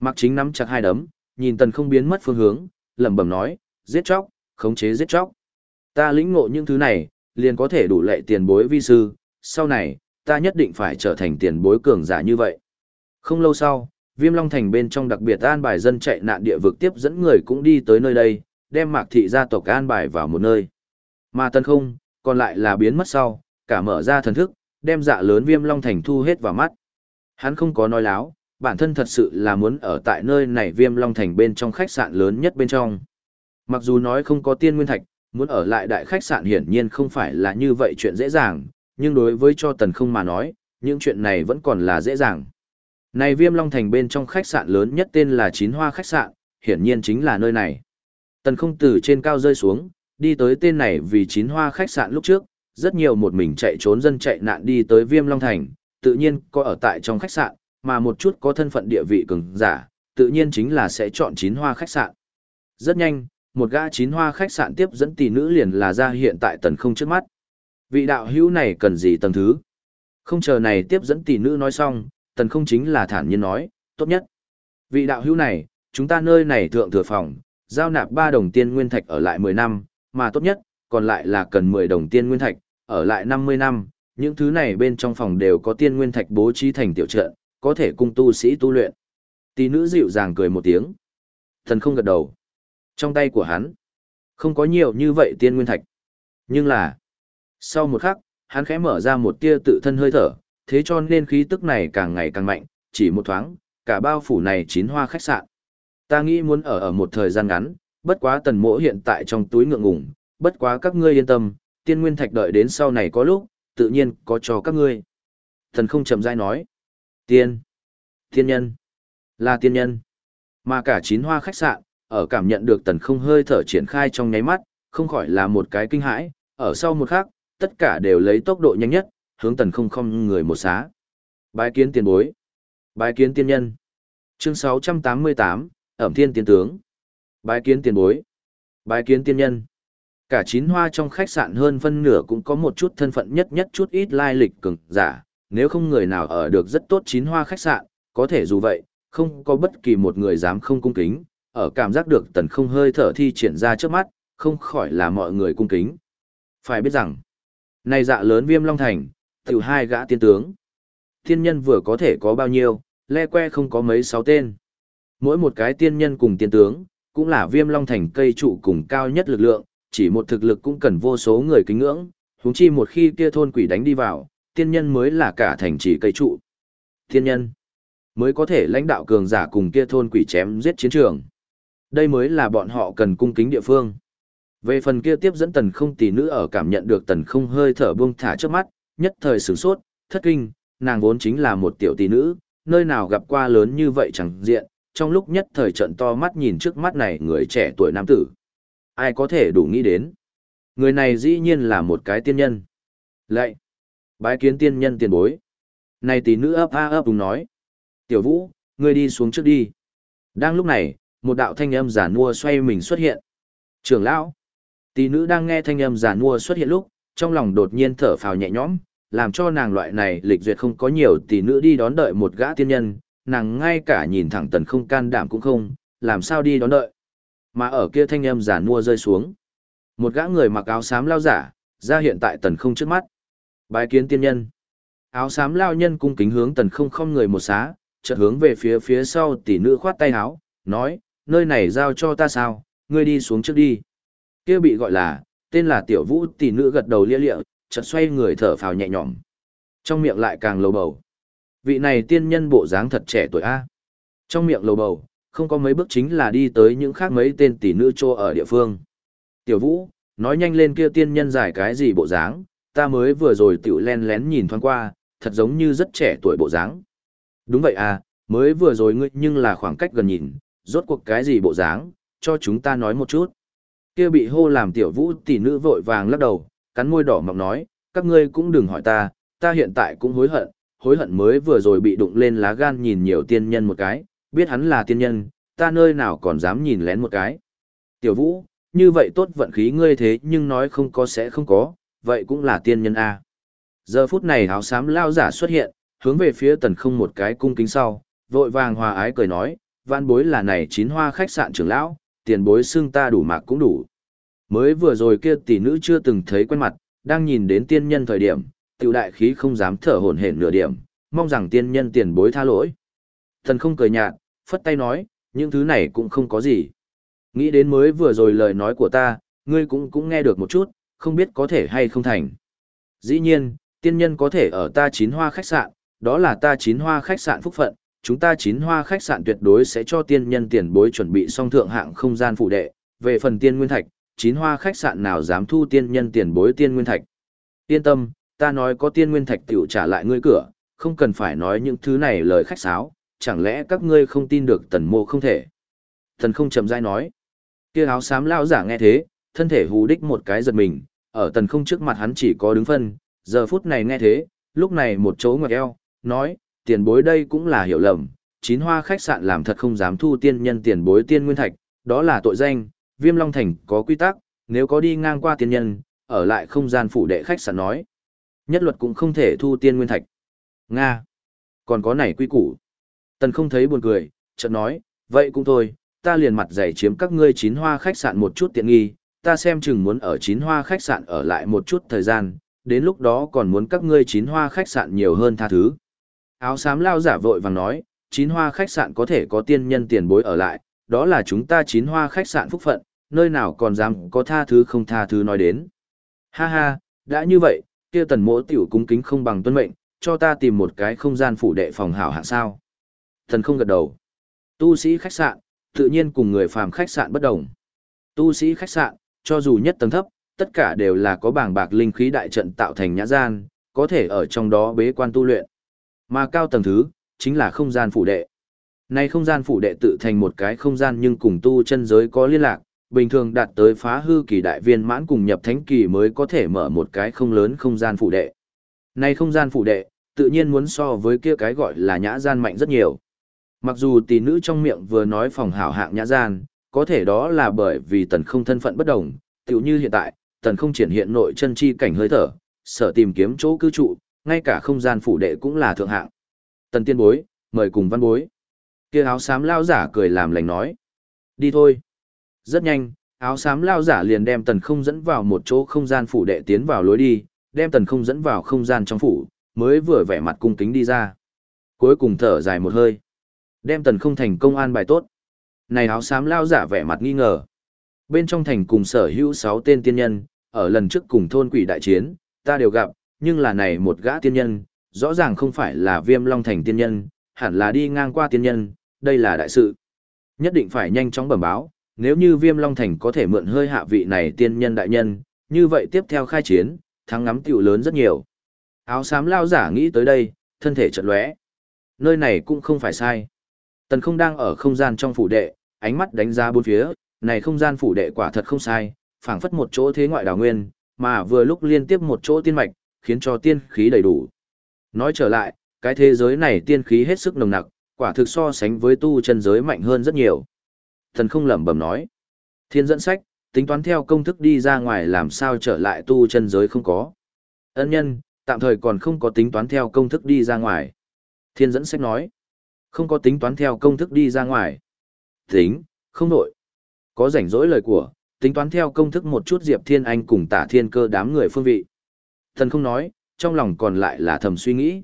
[SPEAKER 1] Mạc Chính nắm chặt hai đấm, nhìn Tần không biến mất phương hướng, lẩm bẩm nói, giết chóc, khống chế giết chóc. Ta lĩnh ngộ những thứ này, liền có thể đủ lệ tiền bối vi sư, sau này, ta nhất định phải trở thành tiền bối cường giả như vậy. Không lâu sau, Viêm Long Thành bên trong đặc biệt an bài dân chạy nạn địa vực tiếp dẫn người cũng đi tới nơi đây, đem mạc thị gia tộc an bài vào một nơi. Mà tân không, còn lại là biến mất sau, cả mở ra thần thức, đem dạ lớn Viêm Long Thành thu hết vào mắt. Hắn không có nói láo, bản thân thật sự là muốn ở tại nơi này Viêm Long Thành bên trong khách sạn lớn nhất bên trong. Mặc dù nói không có tiên nguyên thạch, muốn ở lại đại khách sạn hiển nhiên không phải là như vậy chuyện dễ dàng, nhưng đối với cho tần không mà nói, những chuyện này vẫn còn là dễ dàng. Này Viêm Long Thành bên trong khách sạn lớn nhất tên là Chín Hoa khách sạn, hiển nhiên chính là nơi này. Tần không từ trên cao rơi xuống, đi tới tên này vì Chín Hoa khách sạn lúc trước, rất nhiều một mình chạy trốn dân chạy nạn đi tới Viêm Long Thành, tự nhiên có ở tại trong khách sạn, mà một chút có thân phận địa vị cường giả, tự nhiên chính là sẽ chọn Chín Hoa khách sạn. Rất nhanh, một gã Chín Hoa khách sạn tiếp dẫn tỷ nữ liền là ra hiện tại tần không trước mắt. Vị đạo hữu này cần gì tầng thứ? Không chờ này tiếp dẫn tỷ nữ nói xong, tần không chính là thản nhiên nói, tốt nhất. Vị đạo hữu này, chúng ta nơi này thượng thừa phòng, giao nạp 3 đồng tiên nguyên thạch ở lại 10 năm, mà tốt nhất, còn lại là cần 10 đồng tiên nguyên thạch, ở lại 50 năm, những thứ này bên trong phòng đều có tiên nguyên thạch bố trí thành tiểu trận, có thể cung tu sĩ tu luyện. Tỷ nữ dịu dàng cười một tiếng. Thần không gật đầu. Trong tay của hắn, không có nhiều như vậy tiên nguyên thạch. Nhưng là, sau một khắc, hắn khẽ mở ra một tia tự thân hơi thở, thế cho nên khí tức này càng ngày càng mạnh, chỉ một thoáng, cả bao phủ này chín hoa khách sạn. Ta nghĩ muốn ở ở một thời gian ngắn, bất quá tần mỗ hiện tại trong túi ngượng ngùng, bất quá các ngươi yên tâm, tiên nguyên thạch đợi đến sau này có lúc, tự nhiên có cho các ngươi. Thần không chậm rãi nói. Tiên. Tiên nhân. Là tiên nhân. Mà cả chín hoa khách sạn, ở cảm nhận được tần không hơi thở triển khai trong nháy mắt, không khỏi là một cái kinh hãi, ở sau một khắc, tất cả đều lấy tốc độ nhanh nhất, hướng tần không không người một xá. Bái kiến tiền bối. Bái kiến tiên nhân. Chương 688, ẩm thiên tiên tướng. Bái kiến tiền bối. Bái kiến tiên nhân. Cả chín hoa trong khách sạn hơn phân nửa cũng có một chút thân phận nhất nhất chút ít lai lịch cường giả, nếu không người nào ở được rất tốt chín hoa khách sạn, có thể dù vậy, không có bất kỳ một người dám không cung kính, ở cảm giác được tần không hơi thở thi triển ra trước mắt, không khỏi là mọi người cung kính. Phải biết rằng, này dạ lớn viêm long thành, tiểu hai gã tiên tướng. Tiên nhân vừa có thể có bao nhiêu, le que không có mấy sáu tên. Mỗi một cái tiên nhân cùng tiên tướng, cũng là viêm long thành cây trụ cùng cao nhất lực lượng, chỉ một thực lực cũng cần vô số người kính ngưỡng, huống chi một khi kia thôn quỷ đánh đi vào, tiên nhân mới là cả thành trì cây trụ. Tiên nhân. mới có thể lãnh đạo cường giả cùng kia thôn quỷ chém giết chiến trường. Đây mới là bọn họ cần cung kính địa phương. Về phần kia tiếp dẫn tần không tỷ nữ ở cảm nhận được tần không hơi thở buông thả trước mắt, nhất thời sửng sốt, thất kinh, nàng vốn chính là một tiểu tỷ nữ, nơi nào gặp qua lớn như vậy chẳng diện, trong lúc nhất thời trận to mắt nhìn trước mắt này người trẻ tuổi nam tử. Ai có thể đủ nghĩ đến? Người này dĩ nhiên là một cái tiên nhân. Lại. Bái kiến tiên nhân tiền bối. Này tỷ nữ ấp a ấp đúng nói. Tiểu vũ, ngươi đi xuống trước đi. Đang lúc này, một đạo thanh âm giả nua xoay mình xuất hiện. Trưởng lão! Tỷ nữ đang nghe thanh âm giả nua xuất hiện lúc, trong lòng đột nhiên thở phào nhẹ nhõm, làm cho nàng loại này lịch duyệt không có nhiều tỷ nữ đi đón đợi một gã tiên nhân, nàng ngay cả nhìn thẳng tần không can đảm cũng không, làm sao đi đón đợi. Mà ở kia thanh âm giả nua rơi xuống. Một gã người mặc áo xám lao giả, ra hiện tại tần không trước mắt. Bái kiến tiên nhân. Áo xám lao nhân cung kính hướng tần không không người một xá, chợt hướng về phía phía sau tỷ nữ khoát tay áo, nói, nơi này giao cho ta sao, ngươi đi xuống trước đi. Kia bị gọi là, tên là tiểu vũ tỷ nữ gật đầu lia lịa, chợt xoay người thở phào nhẹ nhõm. Trong miệng lại càng lầu bầu. Vị này tiên nhân bộ dáng thật trẻ tuổi A. Trong miệng lầu bầu, không có mấy bước chính là đi tới những khác mấy tên tỷ nữ trô ở địa phương. Tiểu vũ, nói nhanh lên kia tiên nhân giải cái gì bộ dáng, ta mới vừa rồi tiểu len lén nhìn thoáng qua, thật giống như rất trẻ tuổi bộ dáng. Đúng vậy à, mới vừa rồi ngươi nhưng là khoảng cách gần nhìn, rốt cuộc cái gì bộ dáng, cho chúng ta nói một chút. Kia bị hô làm tiểu vũ tỷ nữ vội vàng lắc đầu, cắn môi đỏ mọng nói, các ngươi cũng đừng hỏi ta, ta hiện tại cũng hối hận, hối hận mới vừa rồi bị đụng lên lá gan nhìn nhiều tiên nhân một cái, biết hắn là tiên nhân, ta nơi nào còn dám nhìn lén một cái. Tiểu vũ, như vậy tốt vận khí ngươi thế nhưng nói không có sẽ không có, vậy cũng là tiên nhân A. Giờ phút này áo xám lao giả xuất hiện, hướng về phía tần không một cái cung kính sau, vội vàng hòa ái cười nói, vạn bối là này chín hoa khách sạn trưởng lão, tiền bối xưng ta đủ mạc cũng đủ. Mới vừa rồi kia tỷ nữ chưa từng thấy quen mặt, đang nhìn đến tiên nhân thời điểm, tiểu đại khí không dám thở hổn hển nửa điểm, mong rằng tiên nhân tiền bối tha lỗi. Thần không cười nhạt, phất tay nói, những thứ này cũng không có gì. Nghĩ đến mới vừa rồi lời nói của ta, ngươi cũng cũng nghe được một chút, không biết có thể hay không thành. Dĩ nhiên, tiên nhân có thể ở ta chín hoa khách sạn, đó là ta chín hoa khách sạn phúc phận, chúng ta chín hoa khách sạn tuyệt đối sẽ cho tiên nhân tiền bối chuẩn bị song thượng hạng không gian phụ đệ, về phần tiên nguyên thạch, chín hoa khách sạn nào dám thu tiên nhân tiền bối tiên nguyên thạch. Yên tâm, ta nói có tiên nguyên thạch tiểu trả lại ngươi cửa, không cần phải nói những thứ này lời khách sáo, chẳng lẽ các ngươi không tin được tần mô không thể. Thần không chậm rãi nói. Kia áo xám lão giả nghe thế, thân thể hù đích một cái giật mình, ở tần không trước mặt hắn chỉ có đứng phân, giờ phút này nghe thế, lúc này một chỗ ngoặc eo, nói, tiền bối đây cũng là hiểu lầm, chín hoa khách sạn làm thật không dám thu tiên nhân tiền bối tiên nguyên thạch, đó là tội danh, viêm long thành có quy tắc, nếu có đi ngang qua tiên nhân, ở lại không gian phủ đệ khách sạn nói. Nhất luật cũng không thể thu tiên nguyên thạch. Nga. Còn có này quy củ. Tần không thấy buồn cười, chợt nói, vậy cũng thôi, ta liền mặt dày chiếm các ngươi chín hoa khách sạn một chút tiện nghi, ta xem chừng muốn ở chín hoa khách sạn ở lại một chút thời gian, đến lúc đó còn muốn các ngươi chín hoa khách sạn nhiều hơn tha thứ. Áo xám lao giả vội vàng nói, chín hoa khách sạn có thể có tiên nhân tiền bối ở lại, đó là chúng ta chín hoa khách sạn phúc phận, nơi nào còn dám có tha thứ không tha thứ nói đến. Ha ha, đã như vậy, kia tần mỗ tiểu cung kính không bằng tuân mệnh, cho ta tìm một cái không gian phủ đệ phòng hảo hạng sao. Thần không gật đầu. Tu sĩ khách sạn, tự nhiên cùng người phàm khách sạn bất đồng. Tu sĩ khách sạn, cho dù nhất tầng thấp, tất cả đều là có bảng bạc linh khí đại trận tạo thành nhã gian, có thể ở trong đó bế quan tu luyện. Mà cao tầng thứ, chính là không gian phủ đệ. Nay không gian phủ đệ tự thành một cái không gian nhưng cùng tu chân giới có liên lạc, bình thường đạt tới phá hư kỳ đại viên mãn cùng nhập thánh kỳ mới có thể mở một cái không lớn không gian phủ đệ. Nay không gian phủ đệ, tự nhiên muốn so với kia cái gọi là nhã gian mạnh rất nhiều. Mặc dù tỷ nữ trong miệng vừa nói phòng hảo hạng nhã gian, có thể đó là bởi vì tần không thân phận bất đồng, tựu như hiện tại, tần không triển hiện nội chân chi cảnh hơi thở, sở tìm kiếm chỗ cư trụ, ngay cả không gian phủ đệ cũng là thượng hạng. Tần tiên bối, mời cùng văn bối. Kia áo xám lao giả cười làm lành nói. Đi thôi. Rất nhanh, áo xám lao giả liền đem tần không dẫn vào một chỗ không gian phủ đệ tiến vào lối đi, đem tần không dẫn vào không gian trong phủ, mới vừa vẻ mặt cung kính đi ra. Cuối cùng thở dài một hơi. Đem tần không thành công an bài tốt. Này áo xám lao giả vẻ mặt nghi ngờ. Bên trong thành cùng sở hữu 6 tên tiên nhân, ở lần trước cùng thôn quỷ đại chiến, ta đều gặp, nhưng là này một gã tiên nhân, rõ ràng không phải là viêm long thành tiên nhân, hẳn là đi ngang qua tiên nhân, đây là đại sự. Nhất định phải nhanh chóng bẩm báo, nếu như Viêm Long Thành có thể mượn hơi hạ vị này tiên nhân đại nhân, như vậy tiếp theo khai chiến, thắng ngắm tiểu lớn rất nhiều. Áo xám lao giả nghĩ tới đây, thân thể chợt lóe. Nơi này cũng không phải sai. Tần không đang ở không gian trong phủ đệ, ánh mắt đánh giá bốn phía, này không gian phủ đệ quả thật không sai, phảng phất một chỗ thế ngoại đào nguyên, mà vừa lúc liên tiếp một chỗ tiên mạch, khiến cho tiên khí đầy đủ. Nói trở lại, cái thế giới này tiên khí hết sức nồng nặc, quả thực so sánh với tu chân giới mạnh hơn rất nhiều. Thần không lẩm bẩm nói. Thiên dẫn sách, tính toán theo công thức đi ra ngoài làm sao trở lại tu chân giới không có. Ân nhân, tạm thời còn không có tính toán theo công thức đi ra ngoài. Thiên dẫn sách nói. Không có tính toán theo công thức đi ra ngoài. Tính, không nội Có rảnh rỗi lời của, tính toán theo công thức một chút Diệp Thiên Anh cùng tả thiên cơ đám người phương vị. Thần không nói, trong lòng còn lại là thầm suy nghĩ.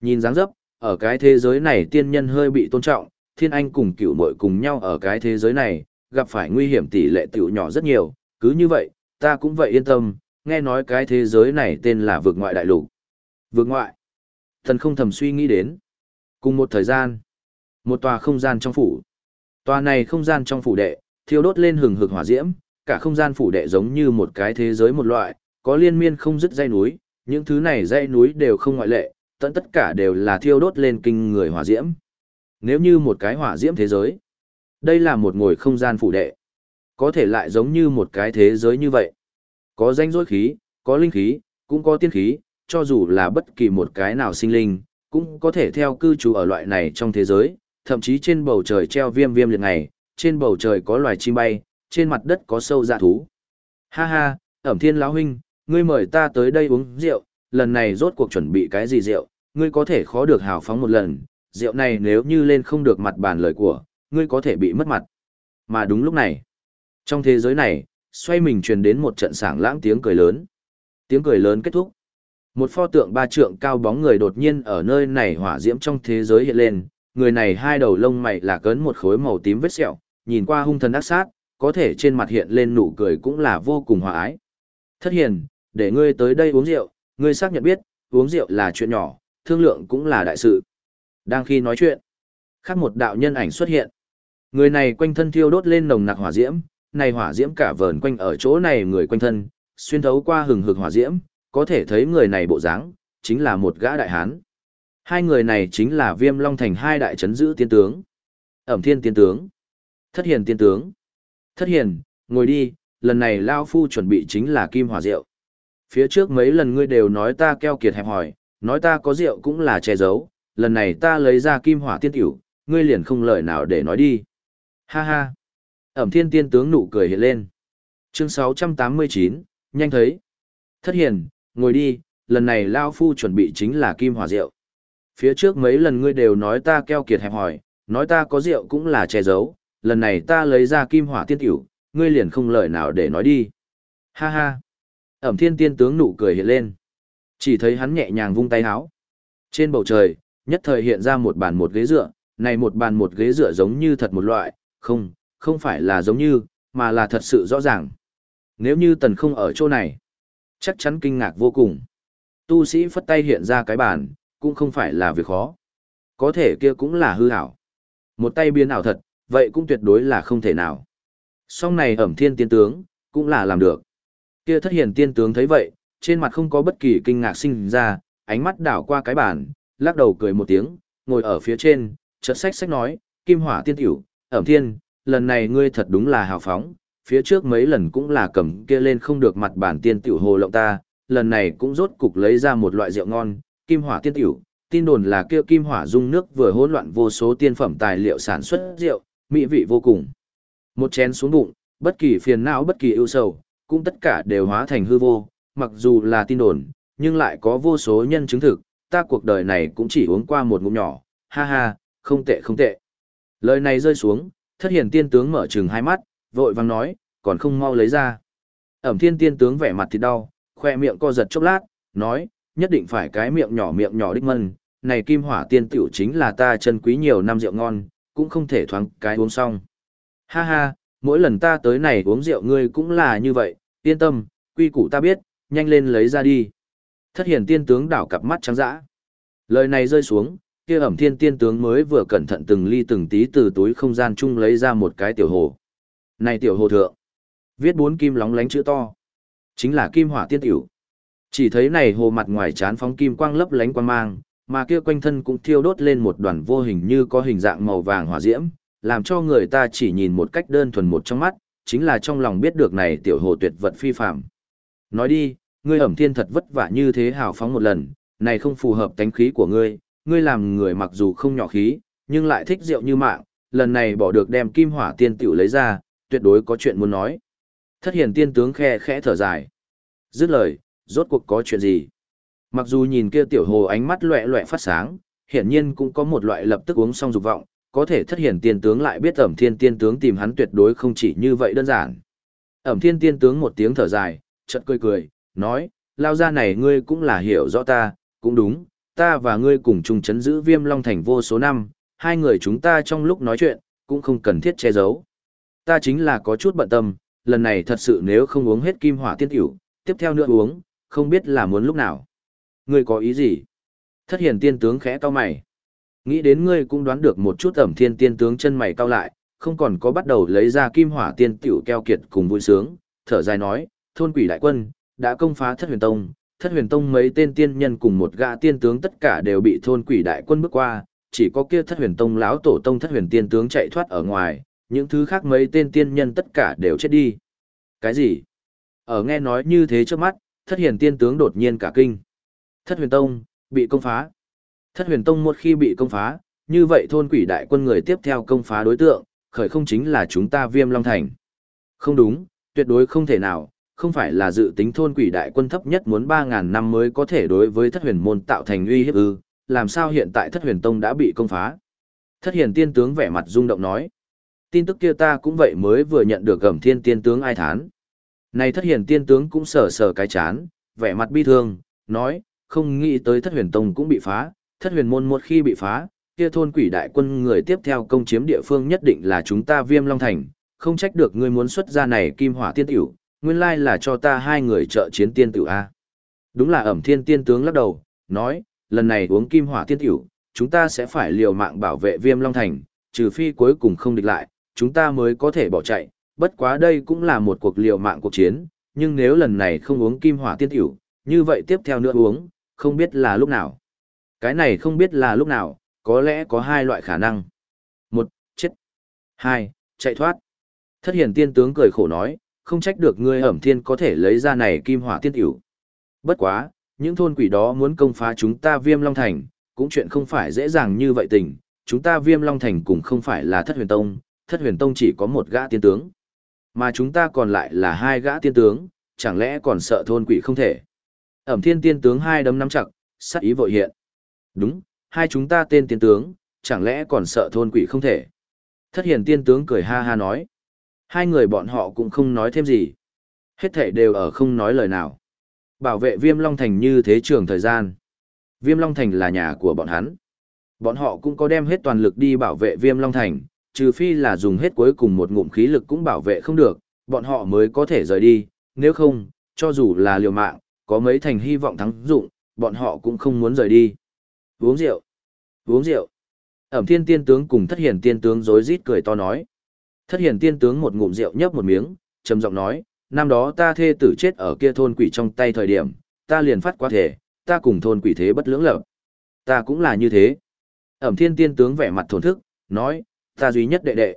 [SPEAKER 1] Nhìn dáng dấp, ở cái thế giới này tiên nhân hơi bị tôn trọng, Thiên Anh cùng cựu muội cùng nhau ở cái thế giới này, gặp phải nguy hiểm tỷ lệ tiểu nhỏ rất nhiều, cứ như vậy, ta cũng vậy yên tâm, nghe nói cái thế giới này tên là vực ngoại đại lục. Vực ngoại. Thần không thầm suy nghĩ đến. Cùng một thời gian, một tòa không gian trong phủ. Tòa này không gian trong phủ đệ, thiêu đốt lên hừng hực hỏa diễm, cả không gian phủ đệ giống như một cái thế giới một loại, có liên miên không dứt dây núi, những thứ này dây núi đều không ngoại lệ, tận tất cả đều là thiêu đốt lên kinh người hỏa diễm. Nếu như một cái hỏa diễm thế giới, đây là một ngồi không gian phủ đệ, có thể lại giống như một cái thế giới như vậy. Có danh dối khí, có linh khí, cũng có tiên khí, cho dù là bất kỳ một cái nào sinh linh, cũng có thể theo cư trú ở loại này trong thế giới, thậm chí trên bầu trời treo viêm viêm liệt ngày, trên bầu trời có loài chim bay, trên mặt đất có sâu dạ thú. Ha ha, ẩm thiên lão huynh, ngươi mời ta tới đây uống rượu, lần này rốt cuộc chuẩn bị cái gì rượu, ngươi có thể khó được hào phóng một lần, rượu này nếu như lên không được mặt bàn lời của, ngươi có thể bị mất mặt. Mà đúng lúc này, trong thế giới này, xoay mình truyền đến một trận sảng lãng tiếng cười lớn. Tiếng cười lớn kết thúc. Một pho tượng ba trượng cao bóng người đột nhiên ở nơi này hỏa diễm trong thế giới hiện lên, người này hai đầu lông mày là cấn một khối màu tím vết sẹo, nhìn qua hung thần ác sát, có thể trên mặt hiện lên nụ cười cũng là vô cùng hòa ái. Thất hiền, để ngươi tới đây uống rượu, ngươi xác nhận biết, uống rượu là chuyện nhỏ, thương lượng cũng là đại sự. Đang khi nói chuyện, khác một đạo nhân ảnh xuất hiện. Người này quanh thân thiêu đốt lên nồng nặc hỏa diễm, này hỏa diễm cả vờn quanh ở chỗ này người quanh thân, xuyên thấu qua hừng hực hỏa diễm, có thể thấy người này bộ dáng, chính là một gã đại hán. Hai người này chính là Viêm Long Thành hai đại chấn giữ tiên tướng. Ẩm Thiên tiên tướng, Thất Hiền tiên tướng. Thất Hiền, ngồi đi, lần này Lao Phu chuẩn bị chính là kim hỏa rượu. Phía trước mấy lần ngươi đều nói ta keo kiệt hẹp hỏi, nói ta có rượu cũng là che giấu, lần này ta lấy ra kim hỏa tiên tiểu, ngươi liền không lời nào để nói đi. Ha ha. Ẩm thiên tiên tướng nụ cười hiện lên. Chương 689, nhanh thấy. Thất hiền, ngồi đi, lần này Lao Phu chuẩn bị chính là kim hỏa rượu. Phía trước mấy lần ngươi đều nói ta keo kiệt hẹp hỏi, nói ta có rượu cũng là che giấu, lần này ta lấy ra kim hỏa tiên tiểu, ngươi liền không lời nào để nói đi. Ha ha. Ẩm thiên tiên tướng nụ cười hiện lên. Chỉ thấy hắn nhẹ nhàng vung tay háo. Trên bầu trời, nhất thời hiện ra một bàn một ghế dựa, này một bàn một ghế dựa giống như thật một loại, không, không phải là giống như, mà là thật sự rõ ràng. Nếu như tần không ở chỗ này, chắc chắn kinh ngạc vô cùng. Tu sĩ phất tay hiện ra cái bàn, cũng không phải là việc khó. Có thể kia cũng là hư ảo. Một tay biến ảo thật, vậy cũng tuyệt đối là không thể nào. Song này ẩm thiên tiên tướng, cũng là làm được. Kia thất hiển tiên tướng thấy vậy, trên mặt không có bất kỳ kinh ngạc sinh ra, ánh mắt đảo qua cái bàn, lắc đầu cười một tiếng, ngồi ở phía trên, chợt sách sách nói, kim hỏa tiên tiểu, ẩm thiên, lần này ngươi thật đúng là hào phóng, phía trước mấy lần cũng là cầm kia lên không được mặt bản tiên tiểu hồ lộng ta, lần này cũng rốt cục lấy ra một loại rượu ngon, kim hỏa tiên tiểu, tin đồn là kia kim hỏa dung nước vừa hỗn loạn vô số tiên phẩm tài liệu sản xuất rượu, mỹ vị vô cùng. Một chén xuống bụng, bất kỳ phiền não bất kỳ ưu sầu, cũng tất cả đều hóa thành hư vô, mặc dù là tin đồn, nhưng lại có vô số nhân chứng thực, ta cuộc đời này cũng chỉ uống qua một ngụm nhỏ, ha ha, không tệ không tệ. Lời này rơi xuống, thất hiển tiên tướng mở trừng hai mắt, vội vang nói, còn không mau lấy ra. Ẩm thiên tiên tướng vẻ mặt thì đau, khoe miệng co giật chốc lát, nói, nhất định phải cái miệng nhỏ miệng nhỏ đích mân, này kim hỏa tiên tiểu chính là ta chân quý nhiều năm rượu ngon, cũng không thể thoáng cái uống xong. Ha ha, mỗi lần ta tới này uống rượu ngươi cũng là như vậy, yên tâm, quy củ ta biết, nhanh lên lấy ra đi. Thất hiển tiên tướng đảo cặp mắt trắng dã. Lời này rơi xuống, kia ẩm thiên tiên tướng mới vừa cẩn thận từng ly từng tí từ túi không gian chung lấy ra một cái tiểu hồ. Này tiểu hồ thượng, viết bốn kim lóng lánh chữ to. Chính là kim hỏa tiên tiểu. Chỉ thấy này hồ mặt ngoài chán phóng kim quang lấp lánh quang mang, mà kia quanh thân cũng thiêu đốt lên một đoàn vô hình như có hình dạng màu vàng hỏa diễm, làm cho người ta chỉ nhìn một cách đơn thuần một trong mắt, chính là trong lòng biết được này tiểu hồ tuyệt vật phi phạm. Nói đi, ngươi ẩm thiên thật vất vả như thế hào phóng một lần, này không phù hợp tánh khí của ngươi, ngươi làm người mặc dù không nhỏ khí, nhưng lại thích rượu như mạng, lần này bỏ được đem kim hỏa tiên tiểu lấy ra, tuyệt đối có chuyện muốn nói. Thất hiền tiên tướng khe khẽ thở dài. Dứt lời, rốt cuộc có chuyện gì? Mặc dù nhìn kia tiểu hồ ánh mắt loẹ loẹ phát sáng, hiển nhiên cũng có một loại lập tức uống xong dục vọng, có thể thất hiển tiên tướng lại biết ẩm thiên tiên tướng tìm hắn tuyệt đối không chỉ như vậy đơn giản. Ẩm thiên tiên tướng một tiếng thở dài, chợt cười cười, nói, lao ra này ngươi cũng là hiểu rõ ta, cũng đúng, ta và ngươi cùng chung chấn giữ viêm long thành vô số năm, hai người chúng ta trong lúc nói chuyện, cũng không cần thiết che giấu. Ta chính là có chút bận tâm, lần này thật sự nếu không uống hết kim hỏa tiên tiểu, tiếp theo nữa uống, không biết là muốn lúc nào. Ngươi có ý gì? Thất hiển tiên tướng khẽ cau mày. Nghĩ đến ngươi cũng đoán được một chút ẩm thiên tiên tướng chân mày cau lại, không còn có bắt đầu lấy ra kim hỏa tiên tiểu keo kiệt cùng vui sướng, thở dài nói, thôn quỷ đại quân, đã công phá thất huyền tông, thất huyền tông mấy tên tiên nhân cùng một gã tiên tướng tất cả đều bị thôn quỷ đại quân bước qua, chỉ có kia thất huyền tông lão tổ tông thất huyền tiên tướng chạy thoát ở ngoài, những thứ khác mấy tên tiên nhân tất cả đều chết đi. Cái gì? Ở nghe nói như thế trước mắt, thất hiền tiên tướng đột nhiên cả kinh. Thất huyền tông, bị công phá. Thất huyền tông một khi bị công phá, như vậy thôn quỷ đại quân người tiếp theo công phá đối tượng, khởi không chính là chúng ta viêm long thành. Không đúng, tuyệt đối không thể nào, không phải là dự tính thôn quỷ đại quân thấp nhất muốn 3.000 năm mới có thể đối với thất huyền môn tạo thành uy hiếp ư, làm sao hiện tại thất huyền tông đã bị công phá. Thất hiền tiên tướng vẻ mặt rung động nói. Tin tức kia ta cũng vậy mới vừa nhận được gầm thiên tiên tướng ai thán. Này thất hiền tiên tướng cũng sờ sờ cái chán, vẻ mặt bi thương, nói, không nghĩ tới thất huyền tông cũng bị phá, thất huyền môn một khi bị phá, kia thôn quỷ đại quân người tiếp theo công chiếm địa phương nhất định là chúng ta viêm long thành, không trách được ngươi muốn xuất ra này kim hỏa tiên tiểu, nguyên lai là cho ta hai người trợ chiến tiên tiểu A. Đúng là ẩm thiên tiên tướng lắc đầu, nói, lần này uống kim hỏa tiên tiểu, chúng ta sẽ phải liều mạng bảo vệ viêm long thành, trừ phi cuối cùng không địch lại, chúng ta mới có thể bỏ chạy, bất quá đây cũng là một cuộc liều mạng cuộc chiến, nhưng nếu lần này không uống kim hỏa tiên tiểu, như vậy tiếp theo nữa uống, không biết là lúc nào. Cái này không biết là lúc nào, có lẽ có hai loại khả năng. Một, chết. Hai, chạy thoát. Thất hiển tiên tướng cười khổ nói, không trách được ngươi ẩm thiên có thể lấy ra này kim hỏa tiên tiểu. Bất quá, những thôn quỷ đó muốn công phá chúng ta viêm long thành, cũng chuyện không phải dễ dàng như vậy tình, chúng ta viêm long thành cũng không phải là thất huyền tông, thất huyền tông chỉ có một gã tiên tướng. Mà chúng ta còn lại là hai gã tiên tướng, chẳng lẽ còn sợ thôn quỷ không thể. Ẩm thiên tiên tướng hai đấm nắm chặt, sắc ý vội hiện. Đúng, hai chúng ta tên tiên tướng, chẳng lẽ còn sợ thôn quỷ không thể. Thất hiền tiên tướng cười ha ha nói. Hai người bọn họ cũng không nói thêm gì. Hết thảy đều ở không nói lời nào. Bảo vệ Viêm Long Thành như thế trường thời gian. Viêm Long Thành là nhà của bọn hắn. Bọn họ cũng có đem hết toàn lực đi bảo vệ Viêm Long Thành, trừ phi là dùng hết cuối cùng một ngụm khí lực cũng bảo vệ không được, bọn họ mới có thể rời đi, nếu không, cho dù là liều mạng, có mấy thành hy vọng thắng dụng, bọn họ cũng không muốn rời đi. Uống rượu, uống rượu. Ẩm thiên tiên tướng cùng thất hiển tiên tướng rối rít cười to nói. Thất hiển tiên tướng một ngụm rượu nhấp một miếng, trầm giọng nói, năm đó ta thê tử chết ở kia thôn quỷ trong tay thời điểm, ta liền phát quá thể, ta cùng thôn quỷ thế bất lưỡng lập. Ta cũng là như thế. Ẩm thiên tiên tướng vẻ mặt thổn thức, nói, ta duy nhất đệ đệ.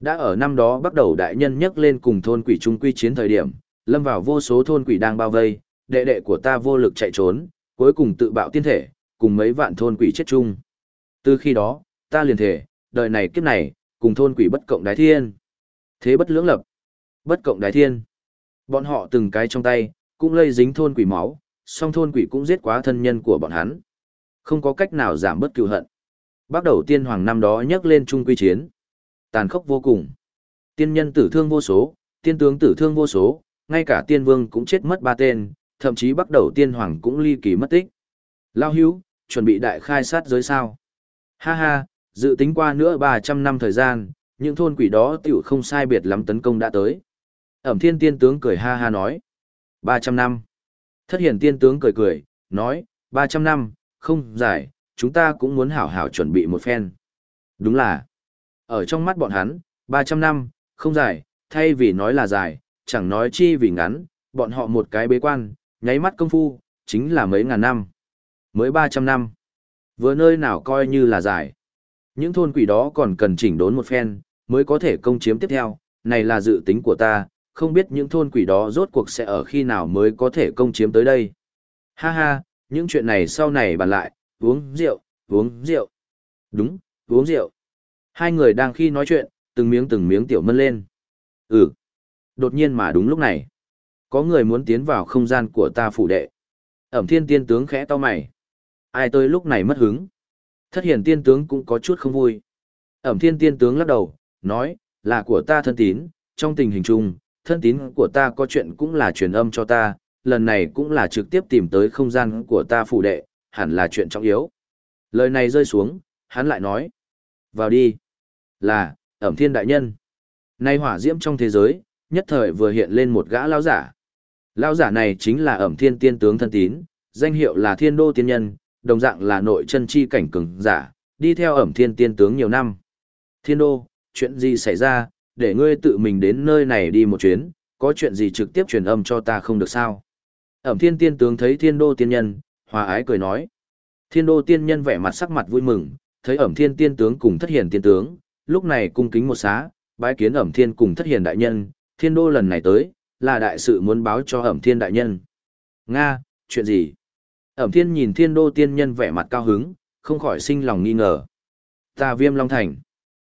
[SPEAKER 1] Đã ở năm đó bắt đầu đại nhân nhắc lên cùng thôn quỷ trung quy chiến thời điểm, lâm vào vô số thôn quỷ đang bao vây, đệ đệ của ta vô lực chạy trốn, cuối cùng tự bạo tiên thể, cùng mấy vạn thôn quỷ chết chung. Từ khi đó, ta liền thể, đời này kiếp này, cùng thôn quỷ bất cộng đái thiên. Thế bất lưỡng lập, bất cộng đái thiên. Bọn họ từng cái trong tay, cũng lây dính thôn quỷ máu, song thôn quỷ cũng giết quá thân nhân của bọn hắn. Không có cách nào giảm bất cựu hận. Bắt đầu tiên hoàng năm đó nhắc lên trung quy chiến. Tàn khốc vô cùng. Tiên nhân tử thương vô số, tiên tướng tử thương vô số, ngay cả tiên vương cũng chết mất ba tên, thậm chí bắt đầu tiên hoàng cũng ly kỳ mất tích. Lao hữu, chuẩn bị đại khai sát giới sao. Ha ha, dự tính qua nữa 300 năm thời gian, những thôn quỷ đó tiểu không sai biệt lắm tấn công đã tới. Ẩm thiên tiên tướng cười ha ha nói. 300 năm. Thất hiển tiên tướng cười cười, nói, 300 năm, không dài, chúng ta cũng muốn hảo hảo chuẩn bị một phen. Đúng là, ở trong mắt bọn hắn, 300 năm, không dài, thay vì nói là dài, chẳng nói chi vì ngắn, bọn họ một cái bế quan, nháy mắt công phu, chính là mấy ngàn năm. Mới 300 năm. Vừa nơi nào coi như là dài. Những thôn quỷ đó còn cần chỉnh đốn một phen, mới có thể công chiếm tiếp theo, này là dự tính của ta, không biết những thôn quỷ đó rốt cuộc sẽ ở khi nào mới có thể công chiếm tới đây. Ha ha, những chuyện này sau này bàn lại, uống rượu, uống rượu. Đúng, uống rượu. Hai người đang khi nói chuyện, từng miếng từng miếng tiểu mân lên. Ừ. Đột nhiên mà đúng lúc này, có người muốn tiến vào không gian của ta phủ đệ. Ẩm thiên tiên tướng khẽ to mày. Ai tôi lúc này mất hứng. Thất hiển tiên tướng cũng có chút không vui. Ẩm thiên tiên tướng lắc đầu, nói, là của ta thân tín, trong tình hình chung, thân tín của ta có chuyện cũng là truyền âm cho ta, lần này cũng là trực tiếp tìm tới không gian của ta phủ đệ, hẳn là chuyện trọng yếu. Lời này rơi xuống, hắn lại nói, vào đi. Là, ẩm thiên đại nhân. Nay hỏa diễm trong thế giới, nhất thời vừa hiện lên một gã lao giả. Lao giả này chính là ẩm thiên tiên tướng thân tín, danh hiệu là thiên đô tiên nhân, đồng dạng là nội chân chi cảnh cường giả, đi theo ẩm thiên tiên tướng nhiều năm. Thiên đô, chuyện gì xảy ra, để ngươi tự mình đến nơi này đi một chuyến, có chuyện gì trực tiếp truyền âm cho ta không được sao. Ẩm thiên tiên tướng thấy thiên đô tiên nhân, hòa ái cười nói. Thiên đô tiên nhân vẻ mặt sắc mặt vui mừng, thấy ẩm thiên tiên tướng cùng thất hiền tiên tướng, lúc này cung kính một xá, bái kiến ẩm thiên cùng thất hiền đại nhân, thiên đô lần này tới, là đại sự muốn báo cho ẩm thiên đại nhân. Nga, chuyện gì? Ẩm thiên nhìn thiên đô tiên nhân vẻ mặt cao hứng, không khỏi sinh lòng nghi ngờ. Ta viêm long thành.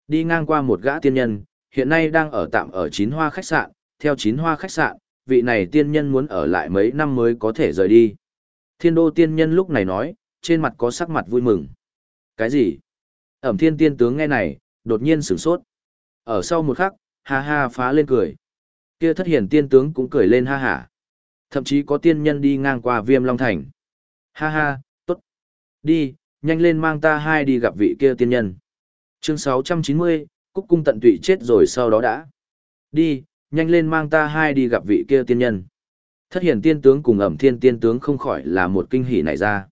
[SPEAKER 1] Đi ngang qua một gã tiên nhân, hiện nay đang ở tạm ở chín hoa khách sạn, theo chín hoa khách sạn, vị này tiên nhân muốn ở lại mấy năm mới có thể rời đi. Thiên đô tiên nhân lúc này nói, trên mặt có sắc mặt vui mừng. Cái gì? Ẩm thiên tiên tướng nghe này, đột nhiên sửng sốt. Ở sau một khắc, ha ha phá lên cười. Kia thất hiển tiên tướng cũng cười lên ha hả. Thậm chí có tiên nhân đi ngang qua viêm long thành. Ha ha, tốt. Đi, nhanh lên mang ta hai đi gặp vị kia tiên nhân. Chương 690, Cúc Cung tận tụy chết rồi sau đó đã. Đi, nhanh lên mang ta hai đi gặp vị kia tiên nhân. Thất hiển tiên tướng cùng ẩm thiên tiên tướng không khỏi là một kinh hỉ nảy ra.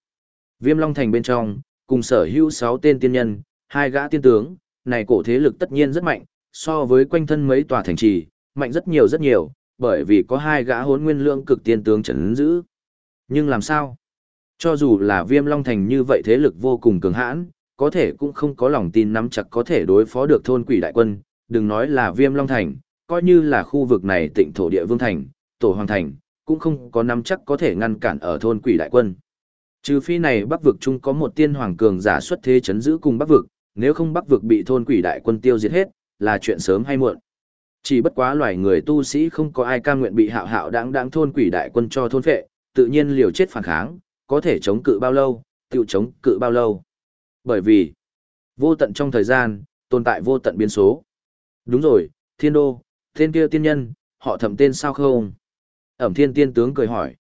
[SPEAKER 1] Viêm Long Thành bên trong, cùng sở hữu sáu tên tiên nhân, hai gã tiên tướng, này cổ thế lực tất nhiên rất mạnh, so với quanh thân mấy tòa thành trì, mạnh rất nhiều rất nhiều, bởi vì có hai gã hốn nguyên lượng cực tiên tướng trấn giữ. Nhưng làm sao? Cho dù là viêm long thành như vậy thế lực vô cùng cường hãn, có thể cũng không có lòng tin nắm chặt có thể đối phó được thôn quỷ đại quân, đừng nói là viêm long thành, coi như là khu vực này tịnh thổ địa vương thành, tổ hoàng thành, cũng không có nắm chắc có thể ngăn cản ở thôn quỷ đại quân. Trừ phi này bắc vực chung có một tiên hoàng cường giả xuất thế chấn giữ cùng bắc vực, nếu không bắc vực bị thôn quỷ đại quân tiêu diệt hết, là chuyện sớm hay muộn. Chỉ bất quá loài người tu sĩ không có ai cam nguyện bị hạo hạo đáng đáng thôn quỷ đại quân cho thôn phệ, tự nhiên liều chết phản kháng, có thể chống cự bao lâu, tiêu chống cự bao lâu. Bởi vì, vô tận trong thời gian, tồn tại vô tận biến số. Đúng rồi, thiên đô, tên kia tiên nhân, họ thẩm tên sao không? Ẩm thiên tiên tướng cười hỏi.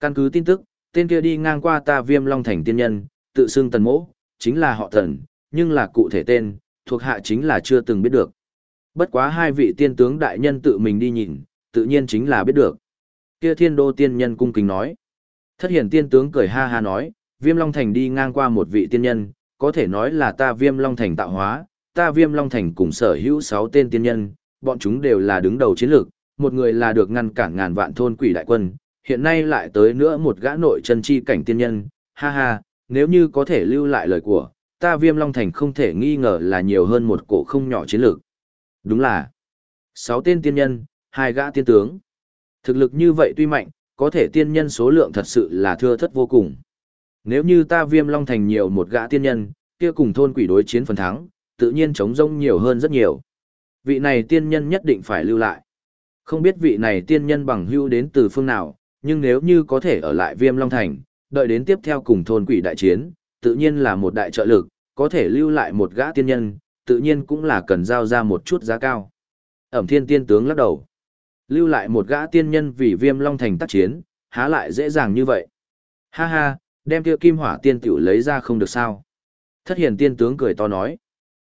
[SPEAKER 1] Căn cứ tin tức, tên kia đi ngang qua ta viêm long thành tiên nhân, tự xưng tần mỗ, chính là họ thần, nhưng là cụ thể tên, thuộc hạ chính là chưa từng biết được. Bất quá hai vị tiên tướng đại nhân tự mình đi nhìn, tự nhiên chính là biết được. Kia thiên đô tiên nhân cung kính nói. Thất hiển tiên tướng cười ha ha nói, viêm long thành đi ngang qua một vị tiên nhân, có thể nói là ta viêm long thành tạo hóa, ta viêm long thành cùng sở hữu sáu tên tiên nhân, bọn chúng đều là đứng đầu chiến lược, một người là được ngăn cản ngàn vạn thôn quỷ đại quân, hiện nay lại tới nữa một gã nội chân chi cảnh tiên nhân, ha ha, nếu như có thể lưu lại lời của, ta viêm long thành không thể nghi ngờ là nhiều hơn một cổ không nhỏ chiến lược. Đúng là, sáu tên tiên nhân, hai gã tiên tướng. Thực lực như vậy tuy mạnh, có thể tiên nhân số lượng thật sự là thưa thất vô cùng. Nếu như ta viêm long thành nhiều một gã tiên nhân, kia cùng thôn quỷ đối chiến phần thắng, tự nhiên chống rông nhiều hơn rất nhiều. Vị này tiên nhân nhất định phải lưu lại. Không biết vị này tiên nhân bằng hưu đến từ phương nào, nhưng nếu như có thể ở lại viêm long thành, đợi đến tiếp theo cùng thôn quỷ đại chiến, tự nhiên là một đại trợ lực, có thể lưu lại một gã tiên nhân, tự nhiên cũng là cần giao ra một chút giá cao. Ẩm thiên tiên tướng lắc đầu. Lưu lại một gã tiên nhân vì viêm long thành tác chiến, há lại dễ dàng như vậy. Ha ha, đem kia kim hỏa tiên tiểu lấy ra không được sao. Thất hiền tiên tướng cười to nói.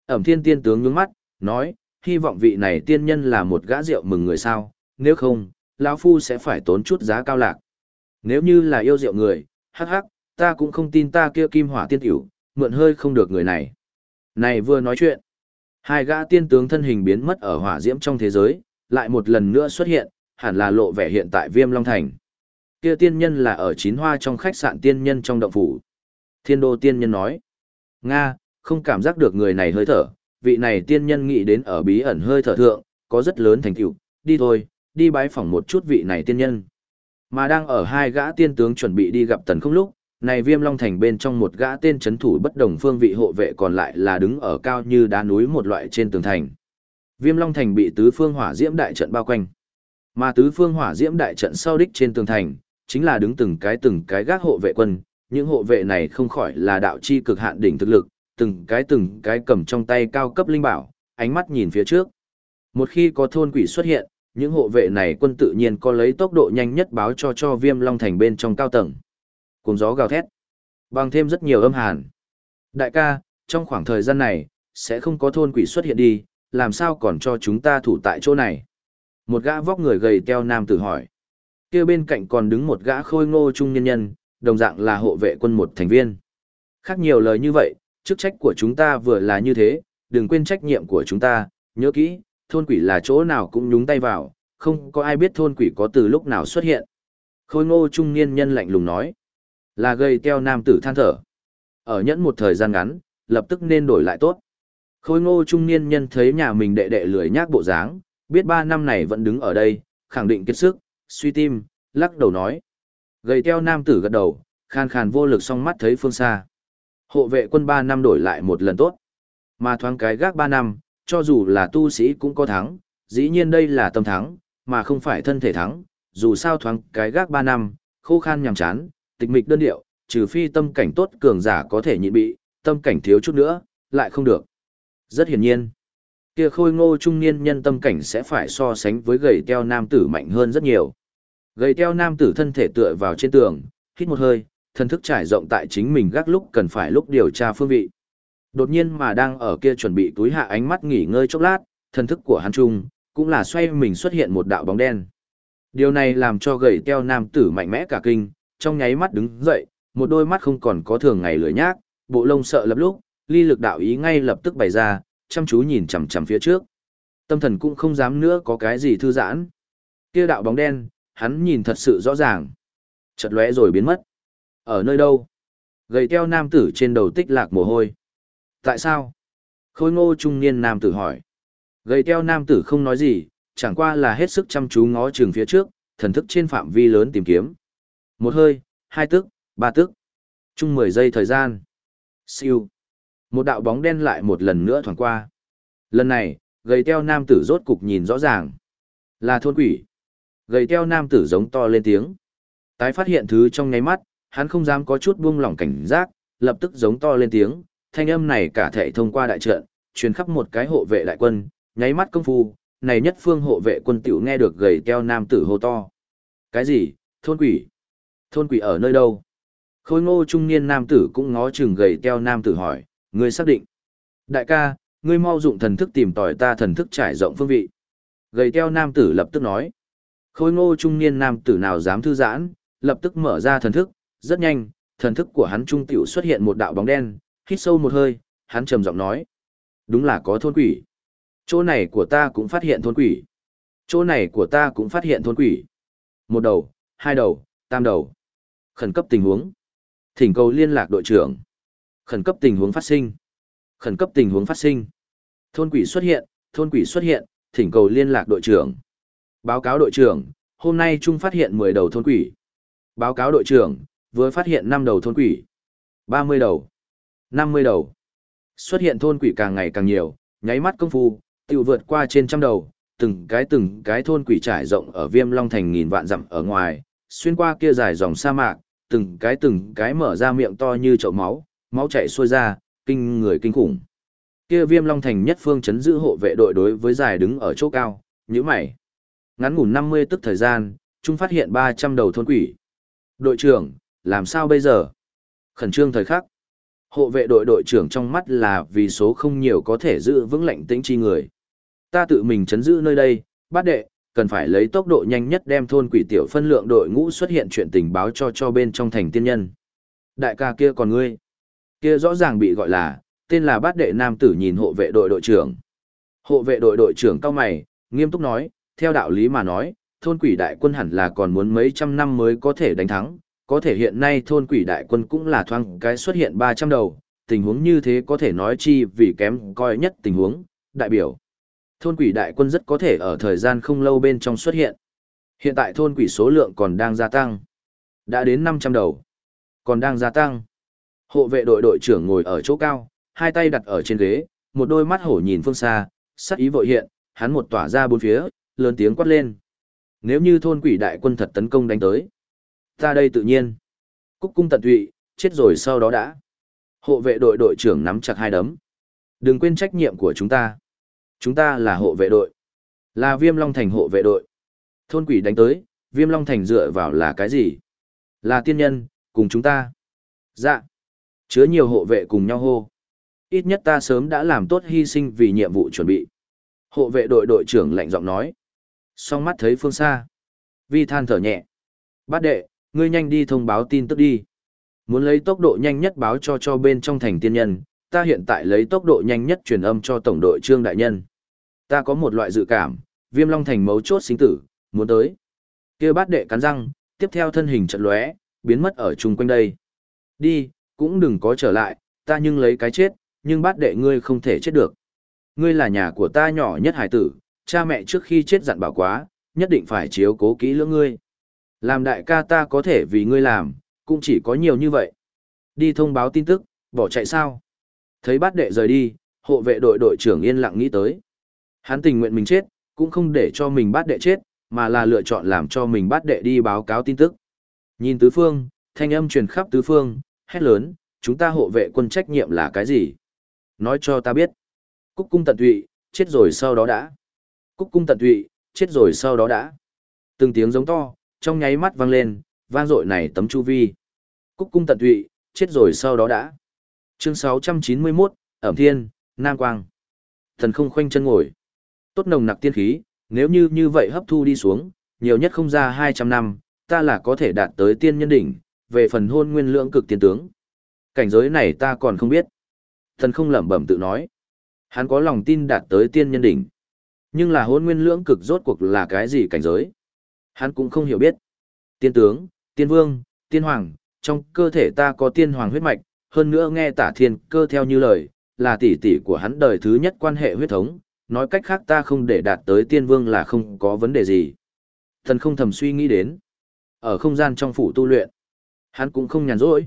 [SPEAKER 1] Ẩm thiên tiên tướng nhướng mắt, nói, hy vọng vị này tiên nhân là một gã rượu mừng người sao, nếu không, lão Phu sẽ phải tốn chút giá cao lạc. Nếu như là yêu rượu người, hắc hắc, ta cũng không tin ta kia kim hỏa tiên tiểu, mượn hơi không được người này. Này vừa nói chuyện, hai gã tiên tướng thân hình biến mất ở hỏa diễm trong thế giới, lại một lần nữa xuất hiện, hẳn là lộ vẻ hiện tại Viêm Long Thành. Kia tiên nhân là ở chín hoa trong khách sạn tiên nhân trong động phủ. Thiên đô tiên nhân nói, Nga, không cảm giác được người này hơi thở, vị này tiên nhân nghĩ đến ở bí ẩn hơi thở thượng, có rất lớn thành tựu, đi thôi, đi bái phỏng một chút vị này tiên nhân. Mà đang ở hai gã tiên tướng chuẩn bị đi gặp tần không lúc, này viêm long thành bên trong một gã tên chấn thủ bất đồng phương vị hộ vệ còn lại là đứng ở cao như đá núi một loại trên tường thành. Viêm long thành bị tứ phương hỏa diễm đại trận bao quanh. Mà tứ phương hỏa diễm đại trận sau đích trên tường thành, chính là đứng từng cái từng cái gác hộ vệ quân, những hộ vệ này không khỏi là đạo chi cực hạn đỉnh thực lực, từng cái từng cái cầm trong tay cao cấp linh bảo, ánh mắt nhìn phía trước. Một khi có thôn quỷ xuất hiện, những hộ vệ này quân tự nhiên có lấy tốc độ nhanh nhất báo cho cho viêm long thành bên trong cao tầng. Cùng gió gào thét, bằng thêm rất nhiều âm hàn. Đại ca, trong khoảng thời gian này, sẽ không có thôn quỷ xuất hiện đi, làm sao còn cho chúng ta thủ tại chỗ này? Một gã vóc người gầy teo nam tử hỏi. kia bên cạnh còn đứng một gã khôi ngô trung nhân nhân, đồng dạng là hộ vệ quân một thành viên. Khác nhiều lời như vậy, chức trách của chúng ta vừa là như thế, đừng quên trách nhiệm của chúng ta, nhớ kỹ, thôn quỷ là chỗ nào cũng nhúng tay vào, không có ai biết thôn quỷ có từ lúc nào xuất hiện. Khôi ngô trung niên nhân lạnh lùng nói, là gây teo nam tử than thở. Ở nhẫn một thời gian ngắn, lập tức nên đổi lại tốt. Khôi ngô trung niên nhân thấy nhà mình đệ đệ lười nhác bộ dáng, biết ba năm này vẫn đứng ở đây, khẳng định kết sức, suy tim, lắc đầu nói. Gầy teo nam tử gật đầu, khan khàn vô lực song mắt thấy phương xa. Hộ vệ quân ba năm đổi lại một lần tốt. Mà thoáng cái gác ba năm, cho dù là tu sĩ cũng có thắng, dĩ nhiên đây là tâm thắng, mà không phải thân thể thắng, dù sao thoáng cái gác ba năm, khô khan nhằm chán, tịch mịch đơn điệu, trừ phi tâm cảnh tốt cường giả có thể nhịn bị, tâm cảnh thiếu chút nữa, lại không được. Rất hiển nhiên, kia khôi ngô trung niên nhân tâm cảnh sẽ phải so sánh với gầy teo nam tử mạnh hơn rất nhiều. Gầy teo nam tử thân thể tựa vào trên tường, hít một hơi, Thần thức trải rộng tại chính mình gác lúc cần phải lúc điều tra phương vị. Đột nhiên mà đang ở kia chuẩn bị túi hạ ánh mắt nghỉ ngơi chốc lát, thần thức của hắn trung, cũng là xoay mình xuất hiện một đạo bóng đen. Điều này làm cho gầy teo nam tử mạnh mẽ cả kinh, trong nháy mắt đứng dậy, một đôi mắt không còn có thường ngày lười nhác, bộ lông sợ lập lúc, ly lực đạo ý ngay lập tức bày ra, chăm chú nhìn chằm chằm phía trước. Tâm thần cũng không dám nữa có cái gì thư giãn. Kia đạo bóng đen, hắn nhìn thật sự rõ ràng. Chợt lóe rồi biến mất. Ở nơi đâu? Gầy teo nam tử trên đầu tích lạc mồ hôi. Tại sao? Khôi ngô trung niên nam tử hỏi. Gầy teo nam tử không nói gì, chẳng qua là hết sức chăm chú ngó trường phía trước, thần thức trên phạm vi lớn tìm kiếm. Một hơi, hai tức, ba tức. Chung mười giây thời gian. Siêu. Một đạo bóng đen lại một lần nữa thoảng qua. Lần này, gầy teo nam tử rốt cục nhìn rõ ràng. Là thôn quỷ. Gầy teo nam tử giống to lên tiếng. Tái phát hiện thứ trong nháy mắt, hắn không dám có chút buông lỏng cảnh giác, lập tức giống to lên tiếng, thanh âm này cả thể thông qua đại trận, truyền khắp một cái hộ vệ đại quân, nháy mắt công phu, này nhất phương hộ vệ quân tiểu nghe được gầy keo nam tử hô to. Cái gì? Thôn quỷ? Thôn quỷ ở nơi đâu? Khôi ngô trung niên nam tử cũng ngó chừng gầy keo nam tử hỏi, ngươi xác định. Đại ca, ngươi mau dụng thần thức tìm tòi ta thần thức trải rộng phương vị. Gầy keo nam tử lập tức nói. Khôi ngô trung niên nam tử nào dám thư giãn, lập tức mở ra thần thức, rất nhanh, thần thức của hắn trung tiểu xuất hiện một đạo bóng đen, hít sâu một hơi, hắn trầm giọng nói. Đúng là có thôn quỷ. Chỗ này của ta cũng phát hiện thôn quỷ. Chỗ này của ta cũng phát hiện thôn quỷ. Một đầu, hai đầu, tam đầu. Khẩn cấp tình huống. Thỉnh cầu liên lạc đội trưởng. Khẩn cấp tình huống phát sinh. Khẩn cấp tình huống phát sinh. Thôn quỷ xuất hiện, thôn quỷ xuất hiện, thỉnh cầu liên lạc đội trưởng. Báo cáo đội trưởng, hôm nay Trung phát hiện 10 đầu thôn quỷ. Báo cáo đội trưởng, vừa phát hiện năm đầu thôn quỷ. 30 đầu. 50 đầu. Xuất hiện thôn quỷ càng ngày càng nhiều, nháy mắt công phu, tiêu vượt qua trên trăm đầu, từng cái từng cái thôn quỷ trải rộng ở viêm long thành nghìn vạn dặm ở ngoài, xuyên qua kia dài dòng sa mạc, từng cái từng cái mở ra miệng to như chậu máu, máu chảy xuôi ra, kinh người kinh khủng. Kia Viêm Long Thành nhất phương chấn giữ hộ vệ đội đối với dài đứng ở chỗ cao, như mày. Ngắn ngủn 50 tức thời gian, chúng phát hiện 300 đầu thôn quỷ. Đội trưởng, làm sao bây giờ? Khẩn trương thời khắc. Hộ vệ đội đội trưởng trong mắt là vì số không nhiều có thể giữ vững lệnh tĩnh chi người. Ta tự mình chấn giữ nơi đây, bát đệ, cần phải lấy tốc độ nhanh nhất đem thôn quỷ tiểu phân lượng đội ngũ xuất hiện chuyện tình báo cho cho bên trong thành tiên nhân. Đại ca kia còn ngươi. Kia rõ ràng bị gọi là, tên là bát đệ nam tử nhìn hộ vệ đội đội trưởng. Hộ vệ đội đội trưởng cao mày, nghiêm túc nói, theo đạo lý mà nói, thôn quỷ đại quân hẳn là còn muốn mấy trăm năm mới có thể đánh thắng, có thể hiện nay thôn quỷ đại quân cũng là thoang cái xuất hiện 300 đầu, tình huống như thế có thể nói chi vì kém coi nhất tình huống, đại biểu. Thôn quỷ đại quân rất có thể ở thời gian không lâu bên trong xuất hiện. Hiện tại thôn quỷ số lượng còn đang gia tăng. Đã đến 500 đầu. Còn đang gia tăng. Hộ vệ đội đội trưởng ngồi ở chỗ cao, hai tay đặt ở trên ghế, một đôi mắt hổ nhìn phương xa, sắc ý vội hiện, hắn một tỏa ra bốn phía, lớn tiếng quát lên. Nếu như thôn quỷ đại quân thật tấn công đánh tới, ta đây tự nhiên. Cúc cung tận tụy, chết rồi sau đó đã. Hộ vệ đội đội trưởng nắm chặt hai đấm. Đừng quên trách nhiệm của chúng ta. Chúng ta là hộ vệ đội. Là viêm long thành hộ vệ đội. Thôn quỷ đánh tới, viêm long thành dựa vào là cái gì? Là tiên nhân, cùng chúng ta. Dạ. Chứa nhiều hộ vệ cùng nhau hô. Ít nhất ta sớm đã làm tốt hy sinh vì nhiệm vụ chuẩn bị. Hộ vệ đội đội trưởng lạnh giọng nói. Song mắt thấy phương xa. Vi than thở nhẹ. Bát đệ, ngươi nhanh đi thông báo tin tức đi. Muốn lấy tốc độ nhanh nhất báo cho cho bên trong thành tiên nhân, ta hiện tại lấy tốc độ nhanh nhất truyền âm cho tổng đội trương đại nhân. Ta có một loại dự cảm, viêm long thành mấu chốt sinh tử, muốn tới. kia bát đệ cắn răng, tiếp theo thân hình trận lóe, biến mất ở chung quanh đây. Đi, cũng đừng có trở lại, ta nhưng lấy cái chết, nhưng bát đệ ngươi không thể chết được. Ngươi là nhà của ta nhỏ nhất hải tử, cha mẹ trước khi chết dặn bảo quá, nhất định phải chiếu cố kỹ lưỡng ngươi. Làm đại ca ta có thể vì ngươi làm, cũng chỉ có nhiều như vậy. Đi thông báo tin tức, bỏ chạy sao? Thấy bát đệ rời đi, hộ vệ đội đội trưởng yên lặng nghĩ tới. Hắn tình nguyện mình chết, cũng không để cho mình bát đệ chết, mà là lựa chọn làm cho mình bát đệ đi báo cáo tin tức. Nhìn tứ phương, thanh âm truyền khắp tứ phương, hét lớn, chúng ta hộ vệ quân trách nhiệm là cái gì? Nói cho ta biết. Cúc cung tận tụy, chết rồi sau đó đã. Cúc cung tận tụy, chết rồi sau đó đã. Từng tiếng giống to, trong nháy mắt vang lên, vang dội này tấm chu vi. Cúc cung tận tụy, chết rồi sau đó đã. Chương 691, Ẩm Thiên, Nam Quang. Thần không khoanh chân ngồi. Tốt nồng nặc tiên khí, nếu như như vậy hấp thu đi xuống, nhiều nhất không ra 200 năm, ta là có thể đạt tới tiên nhân đỉnh, về phần hôn nguyên lượng cực tiên tướng. Cảnh giới này ta còn không biết. Thần không lẩm bẩm tự nói. Hắn có lòng tin đạt tới tiên nhân đỉnh. Nhưng là hôn nguyên lưỡng cực rốt cuộc là cái gì cảnh giới? Hắn cũng không hiểu biết. Tiên tướng, tiên vương, tiên hoàng, trong cơ thể ta có tiên hoàng huyết mạch, hơn nữa nghe tả thiên cơ theo như lời, là tỷ tỷ của hắn đời thứ nhất quan hệ huyết thống, nói cách khác ta không để đạt tới tiên vương là không có vấn đề gì. Thần không thầm suy nghĩ đến. Ở không gian trong phủ tu luyện, hắn cũng không nhàn rỗi.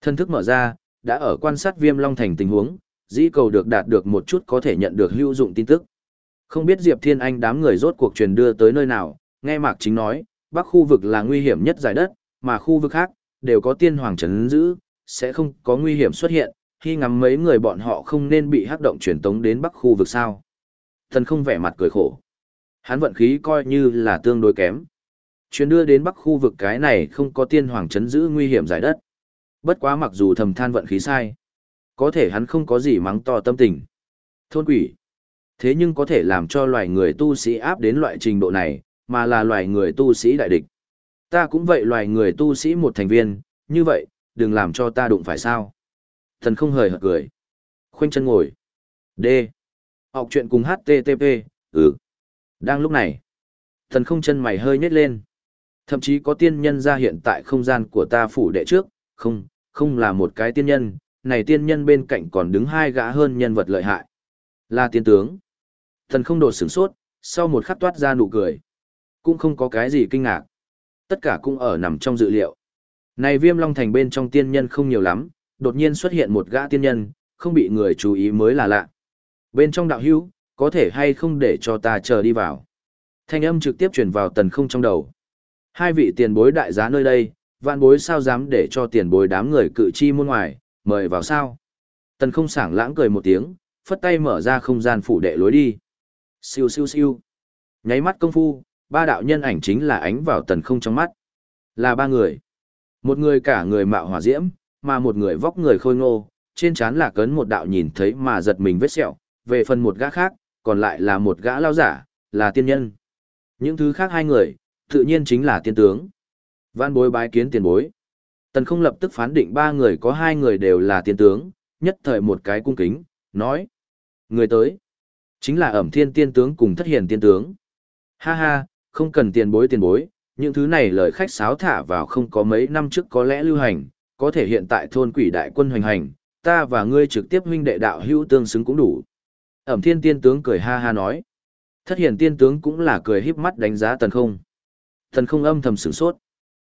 [SPEAKER 1] Thân thức mở ra, đã ở quan sát viêm long thành tình huống, dĩ cầu được đạt được một chút có thể nhận được hữu dụng tin tức. Không biết Diệp Thiên Anh đám người rốt cuộc truyền đưa tới nơi nào, nghe Mạc Chính nói, bắc khu vực là nguy hiểm nhất giải đất, mà khu vực khác, đều có tiên hoàng trấn giữ, sẽ không có nguy hiểm xuất hiện, khi ngắm mấy người bọn họ không nên bị hắc động truyền tống đến bắc khu vực sao. Thần không vẻ mặt cười khổ. Hắn vận khí coi như là tương đối kém. Chuyến đưa đến bắc khu vực cái này không có tiên hoàng trấn giữ nguy hiểm giải đất. Bất quá mặc dù thầm than vận khí sai. Có thể hắn không có gì mắng to tâm tình. Thôn quỷ. Thế nhưng có thể làm cho loài người tu sĩ áp đến loại trình độ này, mà là loài người tu sĩ đại địch. Ta cũng vậy loài người tu sĩ một thành viên, như vậy, đừng làm cho ta đụng phải sao. Thần không hời hợt cười. Khoanh chân ngồi. D. Học chuyện cùng HTTP, ừ. Đang lúc này, thần không chân mày hơi nhếch lên. Thậm chí có tiên nhân ra hiện tại không gian của ta phủ đệ trước, không, không là một cái tiên nhân, này tiên nhân bên cạnh còn đứng hai gã hơn nhân vật lợi hại. Là tiên tướng. Thần không đột sửng sốt, sau một khắc toát ra nụ cười. Cũng không có cái gì kinh ngạc. Tất cả cũng ở nằm trong dự liệu. Này viêm long thành bên trong tiên nhân không nhiều lắm, đột nhiên xuất hiện một gã tiên nhân, không bị người chú ý mới là lạ. Bên trong đạo hữu, có thể hay không để cho ta chờ đi vào. Thanh âm trực tiếp truyền vào tần không trong đầu. Hai vị tiền bối đại giá nơi đây, vạn bối sao dám để cho tiền bối đám người cự chi muôn ngoài, mời vào sao. Tần không sảng lãng cười một tiếng, phất tay mở ra không gian phủ đệ lối đi. Siêu siêu siêu. Nháy mắt công phu, ba đạo nhân ảnh chính là ánh vào tần không trong mắt. Là ba người. Một người cả người mạo hỏa diễm, mà một người vóc người khôi ngô, trên trán là cấn một đạo nhìn thấy mà giật mình vết sẹo, về phần một gã khác, còn lại là một gã lao giả, là tiên nhân. Những thứ khác hai người, tự nhiên chính là tiên tướng. Văn bối bái kiến tiền bối. Tần không lập tức phán định ba người có hai người đều là tiên tướng, nhất thời một cái cung kính, nói. Người tới, chính là ẩm thiên tiên tướng cùng thất hiền tiên tướng. Ha ha, không cần tiền bối tiền bối, những thứ này lời khách sáo thả vào không có mấy năm trước có lẽ lưu hành, có thể hiện tại thôn quỷ đại quân hoành hành, ta và ngươi trực tiếp huynh đệ đạo hữu tương xứng cũng đủ. Ẩm thiên tiên tướng cười ha ha nói. Thất hiển tiên tướng cũng là cười híp mắt đánh giá tần không. Tần không âm thầm sửng sốt.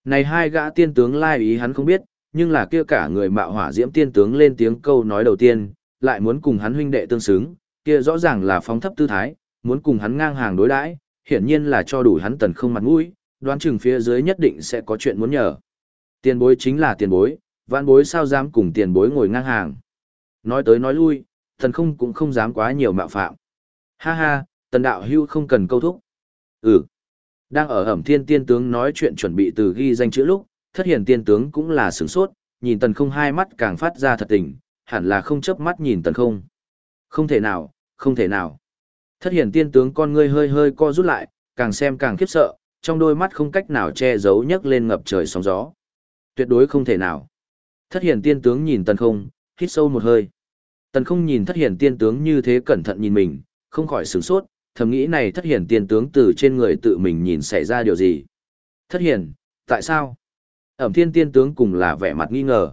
[SPEAKER 1] Này hai gã tiên tướng lai ý hắn không biết, nhưng là kia cả người mạo hỏa diễm tiên tướng lên tiếng câu nói đầu tiên, lại muốn cùng hắn huynh đệ tương xứng, kia rõ ràng là phóng thấp tư thái, muốn cùng hắn ngang hàng đối đãi, hiển nhiên là cho đủ hắn tần không mặt mũi, đoán chừng phía dưới nhất định sẽ có chuyện muốn nhờ. Tiền bối chính là tiền bối, vạn bối sao dám cùng tiền bối ngồi ngang hàng. Nói tới nói lui, tần không cũng không dám quá nhiều mạo phạm. Ha ha, tần đạo hưu không cần câu thúc. Ừ. Đang ở ẩm thiên tiên tướng nói chuyện chuẩn bị từ ghi danh chữ lúc, thất hiển tiên tướng cũng là sửng sốt, nhìn tần không hai mắt càng phát ra thật tình, hẳn là không chớp mắt nhìn tần không. Không thể nào, không thể nào. Thất Hiển tiên tướng con ngươi hơi hơi co rút lại, càng xem càng khiếp sợ, trong đôi mắt không cách nào che giấu nhấc lên ngập trời sóng gió. Tuyệt đối không thể nào. Thất Hiển tiên tướng nhìn tần không, hít sâu một hơi. Tần không nhìn thất Hiển tiên tướng như thế cẩn thận nhìn mình, không khỏi sửng sốt, thầm nghĩ này thất Hiển tiên tướng từ trên người tự mình nhìn xảy ra điều gì. Thất Hiển, tại sao? Ẩm thiên tiên tướng cùng là vẻ mặt nghi ngờ.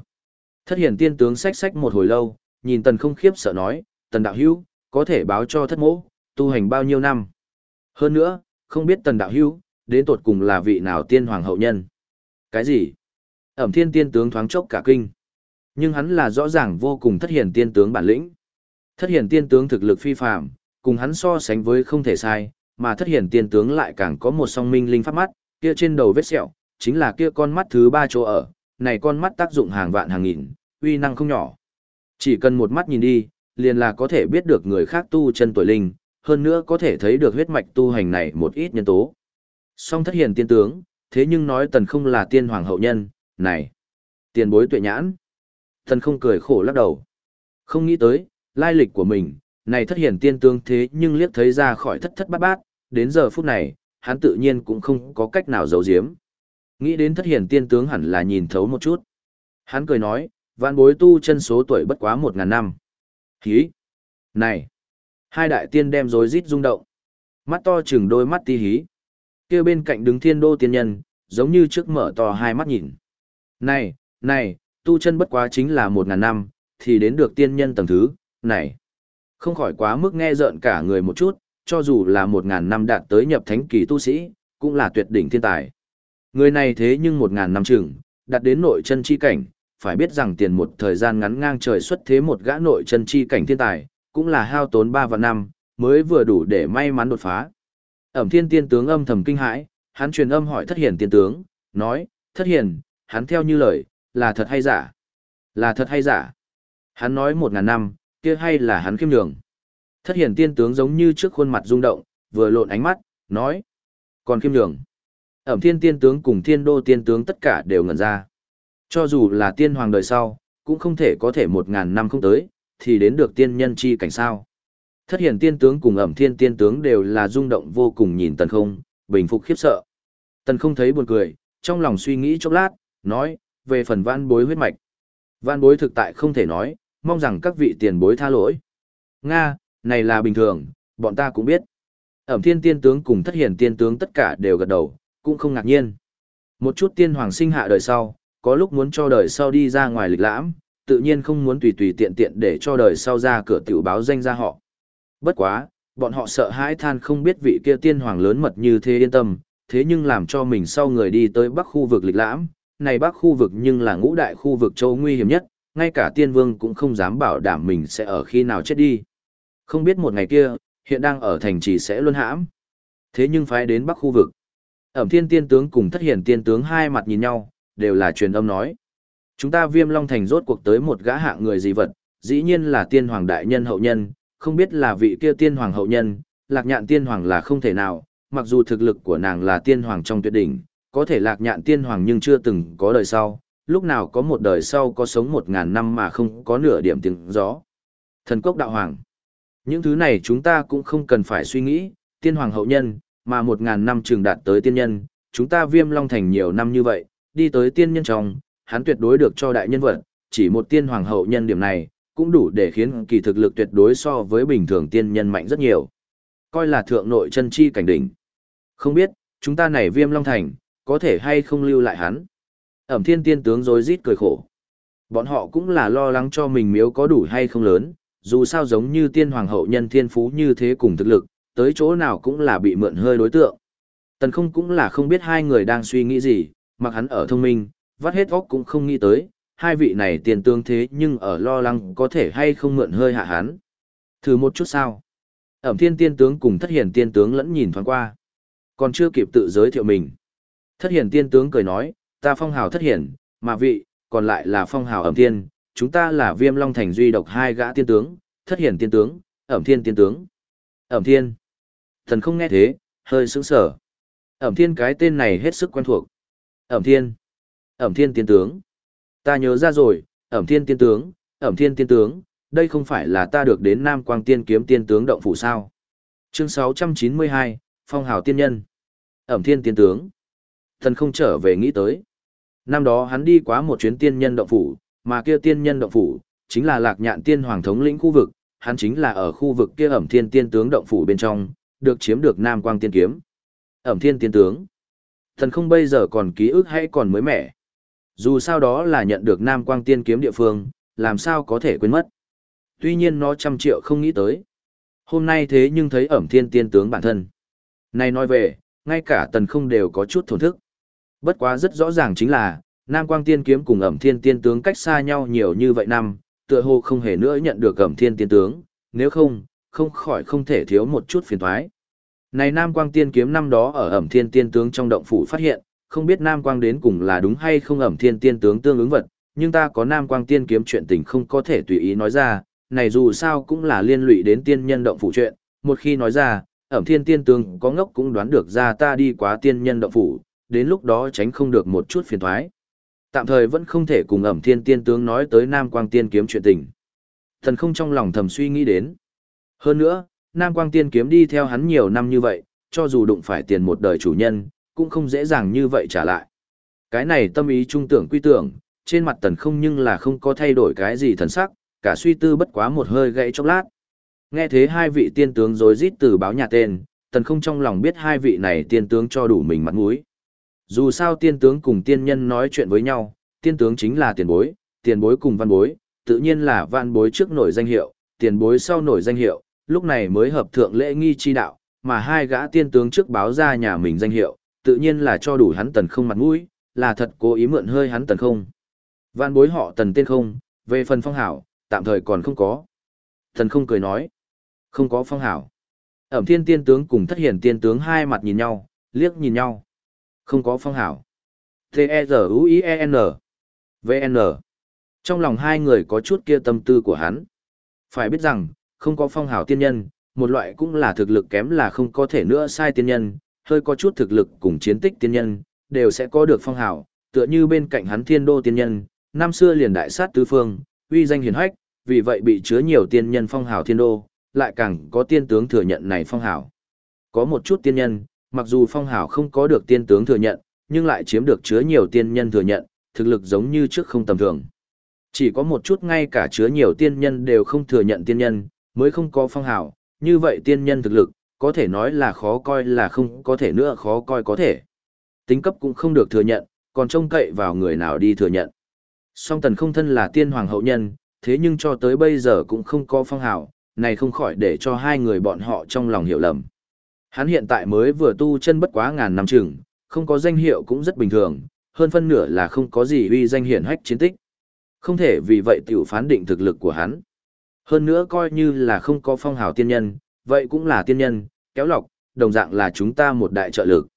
[SPEAKER 1] Thất Hiển tiên tướng xách xách một hồi lâu, nhìn tần không khiếp sợ nói, tần đạo hữu, có thể báo cho thất mỗ, tu hành bao nhiêu năm. Hơn nữa, không biết tần đạo hữu, đến tột cùng là vị nào tiên hoàng hậu nhân. Cái gì? Ẩm thiên tiên tướng thoáng chốc cả kinh. Nhưng hắn là rõ ràng vô cùng thất hiển tiên tướng bản lĩnh. Thất hiển tiên tướng thực lực phi phàm, cùng hắn so sánh với không thể sai, mà thất hiển tiên tướng lại càng có một song minh linh pháp mắt, kia trên đầu vết sẹo, chính là kia con mắt thứ ba chỗ ở, này con mắt tác dụng hàng vạn hàng nghìn, uy năng không nhỏ. Chỉ cần một mắt nhìn đi, liền là có thể biết được người khác tu chân tuổi linh, hơn nữa có thể thấy được huyết mạch tu hành này một ít nhân tố. Song thất hiền tiên tướng, thế nhưng nói tần không là tiên hoàng hậu nhân, này, tiền bối tuệ nhãn. Tần không cười khổ lắc đầu. Không nghĩ tới, lai lịch của mình, này thất hiền tiên tướng thế nhưng liếc thấy ra khỏi thất thất bát bát, đến giờ phút này, hắn tự nhiên cũng không có cách nào giấu giếm. Nghĩ đến thất hiền tiên tướng hẳn là nhìn thấu một chút. Hắn cười nói, vạn bối tu chân số tuổi bất quá một ngàn năm. Hí! Này! Hai đại tiên đem rối rít rung động. Mắt to chừng đôi mắt tí hí. kia bên cạnh đứng thiên đô tiên nhân, giống như trước mở to hai mắt nhìn. Này, này, tu chân bất quá chính là một ngàn năm, thì đến được tiên nhân tầng thứ, này. Không khỏi quá mức nghe rợn cả người một chút, cho dù là một ngàn năm đạt tới nhập thánh kỳ tu sĩ, cũng là tuyệt đỉnh thiên tài. Người này thế nhưng một ngàn năm chừng, đạt đến nội chân chi cảnh, phải biết rằng tiền một thời gian ngắn ngang trời xuất thế một gã nội chân chi cảnh thiên tài, cũng là hao tốn 3 và năm, mới vừa đủ để may mắn đột phá. Ẩm thiên tiên tướng âm thầm kinh hãi, hắn truyền âm hỏi thất hiền tiên tướng, nói, thất hiền, hắn theo như lời, là thật hay giả? Là thật hay giả? Hắn nói một ngàn năm, kia hay là hắn khiêm đường? Thất hiền tiên tướng giống như trước khuôn mặt rung động, vừa lộn ánh mắt, nói, còn khiêm đường. Ẩm thiên tiên tướng cùng thiên đô tiên tướng tất cả đều ngẩn ra. Cho dù là tiên hoàng đời sau, cũng không thể có thể một ngàn năm không tới, thì đến được tiên nhân chi cảnh sao. Thất hiển tiên tướng cùng ẩm thiên tiên tướng đều là rung động vô cùng nhìn tần không, bình phục khiếp sợ. Tần không thấy buồn cười, trong lòng suy nghĩ chốc lát, nói, về phần văn bối huyết mạch. Văn bối thực tại không thể nói, mong rằng các vị tiền bối tha lỗi. Nga, này là bình thường, bọn ta cũng biết. Ẩm thiên tiên tướng cùng thất hiển tiên tướng tất cả đều gật đầu, cũng không ngạc nhiên. Một chút tiên hoàng sinh hạ đời sau, có lúc muốn cho đời sau đi ra ngoài lịch lãm, tự nhiên không muốn tùy tùy tiện tiện để cho đời sau ra cửa tiểu báo danh ra họ. Bất quá, bọn họ sợ hãi than không biết vị kia tiên hoàng lớn mật như thế yên tâm, thế nhưng làm cho mình sau người đi tới bắc khu vực lịch lãm, này bắc khu vực nhưng là ngũ đại khu vực châu nguy hiểm nhất, ngay cả tiên vương cũng không dám bảo đảm mình sẽ ở khi nào chết đi. Không biết một ngày kia, hiện đang ở thành trì sẽ luôn hãm. Thế nhưng phải đến bắc khu vực. Ẩm thiên tiên tướng cùng thất hiển tiên tướng hai mặt nhìn nhau, đều là truyền âm nói. Chúng ta viêm long thành rốt cuộc tới một gã hạng người gì vật, dĩ nhiên là tiên hoàng đại nhân hậu nhân, không biết là vị kia tiên hoàng hậu nhân, lạc nhạn tiên hoàng là không thể nào, mặc dù thực lực của nàng là tiên hoàng trong tuyệt đỉnh, có thể lạc nhạn tiên hoàng nhưng chưa từng có đời sau, lúc nào có một đời sau có sống một ngàn năm mà không có nửa điểm tiếng gió. Thần cốc đạo hoàng. Những thứ này chúng ta cũng không cần phải suy nghĩ, tiên hoàng hậu nhân, mà một ngàn năm trường đạt tới tiên nhân, chúng ta viêm long thành nhiều năm như vậy, đi tới tiên nhân trong, hắn tuyệt đối được cho đại nhân vật, chỉ một tiên hoàng hậu nhân điểm này, cũng đủ để khiến kỳ thực lực tuyệt đối so với bình thường tiên nhân mạnh rất nhiều. Coi là thượng nội chân chi cảnh đỉnh. Không biết, chúng ta này viêm long thành, có thể hay không lưu lại hắn. Ẩm thiên tiên tướng rối rít cười khổ. Bọn họ cũng là lo lắng cho mình miếu có đủ hay không lớn, dù sao giống như tiên hoàng hậu nhân thiên phú như thế cùng thực lực, tới chỗ nào cũng là bị mượn hơi đối tượng. Tần không cũng là không biết hai người đang suy nghĩ gì, mặc hắn ở thông minh, vắt hết óc cũng không nghĩ tới, hai vị này tiền tương thế nhưng ở lo lắng có thể hay không mượn hơi hạ hắn. Thử một chút sao. Ẩm thiên tiên tướng cùng thất hiển tiên tướng lẫn nhìn thoáng qua. Còn chưa kịp tự giới thiệu mình. Thất hiển tiên tướng cười nói, ta phong hào thất hiển, mà vị, còn lại là phong hào ẩm thiên, chúng ta là viêm long thành duy độc hai gã tiên tướng, thất hiển tiên tướng, ẩm thiên tiên tướng. Ẩm thiên. Thần không nghe thế, hơi sững sở. Ẩm thiên cái tên này hết sức quen thuộc. Ẩm thiên. Ẩm thiên tiên tướng. Ta nhớ ra rồi, ẩm thiên tiên tướng, ẩm thiên tiên tướng, đây không phải là ta được đến Nam Quang Tiên kiếm tiên tướng động phủ sao. Chương 692, Phong hào tiên nhân. Ẩm thiên tiên tướng. Thần không trở về nghĩ tới. Năm đó hắn đi quá một chuyến tiên nhân động phủ, mà kia tiên nhân động phủ, chính là lạc nhạn tiên hoàng thống lĩnh khu vực, hắn chính là ở khu vực kia ẩm thiên tiên tướng động phủ bên trong, được chiếm được Nam Quang Tiên kiếm. Ẩm thiên tiên tướng. Thần không bây giờ còn ký ức hay còn mới mẻ. Dù sao đó là nhận được Nam Quang Tiên kiếm địa phương, làm sao có thể quên mất. Tuy nhiên nó trăm triệu không nghĩ tới. Hôm nay thế nhưng thấy ẩm thiên tiên tướng bản thân. Này nói về, ngay cả tần không đều có chút thổn thức. Bất quá rất rõ ràng chính là, Nam Quang Tiên kiếm cùng ẩm thiên tiên tướng cách xa nhau nhiều như vậy năm, tựa hồ không hề nữa nhận được ẩm thiên tiên tướng, nếu không, không khỏi không thể thiếu một chút phiền thoái. Này Nam Quang Tiên kiếm năm đó ở ẩm thiên tiên tướng trong động phủ phát hiện, không biết Nam Quang đến cùng là đúng hay không ẩm thiên tiên tướng tương ứng vật, nhưng ta có Nam Quang tiên kiếm chuyện tình không có thể tùy ý nói ra, này dù sao cũng là liên lụy đến tiên nhân động phủ chuyện, một khi nói ra, ẩm thiên tiên tướng có ngốc cũng đoán được ra ta đi quá tiên nhân động phủ, đến lúc đó tránh không được một chút phiền thoái. Tạm thời vẫn không thể cùng ẩm thiên tiên tướng nói tới Nam Quang tiên kiếm chuyện tình. Thần không trong lòng thầm suy nghĩ đến. Hơn nữa, Nam Quang tiên kiếm đi theo hắn nhiều năm như vậy, cho dù đụng phải tiền một đời chủ nhân, cũng không dễ dàng như vậy trả lại. Cái này tâm ý trung tưởng quy tưởng, trên mặt tần không nhưng là không có thay đổi cái gì thần sắc, cả suy tư bất quá một hơi gãy chốc lát. Nghe thế hai vị tiên tướng rối rít từ báo nhà tên, tần không trong lòng biết hai vị này tiên tướng cho đủ mình mặt mũi. Dù sao tiên tướng cùng tiên nhân nói chuyện với nhau, tiên tướng chính là tiền bối, tiền bối cùng văn bối, tự nhiên là văn bối trước nổi danh hiệu, tiền bối sau nổi danh hiệu, lúc này mới hợp thượng lễ nghi chi đạo, mà hai gã tiên tướng trước báo ra nhà mình danh hiệu, tự nhiên là cho đủ hắn tần không mặt mũi, là thật cố ý mượn hơi hắn tần không. Vạn bối họ tần tên không, về phần phong hảo, tạm thời còn không có. Tần không cười nói, không có phong hảo. Ẩm thiên tiên tướng cùng thất hiển tiên tướng hai mặt nhìn nhau, liếc nhìn nhau. Không có phong hảo. T-E-Z-U-I-E-N. V-N. Trong lòng hai người có chút kia tâm tư của hắn. Phải biết rằng, không có phong hảo tiên nhân, một loại cũng là thực lực kém là không có thể nữa sai tiên nhân, hơi có chút thực lực cùng chiến tích tiên nhân, đều sẽ có được phong hào, tựa như bên cạnh hắn thiên đô tiên nhân, năm xưa liền đại sát tứ phương, uy danh hiển hách, vì vậy bị chứa nhiều tiên nhân phong hào thiên đô, lại càng có tiên tướng thừa nhận này phong hào. Có một chút tiên nhân, mặc dù phong hào không có được tiên tướng thừa nhận, nhưng lại chiếm được chứa nhiều tiên nhân thừa nhận, thực lực giống như trước không tầm thường. Chỉ có một chút ngay cả chứa nhiều tiên nhân đều không thừa nhận tiên nhân, mới không có phong hào, như vậy tiên nhân thực lực, có thể nói là khó coi là không có thể nữa khó coi có thể. Tính cấp cũng không được thừa nhận, còn trông cậy vào người nào đi thừa nhận. Song tần không thân là tiên hoàng hậu nhân, thế nhưng cho tới bây giờ cũng không có phong hào, này không khỏi để cho hai người bọn họ trong lòng hiểu lầm. Hắn hiện tại mới vừa tu chân bất quá ngàn năm chừng, không có danh hiệu cũng rất bình thường, hơn phân nửa là không có gì uy danh hiển hách chiến tích. Không thể vì vậy tiểu phán định thực lực của hắn. Hơn nữa coi như là không có phong hào tiên nhân, vậy cũng là tiên nhân, kéo lọc, đồng dạng là chúng ta một đại trợ lực.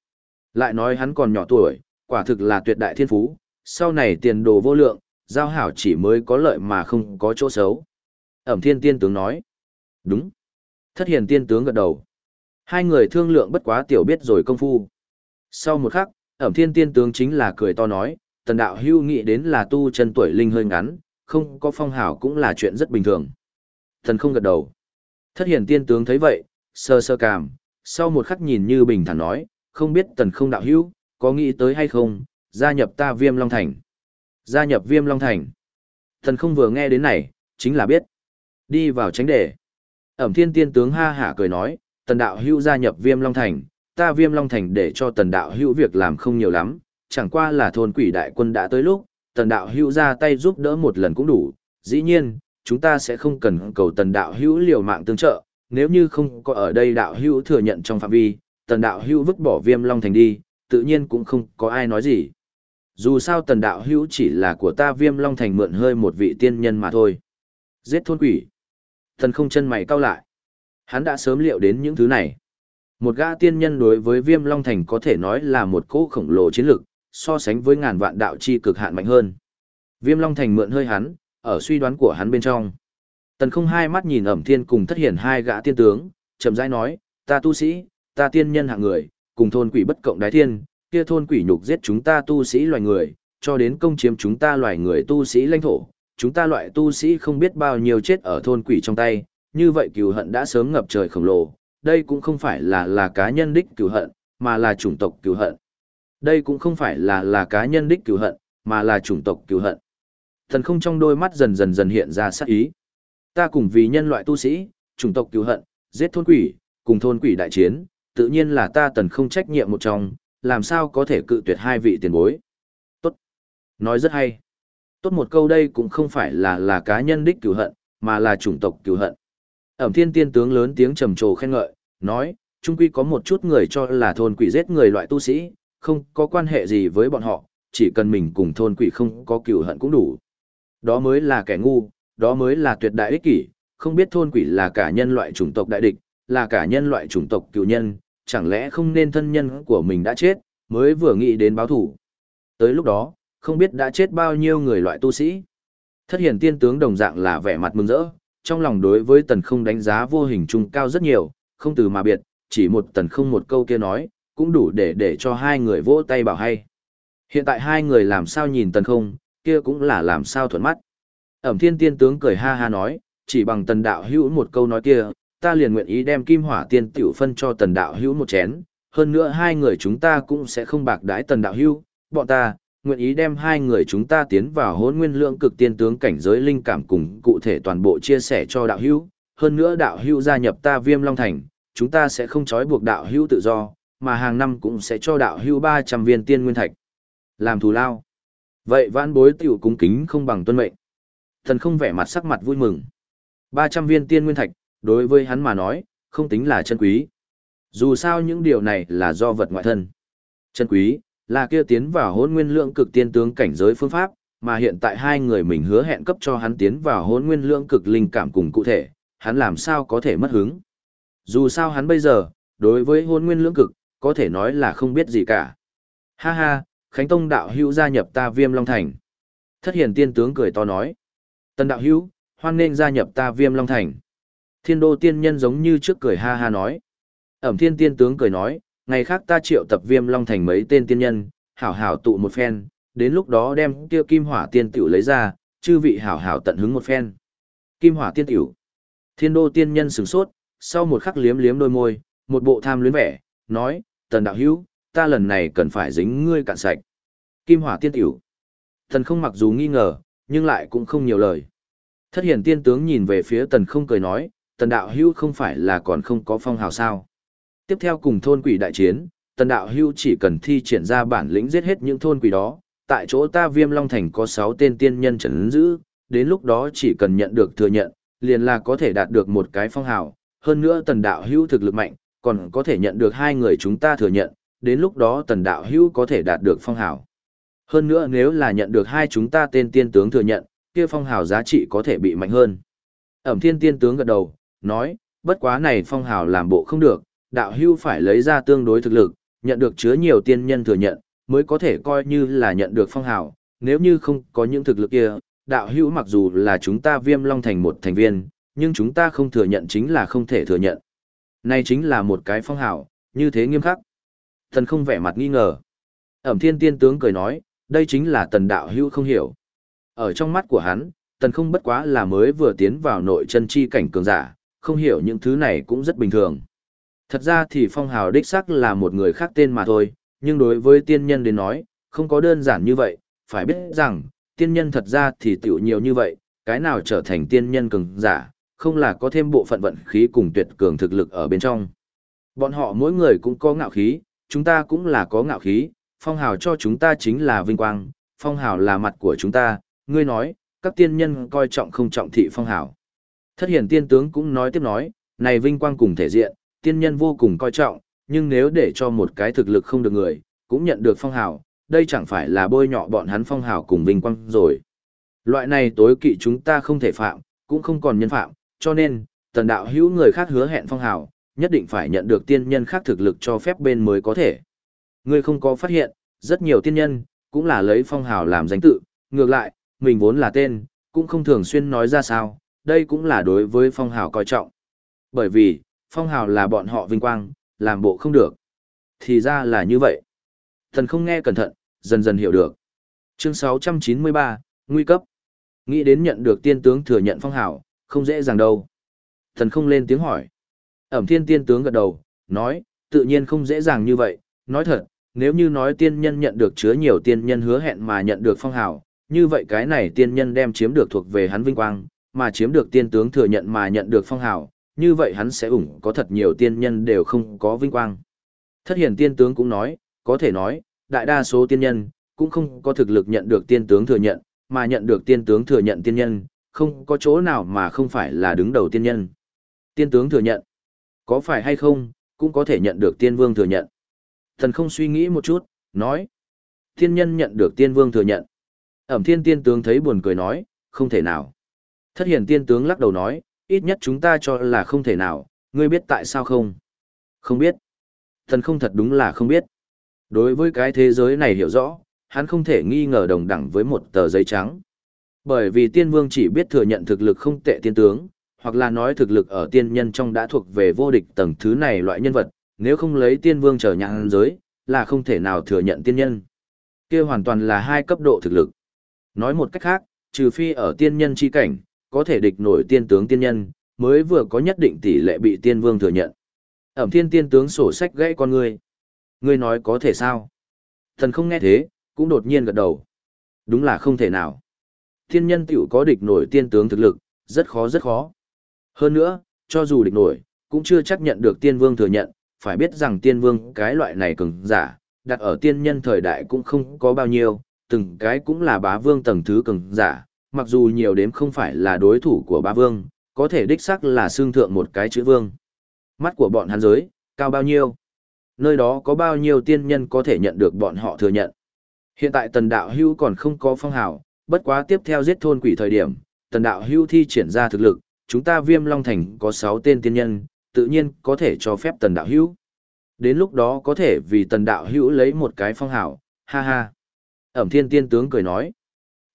[SPEAKER 1] Lại nói hắn còn nhỏ tuổi, quả thực là tuyệt đại thiên phú, sau này tiền đồ vô lượng, giao hảo chỉ mới có lợi mà không có chỗ xấu. Ẩm thiên tiên tướng nói. Đúng. Thất hiền tiên tướng gật đầu. Hai người thương lượng bất quá tiểu biết rồi công phu. Sau một khắc, ẩm thiên tiên tướng chính là cười to nói, tần đạo hưu nghĩ đến là tu chân tuổi linh hơi ngắn, không có phong hảo cũng là chuyện rất bình thường. Thần không gật đầu. Thất hiền tiên tướng thấy vậy, sơ sơ cảm, sau một khắc nhìn như bình thản nói, không biết tần không đạo hữu, có nghĩ tới hay không, gia nhập ta viêm long thành. Gia nhập viêm long thành. Thần không vừa nghe đến này, chính là biết. Đi vào tránh đề. Ẩm thiên tiên tướng ha hả cười nói, tần đạo hữu gia nhập viêm long thành, ta viêm long thành để cho tần đạo hữu việc làm không nhiều lắm, chẳng qua là thôn quỷ đại quân đã tới lúc, tần đạo hữu ra tay giúp đỡ một lần cũng đủ, dĩ nhiên, chúng ta sẽ không cần cầu tần đạo hữu liều mạng tương trợ, nếu như không có ở đây đạo hữu thừa nhận trong phạm vi, tần đạo hữu vứt bỏ viêm long thành đi, tự nhiên cũng không có ai nói gì. Dù sao tần đạo hữu chỉ là của ta viêm long thành mượn hơi một vị tiên nhân mà thôi. Giết thôn quỷ. Thần không chân mày cau lại. Hắn đã sớm liệu đến những thứ này. Một gã tiên nhân đối với viêm long thành có thể nói là một cỗ khổng lồ chiến lực, so sánh với ngàn vạn đạo chi cực hạn mạnh hơn. Viêm long thành mượn hơi hắn, ở suy đoán của hắn bên trong. Tần không hai mắt nhìn ẩm thiên cùng thất hiển hai gã tiên tướng, chậm rãi nói, ta tu sĩ, ta tiên nhân hạng người, cùng thôn quỷ bất cộng đái thiên, kia thôn quỷ nhục giết chúng ta tu sĩ loài người, cho đến công chiếm chúng ta loài người tu sĩ lãnh thổ, chúng ta loại tu sĩ không biết bao nhiêu chết ở thôn quỷ trong tay, như vậy cừu hận đã sớm ngập trời khổng lồ, đây cũng không phải là là cá nhân đích cừu hận, mà là chủng tộc cừu hận. Đây cũng không phải là là cá nhân đích cừu hận, mà là chủng tộc cừu hận. Thần không trong đôi mắt dần dần dần hiện ra sát ý. Ta cùng vì nhân loại tu sĩ, chủng tộc cứu hận, giết thôn quỷ, cùng thôn quỷ đại chiến, tự nhiên là ta tần không trách nhiệm một trong, làm sao có thể cự tuyệt hai vị tiền bối. Tốt. Nói rất hay. Tốt một câu đây cũng không phải là là cá nhân đích cứu hận, mà là chủng tộc cứu hận. Ẩm thiên tiên tướng lớn tiếng trầm trồ khen ngợi, nói, chung quy có một chút người cho là thôn quỷ giết người loại tu sĩ, không có quan hệ gì với bọn họ, chỉ cần mình cùng thôn quỷ không có cửu hận cũng đủ. Đó mới là kẻ ngu, đó mới là tuyệt đại ích kỷ, không biết thôn quỷ là cả nhân loại chủng tộc đại địch, là cả nhân loại chủng tộc cựu nhân, chẳng lẽ không nên thân nhân của mình đã chết, mới vừa nghĩ đến báo thủ. Tới lúc đó, không biết đã chết bao nhiêu người loại tu sĩ. Thất hiển tiên tướng đồng dạng là vẻ mặt mừng rỡ, trong lòng đối với tần không đánh giá vô hình trung cao rất nhiều, không từ mà biệt, chỉ một tần không một câu kia nói, cũng đủ để để cho hai người vỗ tay bảo hay. Hiện tại hai người làm sao nhìn tần không, kia cũng là làm sao thuận mắt. Ẩm thiên tiên tướng cười ha ha nói, chỉ bằng tần đạo hữu một câu nói kia, ta liền nguyện ý đem kim hỏa tiên tiểu phân cho tần đạo hữu một chén, hơn nữa hai người chúng ta cũng sẽ không bạc đãi tần đạo hữu, bọn ta, nguyện ý đem hai người chúng ta tiến vào hôn nguyên lượng cực tiên tướng cảnh giới linh cảm cùng cụ thể toàn bộ chia sẻ cho đạo hữu, hơn nữa đạo hữu gia nhập ta viêm long thành, chúng ta sẽ không trói buộc đạo hữu tự do, mà hàng năm cũng sẽ cho đạo hữu 300 viên tiên nguyên thạch. Làm thù lao. Vậy vãn bối tiểu cung kính không bằng tuân mệnh. Thần không vẻ mặt sắc mặt vui mừng. 300 viên tiên nguyên thạch, đối với hắn mà nói, không tính là chân quý. Dù sao những điều này là do vật ngoại thân. Chân quý, là kia tiến vào hôn nguyên lượng cực tiên tướng cảnh giới phương pháp, mà hiện tại hai người mình hứa hẹn cấp cho hắn tiến vào hôn nguyên lượng cực linh cảm cùng cụ thể, hắn làm sao có thể mất hứng. Dù sao hắn bây giờ, đối với hôn nguyên lượng cực, có thể nói là không biết gì cả. Ha ha, Khánh Tông đạo hữu gia nhập ta viêm long thành. Thất hiền tiên tướng cười to nói. Tần đạo hữu, hoan nên gia nhập ta viêm long thành. Thiên đô tiên nhân giống như trước cười ha ha nói. Ẩm thiên tiên tướng cười nói, ngày khác ta triệu tập viêm long thành mấy tên tiên nhân, hảo hảo tụ một phen, đến lúc đó đem kia kim hỏa tiên tiểu lấy ra, chư vị hảo hảo tận hứng một phen. Kim hỏa tiên tiểu. Thiên đô tiên nhân sửng sốt, sau một khắc liếm liếm đôi môi, một bộ tham luyến vẻ, nói, tần đạo hữu, ta lần này cần phải dính ngươi cạn sạch. Kim hỏa tiên tiểu. Thần không mặc dù nghi ngờ, nhưng lại cũng không nhiều lời. Thất hiển tiên tướng nhìn về phía tần không cười nói, tần đạo hưu không phải là còn không có phong hào sao. Tiếp theo cùng thôn quỷ đại chiến, tần đạo hưu chỉ cần thi triển ra bản lĩnh giết hết những thôn quỷ đó, tại chỗ ta viêm long thành có 6 tên tiên nhân trấn giữ, đến lúc đó chỉ cần nhận được thừa nhận, liền là có thể đạt được một cái phong hào, hơn nữa tần đạo hưu thực lực mạnh, còn có thể nhận được hai người chúng ta thừa nhận, đến lúc đó tần đạo hưu có thể đạt được phong hào. Hơn nữa nếu là nhận được hai chúng ta tên tiên tướng thừa nhận, kia phong hào giá trị có thể bị mạnh hơn. Ẩm thiên tiên tướng gật đầu, nói, bất quá này phong hào làm bộ không được, đạo hưu phải lấy ra tương đối thực lực, nhận được chứa nhiều tiên nhân thừa nhận, mới có thể coi như là nhận được phong hào, nếu như không có những thực lực kia, đạo hưu mặc dù là chúng ta viêm long thành một thành viên, nhưng chúng ta không thừa nhận chính là không thể thừa nhận. Này chính là một cái phong hào, như thế nghiêm khắc. Thần không vẻ mặt nghi ngờ. Ẩm thiên tiên tướng cười nói, đây chính là tần đạo hưu không hiểu. Ở trong mắt của hắn, tần không bất quá là mới vừa tiến vào nội chân chi cảnh cường giả, không hiểu những thứ này cũng rất bình thường. Thật ra thì phong hào đích sắc là một người khác tên mà thôi, nhưng đối với tiên nhân đến nói, không có đơn giản như vậy, phải biết rằng, tiên nhân thật ra thì tiểu nhiều như vậy, cái nào trở thành tiên nhân cường giả, không là có thêm bộ phận vận khí cùng tuyệt cường thực lực ở bên trong. Bọn họ mỗi người cũng có ngạo khí, chúng ta cũng là có ngạo khí, phong hào cho chúng ta chính là vinh quang, phong hào là mặt của chúng ta, ngươi nói, các tiên nhân coi trọng không trọng thị phong hào. Thất hiển tiên tướng cũng nói tiếp nói, này vinh quang cùng thể diện, tiên nhân vô cùng coi trọng, nhưng nếu để cho một cái thực lực không được người, cũng nhận được phong hào, đây chẳng phải là bôi nhọ bọn hắn phong hào cùng vinh quang rồi. Loại này tối kỵ chúng ta không thể phạm, cũng không còn nhân phạm, cho nên, tần đạo hữu người khác hứa hẹn phong hào, nhất định phải nhận được tiên nhân khác thực lực cho phép bên mới có thể. Ngươi không có phát hiện, rất nhiều tiên nhân, cũng là lấy phong hào làm danh tự, ngược lại, mình vốn là tên, cũng không thường xuyên nói ra sao, đây cũng là đối với phong hào coi trọng. Bởi vì, phong hào là bọn họ vinh quang, làm bộ không được. Thì ra là như vậy. Thần không nghe cẩn thận, dần dần hiểu được. Chương 693, Nguy cấp. Nghĩ đến nhận được tiên tướng thừa nhận phong hào, không dễ dàng đâu. Thần không lên tiếng hỏi. Ẩm thiên tiên tướng gật đầu, nói, tự nhiên không dễ dàng như vậy, nói thật, nếu như nói tiên nhân nhận được chứa nhiều tiên nhân hứa hẹn mà nhận được phong hào, như vậy cái này tiên nhân đem chiếm được thuộc về hắn vinh quang, mà chiếm được tiên tướng thừa nhận mà nhận được phong hào, như vậy hắn sẽ ủng có thật nhiều tiên nhân đều không có vinh quang. Thất hiển tiên tướng cũng nói, có thể nói, đại đa số tiên nhân, cũng không có thực lực nhận được tiên tướng thừa nhận, mà nhận được tiên tướng thừa nhận tiên nhân, không có chỗ nào mà không phải là đứng đầu tiên nhân. Tiên tướng thừa nhận, có phải hay không, cũng có thể nhận được tiên vương thừa nhận. Thần không suy nghĩ một chút, nói. Thiên nhân nhận được tiên vương thừa nhận. Ẩm thiên tiên tướng thấy buồn cười nói, không thể nào. Thất hiển tiên tướng lắc đầu nói, ít nhất chúng ta cho là không thể nào, ngươi biết tại sao không? Không biết. Thần không thật đúng là không biết. Đối với cái thế giới này hiểu rõ, hắn không thể nghi ngờ đồng đẳng với một tờ giấy trắng. Bởi vì tiên vương chỉ biết thừa nhận thực lực không tệ tiên tướng, hoặc là nói thực lực ở tiên nhân trong đã thuộc về vô địch tầng thứ này loại nhân vật, nếu không lấy tiên vương trở nhãn giới, là không thể nào thừa nhận tiên nhân. kia hoàn toàn là hai cấp độ thực lực. Nói một cách khác, trừ phi ở tiên nhân chi cảnh, có thể địch nổi tiên tướng tiên nhân, mới vừa có nhất định tỷ lệ bị tiên vương thừa nhận. Ẩm thiên tiên tướng sổ sách gãy con ngươi. Ngươi nói có thể sao? Thần không nghe thế, cũng đột nhiên gật đầu. Đúng là không thể nào. Tiên nhân tiểu có địch nổi tiên tướng thực lực, rất khó rất khó. Hơn nữa, cho dù địch nổi, cũng chưa chắc nhận được tiên vương thừa nhận, phải biết rằng tiên vương cái loại này cường giả, đặt ở tiên nhân thời đại cũng không có bao nhiêu, từng cái cũng là bá vương tầng thứ cường giả, mặc dù nhiều đếm không phải là đối thủ của bá vương, có thể đích xác là xương thượng một cái chữ vương. Mắt của bọn hắn giới, cao bao nhiêu? Nơi đó có bao nhiêu tiên nhân có thể nhận được bọn họ thừa nhận? Hiện tại tần đạo hưu còn không có phong hào, bất quá tiếp theo giết thôn quỷ thời điểm, tần đạo hưu thi triển ra thực lực, chúng ta viêm long thành có 6 tên tiên nhân, tự nhiên có thể cho phép tần đạo hữu Đến lúc đó có thể vì tần đạo hữu lấy một cái phong hảo ha ha. Ẩm thiên tiên tướng cười nói.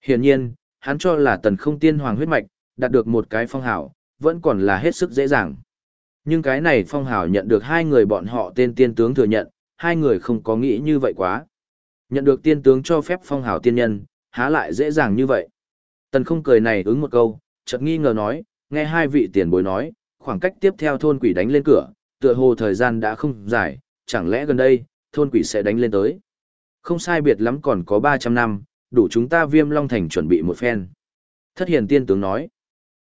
[SPEAKER 1] Hiển nhiên, hắn cho là tần không tiên hoàng huyết mạch, đạt được một cái phong hảo vẫn còn là hết sức dễ dàng. Nhưng cái này phong hảo nhận được hai người bọn họ tên tiên tướng thừa nhận, hai người không có nghĩ như vậy quá. Nhận được tiên tướng cho phép phong hảo tiên nhân, há lại dễ dàng như vậy. Tần không cười này ứng một câu, chợt nghi ngờ nói, nghe hai vị tiền bối nói, khoảng cách tiếp theo thôn quỷ đánh lên cửa, tựa hồ thời gian đã không dài, chẳng lẽ gần đây, thôn quỷ sẽ đánh lên tới. Không sai biệt lắm còn có 300 năm, đủ chúng ta viêm long thành chuẩn bị một phen. Thất hiền tiên tướng nói.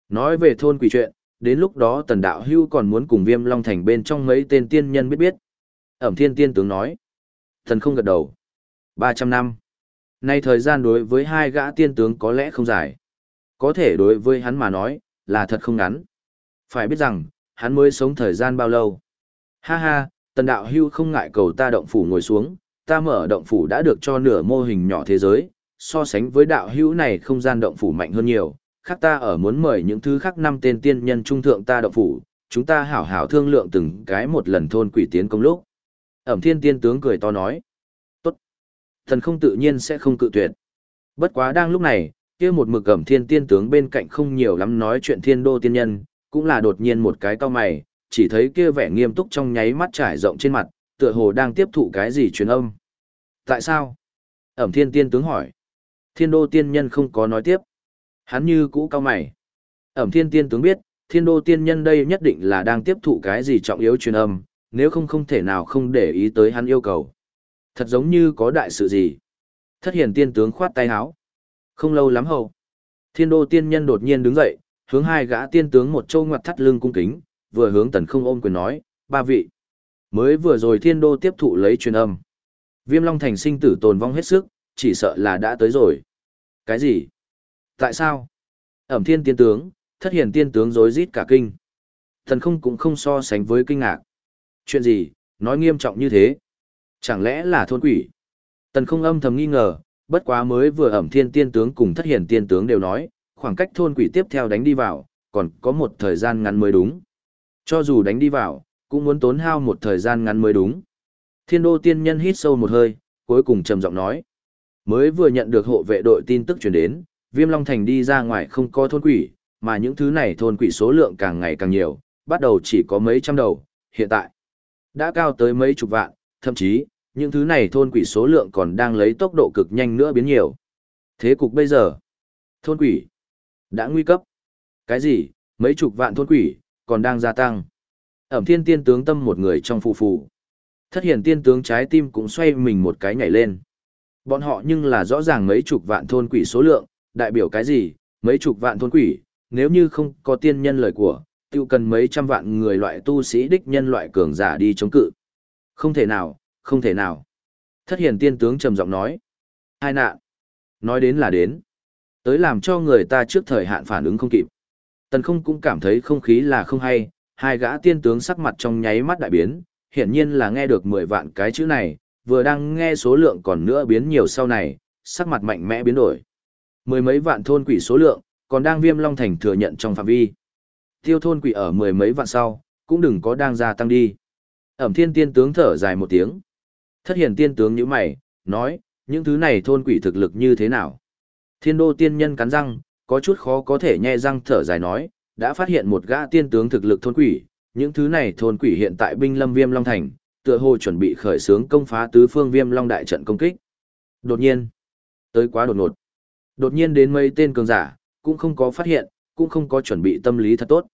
[SPEAKER 1] Nói về thôn quỷ chuyện, đến lúc đó tần đạo hưu còn muốn cùng viêm long thành bên trong mấy tên tiên nhân biết biết. Ẩm thiên tiên tướng nói. Thần không gật đầu. 300 năm. Nay thời gian đối với hai gã tiên tướng có lẽ không dài. Có thể đối với hắn mà nói, là thật không ngắn. Phải biết rằng, hắn mới sống thời gian bao lâu. Ha ha, tần đạo hưu không ngại cầu ta động phủ ngồi xuống, ta mở động phủ đã được cho nửa mô hình nhỏ thế giới, so sánh với đạo hữu này không gian động phủ mạnh hơn nhiều, khác ta ở muốn mời những thứ khác năm tên tiên nhân trung thượng ta động phủ, chúng ta hảo hảo thương lượng từng cái một lần thôn quỷ tiến công lúc. Ẩm thiên tiên tướng cười to nói, tốt, thần không tự nhiên sẽ không cự tuyệt. Bất quá đang lúc này, kia một mực ẩm thiên tiên tướng bên cạnh không nhiều lắm nói chuyện thiên đô tiên nhân, cũng là đột nhiên một cái cao mày, chỉ thấy kia vẻ nghiêm túc trong nháy mắt trải rộng trên mặt, tựa hồ đang tiếp thụ cái gì truyền âm. Tại sao? Ẩm thiên tiên tướng hỏi. Thiên đô tiên nhân không có nói tiếp. Hắn như cũ cao mày. Ẩm thiên tiên tướng biết, thiên đô tiên nhân đây nhất định là đang tiếp thụ cái gì trọng yếu truyền âm, nếu không không thể nào không để ý tới hắn yêu cầu. Thật giống như có đại sự gì. Thất hiền tiên tướng khoát tay háo. Không lâu lắm hầu, thiên đô tiên nhân đột nhiên đứng dậy, hướng hai gã tiên tướng một châu ngoặt thắt lưng cung kính, vừa hướng tần không ôm quyền nói, ba vị. Mới vừa rồi thiên đô tiếp thụ lấy truyền âm. Viêm Long Thành sinh tử tồn vong hết sức, chỉ sợ là đã tới rồi. Cái gì? Tại sao? Ẩm thiên tiên tướng, thất hiền tiên tướng rối rít cả kinh. Thần không cũng không so sánh với kinh ngạc. Chuyện gì, nói nghiêm trọng như thế? Chẳng lẽ là thôn quỷ? Tần không âm thầm nghi ngờ, bất quá mới vừa ẩm thiên tiên tướng cùng thất hiền tiên tướng đều nói, khoảng cách thôn quỷ tiếp theo đánh đi vào, còn có một thời gian ngắn mới đúng. Cho dù đánh đi vào, cũng muốn tốn hao một thời gian ngắn mới đúng. Thiên đô tiên nhân hít sâu một hơi, cuối cùng trầm giọng nói. Mới vừa nhận được hộ vệ đội tin tức truyền đến, Viêm Long Thành đi ra ngoài không có thôn quỷ, mà những thứ này thôn quỷ số lượng càng ngày càng nhiều, bắt đầu chỉ có mấy trăm đầu, hiện tại đã cao tới mấy chục vạn, thậm chí, những thứ này thôn quỷ số lượng còn đang lấy tốc độ cực nhanh nữa biến nhiều. Thế cục bây giờ, thôn quỷ đã nguy cấp. Cái gì, mấy chục vạn thôn quỷ, còn đang gia tăng. Ẩm thiên tiên tướng tâm một người trong phù phù. Thất hiển tiên tướng trái tim cũng xoay mình một cái nhảy lên. Bọn họ nhưng là rõ ràng mấy chục vạn thôn quỷ số lượng, đại biểu cái gì, mấy chục vạn thôn quỷ, nếu như không có tiên nhân lời của, tiêu cần mấy trăm vạn người loại tu sĩ đích nhân loại cường giả đi chống cự. Không thể nào, không thể nào. Thất hiền tiên tướng trầm giọng nói. Hai nạn. Nói đến là đến. Tới làm cho người ta trước thời hạn phản ứng không kịp. Tần không cũng cảm thấy không khí là không hay, hai gã tiên tướng sắc mặt trong nháy mắt đại biến, hiển nhiên là nghe được 10 vạn cái chữ này, vừa đang nghe số lượng còn nữa biến nhiều sau này, sắc mặt mạnh mẽ biến đổi. Mười mấy vạn thôn quỷ số lượng, còn đang viêm long thành thừa nhận trong phạm vi. Tiêu thôn quỷ ở mười mấy vạn sau, cũng đừng có đang gia tăng đi. Ẩm thiên tiên tướng thở dài một tiếng. Thất hiển tiên tướng như mày, nói, những thứ này thôn quỷ thực lực như thế nào? Thiên đô tiên nhân cắn răng, có chút khó có thể nhe răng thở dài nói, đã phát hiện một gã tiên tướng thực lực thôn quỷ, những thứ này thôn quỷ hiện tại binh lâm viêm long thành, tựa hồ chuẩn bị khởi xướng công phá tứ phương viêm long đại trận công kích. Đột nhiên, tới quá đột ngột. Đột nhiên đến mấy tên cường giả, cũng không có phát hiện, cũng không có chuẩn bị tâm lý thật tốt.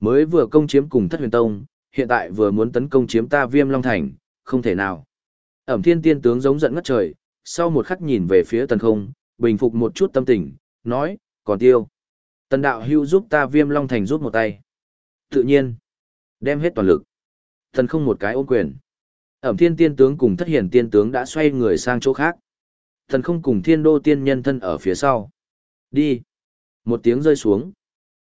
[SPEAKER 1] Mới vừa công chiếm cùng thất huyền tông, hiện tại vừa muốn tấn công chiếm ta viêm long thành, không thể nào. Ẩm thiên tiên tướng giống giận ngất trời, sau một khắc nhìn về phía tần không, bình phục một chút tâm tình, nói, còn tiêu. Tần đạo hưu giúp ta viêm long thành giúp một tay. Tự nhiên, đem hết toàn lực. thần không một cái ôm quyền. Ẩm thiên tiên tướng cùng thất hiển tiên tướng đã xoay người sang chỗ khác. thần không cùng thiên đô tiên nhân thân ở phía sau. Đi. Một tiếng rơi xuống.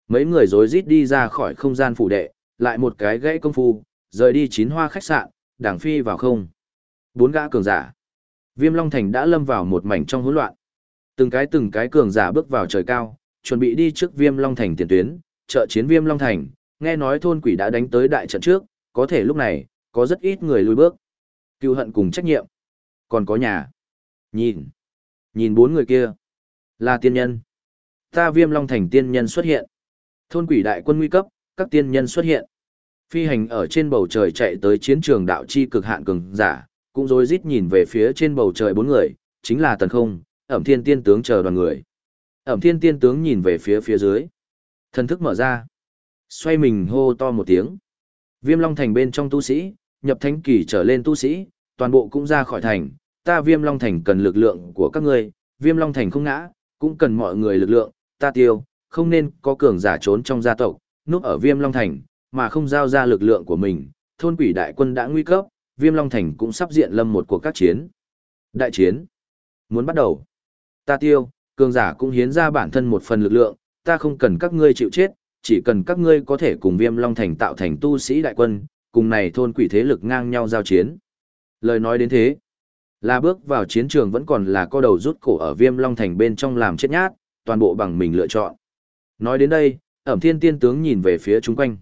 [SPEAKER 1] Mấy người rối rít đi ra khỏi không gian phủ đệ, lại một cái gãy công phu, rời đi chín hoa khách sạn, đảng phi vào không. Bốn gã cường giả. Viêm Long Thành đã lâm vào một mảnh trong hỗn loạn. Từng cái từng cái cường giả bước vào trời cao, chuẩn bị đi trước Viêm Long Thành tiền tuyến, trợ chiến Viêm Long Thành, nghe nói thôn quỷ đã đánh tới đại trận trước, có thể lúc này, có rất ít người lùi bước. Cựu hận cùng trách nhiệm. Còn có nhà. Nhìn. Nhìn bốn người kia. Là tiên nhân. Ta Viêm Long Thành tiên nhân xuất hiện. Thôn quỷ đại quân nguy cấp, các tiên nhân xuất hiện. Phi hành ở trên bầu trời chạy tới chiến trường đạo chi cực hạn cường giả, cũng rối rít nhìn về phía trên bầu trời bốn người, chính là tần không, ẩm thiên tiên tướng chờ đoàn người. Ẩm thiên tiên tướng nhìn về phía phía dưới. Thần thức mở ra. Xoay mình hô to một tiếng. Viêm long thành bên trong tu sĩ, nhập thánh kỳ trở lên tu sĩ, toàn bộ cũng ra khỏi thành. Ta viêm long thành cần lực lượng của các ngươi, viêm long thành không ngã, cũng cần mọi người lực lượng, ta tiêu, không nên có cường giả trốn trong gia tộc, núp ở viêm long thành, mà không giao ra lực lượng của mình. Thôn quỷ đại quân đã nguy cấp, Viêm Long Thành cũng sắp diện lâm một cuộc các chiến. Đại chiến. Muốn bắt đầu. Ta tiêu, cường giả cũng hiến ra bản thân một phần lực lượng, ta không cần các ngươi chịu chết, chỉ cần các ngươi có thể cùng Viêm Long Thành tạo thành tu sĩ đại quân, cùng này thôn quỷ thế lực ngang nhau giao chiến. Lời nói đến thế, là bước vào chiến trường vẫn còn là co đầu rút cổ ở Viêm Long Thành bên trong làm chết nhát, toàn bộ bằng mình lựa chọn. Nói đến đây, ẩm thiên tiên tướng nhìn về phía chúng quanh.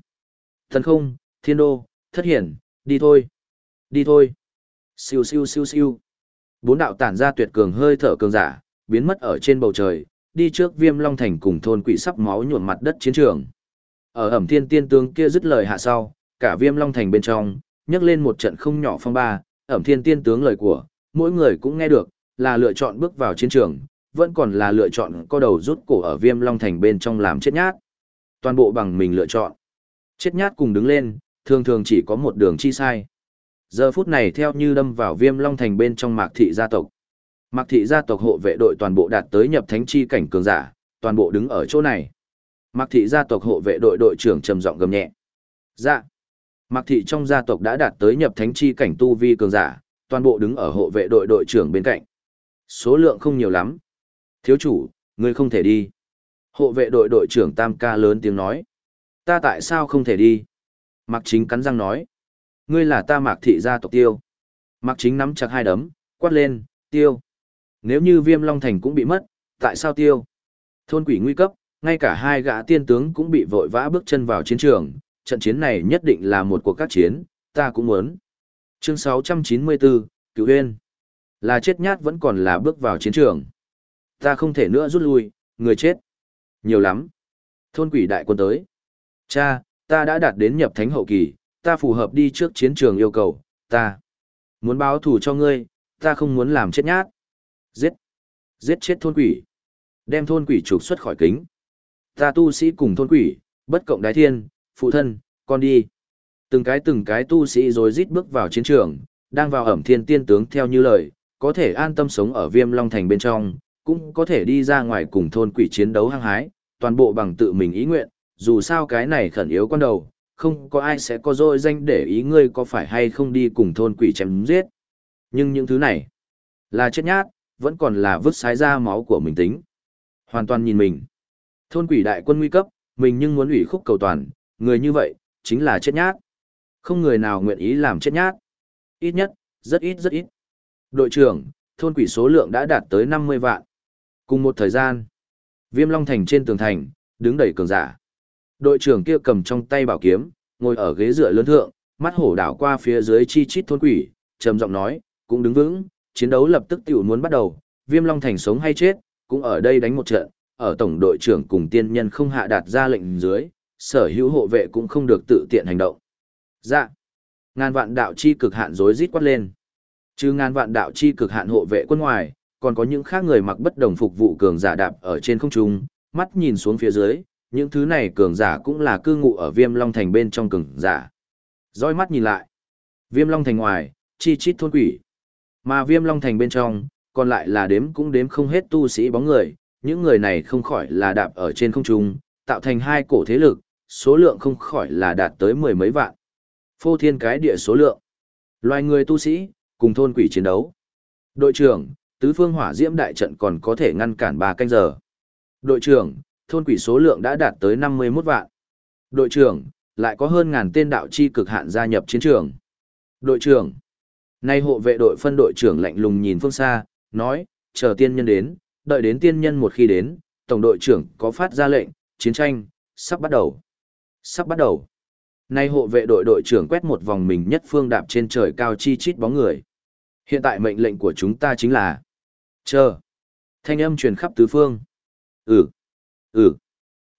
[SPEAKER 1] Thần không, thiên đô, thất hiển, đi thôi. Đi thôi. Siêu siêu siêu siêu. Bốn đạo tản ra tuyệt cường hơi thở cường giả, biến mất ở trên bầu trời, đi trước viêm long thành cùng thôn quỷ sắp máu nhuộm mặt đất chiến trường. Ở ẩm thiên tiên tướng kia dứt lời hạ sau, cả viêm long thành bên trong, nhấc lên một trận không nhỏ phong ba, ẩm thiên tiên tướng lời của, mỗi người cũng nghe được, là lựa chọn bước vào chiến trường, vẫn còn là lựa chọn co đầu rút cổ ở viêm long thành bên trong làm chết nhát. Toàn bộ bằng mình lựa chọn. Chết nhát cùng đứng lên, thường thường chỉ có một đường chi sai. Giờ phút này theo như đâm vào viêm long thành bên trong mạc thị gia tộc. Mạc thị gia tộc hộ vệ đội toàn bộ đạt tới nhập thánh chi cảnh cường giả, toàn bộ đứng ở chỗ này. Mạc thị gia tộc hộ vệ đội đội trưởng trầm giọng gầm nhẹ. Dạ. Mạc thị trong gia tộc đã đạt tới nhập thánh chi cảnh tu vi cường giả, toàn bộ đứng ở hộ vệ đội đội trưởng bên cạnh. Số lượng không nhiều lắm. Thiếu chủ, ngươi không thể đi. Hộ vệ đội đội trưởng Tam ca lớn tiếng nói. Ta tại sao không thể đi? Mạc Chính cắn răng nói. Ngươi là ta Mạc thị gia tộc tiêu. Mạc Chính nắm chặt hai đấm, quát lên, tiêu. Nếu như viêm long thành cũng bị mất, tại sao tiêu? Thôn quỷ nguy cấp, ngay cả hai gã tiên tướng cũng bị vội vã bước chân vào chiến trường. Trận chiến này nhất định là một cuộc các chiến, ta cũng muốn. Chương 694, Cứu Huyên. Là chết nhát vẫn còn là bước vào chiến trường. Ta không thể nữa rút lui, người chết. Nhiều lắm. Thôn quỷ đại quân tới. Cha, ta đã đạt đến nhập thánh hậu kỳ, ta phù hợp đi trước chiến trường yêu cầu, ta muốn báo thù cho ngươi, ta không muốn làm chết nhát. Giết. Giết chết thôn quỷ. Đem thôn quỷ trục xuất khỏi kính. Ta tu sĩ cùng thôn quỷ, bất cộng đái thiên, phụ thân, con đi. Từng cái từng cái tu sĩ rồi rít bước vào chiến trường, đang vào ẩm thiên tiên tướng theo như lời, có thể an tâm sống ở viêm long thành bên trong, cũng có thể đi ra ngoài cùng thôn quỷ chiến đấu hăng hái, toàn bộ bằng tự mình ý nguyện, dù sao cái này khẩn yếu con đầu, không có ai sẽ có dội danh để ý ngươi có phải hay không đi cùng thôn quỷ chém giết. Nhưng những thứ này, là chết nhát, vẫn còn là vứt sái ra máu của mình tính. Hoàn toàn nhìn mình. Thôn quỷ đại quân nguy cấp, mình nhưng muốn ủy khúc cầu toàn, người như vậy, chính là chết nhát. Không người nào nguyện ý làm chết nhát. Ít nhất, rất ít rất ít. Đội trưởng, thôn quỷ số lượng đã đạt tới 50 vạn. Cùng một thời gian, Viêm Long Thành trên tường thành, đứng đầy cường giả. Đội trưởng kia cầm trong tay bảo kiếm, ngồi ở ghế dựa lớn thượng, mắt hổ đảo qua phía dưới chi chít thôn quỷ, trầm giọng nói, cũng đứng vững, chiến đấu lập tức tiểu muốn bắt đầu, Viêm Long Thành sống hay chết, cũng ở đây đánh một trận, ở tổng đội trưởng cùng tiên nhân không hạ đạt ra lệnh dưới, sở hữu hộ vệ cũng không được tự tiện hành động. Dạ. Ngàn vạn đạo chi cực hạn rối rít quát lên. Chứ ngàn vạn đạo chi cực hạn hộ vệ quân ngoài, còn có những khác người mặc bất đồng phục vụ cường giả đạp ở trên không trung, mắt nhìn xuống phía dưới, những thứ này cường giả cũng là cư ngụ ở Viêm Long Thành bên trong cường giả. Dõi mắt nhìn lại, Viêm Long Thành ngoài, chi chít thôn quỷ. Mà Viêm Long Thành bên trong, còn lại là đếm cũng đếm không hết tu sĩ bóng người, những người này không khỏi là đạp ở trên không trung, tạo thành hai cổ thế lực, số lượng không khỏi là đạt tới mười mấy vạn. Phô thiên cái địa số lượng. Loài người tu sĩ, cùng thôn quỷ chiến đấu. Đội trưởng, tứ phương hỏa diễm đại trận còn có thể ngăn cản ba canh giờ. Đội trưởng, thôn quỷ số lượng đã đạt tới 51 vạn. Đội trưởng, lại có hơn ngàn tên đạo chi cực hạn gia nhập chiến trường. Đội trưởng, nay hộ vệ đội phân đội trưởng lạnh lùng nhìn phương xa, nói, chờ tiên nhân đến, đợi đến tiên nhân một khi đến, tổng đội trưởng có phát ra lệnh, chiến tranh, sắp bắt đầu. Sắp bắt đầu. Nay hộ vệ đội đội trưởng quét một vòng mình nhất phương đạp trên trời cao chi chít bóng người. Hiện tại mệnh lệnh của chúng ta chính là Chờ. Thanh âm truyền khắp tứ phương. Ừ. Ừ.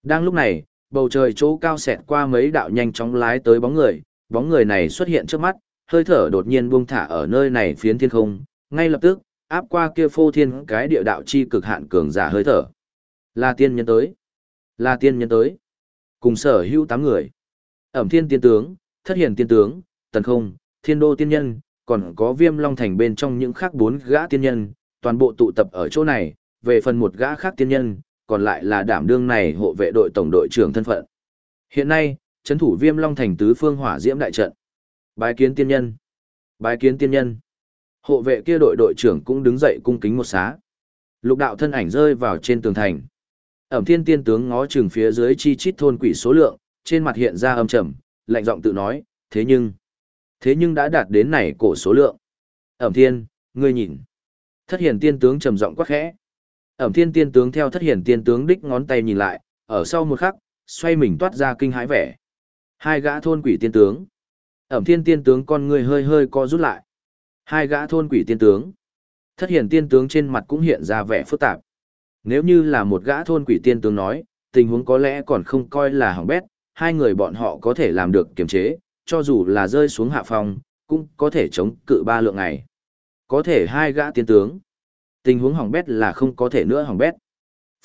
[SPEAKER 1] Đang lúc này, bầu trời chỗ cao xẹt qua mấy đạo nhanh chóng lái tới bóng người, bóng người này xuất hiện trước mắt, hơi thở đột nhiên buông thả ở nơi này phiến thiên không, ngay lập tức, áp qua kia phô thiên cái địa đạo chi cực hạn cường giả hơi thở. Là tiên nhân tới. Là tiên nhân tới. Cùng sở hữu tám người. Ẩm thiên tiên tướng, thất hiển tiên tướng, tần không, thiên đô tiên nhân, còn có viêm long thành bên trong những khác bốn gã tiên nhân, toàn bộ tụ tập ở chỗ này, về phần một gã khác tiên nhân, còn lại là đảm đương này hộ vệ đội tổng đội trưởng thân phận. Hiện nay, chấn thủ viêm long thành tứ phương hỏa diễm đại trận. Bái kiến tiên nhân. Bái kiến tiên nhân. Hộ vệ kia đội đội trưởng cũng đứng dậy cung kính một xá. Lục đạo thân ảnh rơi vào trên tường thành. Ẩm thiên tiên tướng ngó chừng phía dưới chi chít thôn quỷ số lượng, trên mặt hiện ra âm trầm, lạnh giọng tự nói, thế nhưng, thế nhưng đã đạt đến này cổ số lượng. Ẩm thiên, ngươi nhìn. Thất hiển tiên tướng trầm giọng quắc khẽ. Ẩm thiên tiên tướng theo thất hiển tiên tướng đích ngón tay nhìn lại, ở sau một khắc, xoay mình toát ra kinh hãi vẻ. Hai gã thôn quỷ tiên tướng. Ẩm thiên tiên tướng con người hơi hơi co rút lại. Hai gã thôn quỷ tiên tướng. Thất hiển tiên tướng trên mặt cũng hiện ra vẻ phức tạp. Nếu như là một gã thôn quỷ tiên tướng nói, tình huống có lẽ còn không coi là hỏng bét, hai người bọn họ có thể làm được kiềm chế, cho dù là rơi xuống hạ phòng, cũng có thể chống cự ba lượng ngày. Có thể hai gã tiên tướng. Tình huống hỏng bét là không có thể nữa hỏng bét.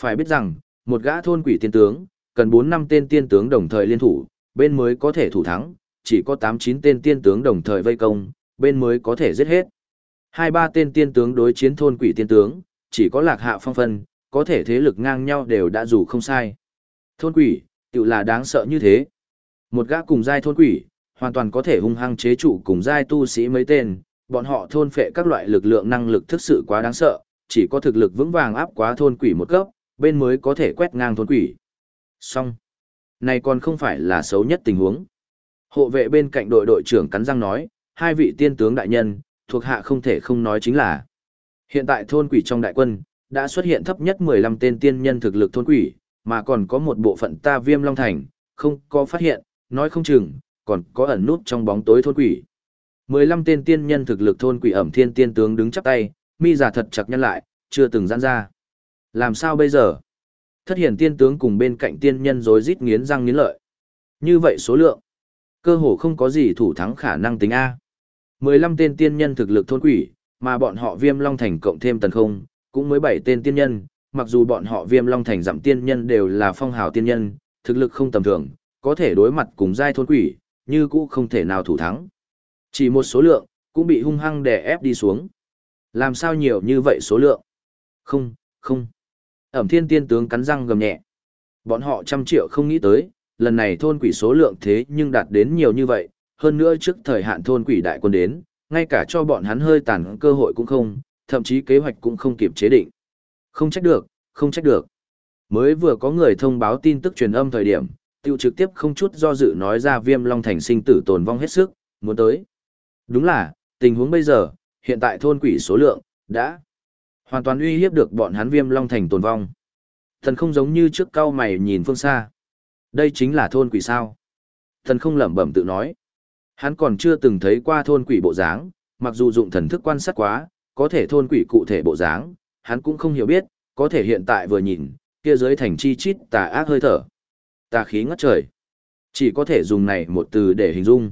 [SPEAKER 1] Phải biết rằng, một gã thôn quỷ tiên tướng, cần 4 năm tên tiên tướng đồng thời liên thủ, bên mới có thể thủ thắng, chỉ có 8 9 tên tiên tướng đồng thời vây công, bên mới có thể giết hết. Hai ba tên tiên tướng đối chiến thôn quỷ tiên tướng, chỉ có lạc hạ phong phân, có thể thế lực ngang nhau đều đã dù không sai. Thôn quỷ, tự là đáng sợ như thế. Một gã cùng giai thôn quỷ, hoàn toàn có thể hung hăng chế trụ cùng giai tu sĩ mấy tên, bọn họ thôn phệ các loại lực lượng năng lực thực sự quá đáng sợ, chỉ có thực lực vững vàng áp quá thôn quỷ một cấp, bên mới có thể quét ngang thôn quỷ. Xong. Này còn không phải là xấu nhất tình huống. Hộ vệ bên cạnh đội đội trưởng cắn răng nói, hai vị tiên tướng đại nhân, thuộc hạ không thể không nói chính là. Hiện tại thôn quỷ trong đại quân, đã xuất hiện thấp nhất 15 tên tiên nhân thực lực thôn quỷ, mà còn có một bộ phận ta viêm long thành, không có phát hiện, nói không chừng, còn có ẩn nút trong bóng tối thôn quỷ. 15 tên tiên nhân thực lực thôn quỷ ẩm thiên tiên tướng đứng chắp tay, mi giả thật chặt nhân lại, chưa từng giãn ra. Làm sao bây giờ? Thất hiển tiên tướng cùng bên cạnh tiên nhân rối rít nghiến răng nghiến lợi. Như vậy số lượng, cơ hồ không có gì thủ thắng khả năng tính A. 15 tên tiên nhân thực lực thôn quỷ, mà bọn họ viêm long thành cộng thêm tần không, cũng mới 7 tên tiên nhân, mặc dù bọn họ viêm long thành giảm tiên nhân đều là phong hào tiên nhân, thực lực không tầm thường, có thể đối mặt cùng giai thôn quỷ, như cũ không thể nào thủ thắng. Chỉ một số lượng, cũng bị hung hăng đè ép đi xuống. Làm sao nhiều như vậy số lượng? Không, không. Ẩm thiên tiên tướng cắn răng gầm nhẹ. Bọn họ trăm triệu không nghĩ tới, lần này thôn quỷ số lượng thế nhưng đạt đến nhiều như vậy, hơn nữa trước thời hạn thôn quỷ đại quân đến, ngay cả cho bọn hắn hơi tàn cơ hội cũng không, thậm chí kế hoạch cũng không kịp chế định. Không trách được, không trách được. Mới vừa có người thông báo tin tức truyền âm thời điểm, tiêu trực tiếp không chút do dự nói ra viêm long thành sinh tử tồn vong hết sức, muốn tới. Đúng là, tình huống bây giờ, hiện tại thôn quỷ số lượng, đã hoàn toàn uy hiếp được bọn hắn viêm long thành tồn vong. Thần không giống như trước cao mày nhìn phương xa. Đây chính là thôn quỷ sao. Thần không lẩm bẩm tự nói. Hắn còn chưa từng thấy qua thôn quỷ bộ dáng, mặc dù dụng thần thức quan sát quá, có thể thôn quỷ cụ thể bộ dáng, hắn cũng không hiểu biết, có thể hiện tại vừa nhìn, kia dưới thành chi chít tà ác hơi thở. Tà khí ngất trời. Chỉ có thể dùng này một từ để hình dung.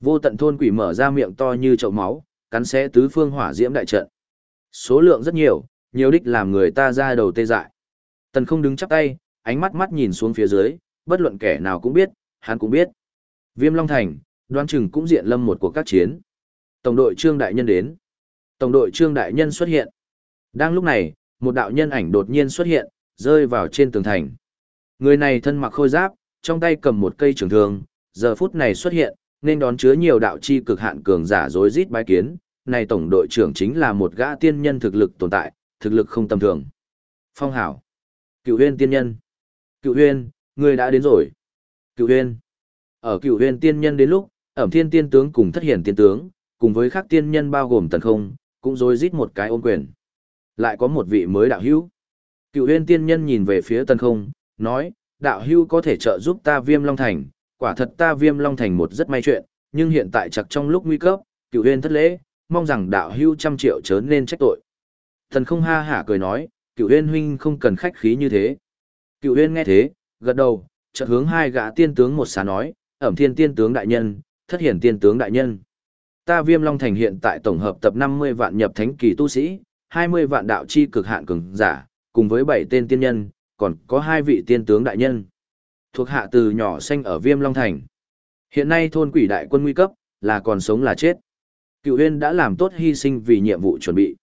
[SPEAKER 1] Vô tận thôn quỷ mở ra miệng to như chậu máu, cắn xé tứ phương hỏa diễm đại trận. Số lượng rất nhiều, nhiều đích làm người ta ra đầu tê dại. Tần không đứng chắp tay, ánh mắt mắt nhìn xuống phía dưới, bất luận kẻ nào cũng biết, hắn cũng biết. Viêm Long Thành, đoán chừng cũng diện lâm một cuộc các chiến. Tổng đội Trương Đại Nhân đến. Tổng đội Trương Đại Nhân xuất hiện. Đang lúc này, một đạo nhân ảnh đột nhiên xuất hiện, rơi vào trên tường thành. Người này thân mặc khôi giáp, trong tay cầm một cây trường thương, giờ phút này xuất hiện, nên đón chứa nhiều đạo chi cực hạn cường giả rối rít bái kiến, này tổng đội trưởng chính là một gã tiên nhân thực lực tồn tại, thực lực không tầm thường. Phong hảo, Cựu Huyên tiên nhân. Cựu Huyên, người đã đến rồi. Cựu Huyên. Ở Cựu Huyên tiên nhân đến lúc, Ẩm Thiên tiên tướng cùng Thất Hiển tiên tướng, cùng với các tiên nhân bao gồm Tần Không, cũng rối rít một cái ôm quyền. Lại có một vị mới đạo hữu. Cựu Huyên tiên nhân nhìn về phía Tần Không, nói, đạo hữu có thể trợ giúp ta Viêm Long Thành, quả thật ta viêm long thành một rất may chuyện, nhưng hiện tại chặt trong lúc nguy cấp, cựu huyên thất lễ, mong rằng đạo hữu trăm triệu chớ nên trách tội. Thần không ha hả cười nói, cựu huyên huynh không cần khách khí như thế. Cựu huyên nghe thế, gật đầu, chợt hướng hai gã tiên tướng một xá nói, ẩm thiên tiên tướng đại nhân, thất hiển tiên tướng đại nhân. Ta viêm long thành hiện tại tổng hợp tập 50 vạn nhập thánh kỳ tu sĩ, 20 vạn đạo chi cực hạn cường giả, cùng với 7 tên tiên nhân, còn có hai vị tiên tướng đại nhân thuộc hạ từ nhỏ xanh ở Viêm Long Thành. Hiện nay thôn quỷ đại quân nguy cấp, là còn sống là chết. Cựu huyên đã làm tốt hy sinh vì nhiệm vụ chuẩn bị.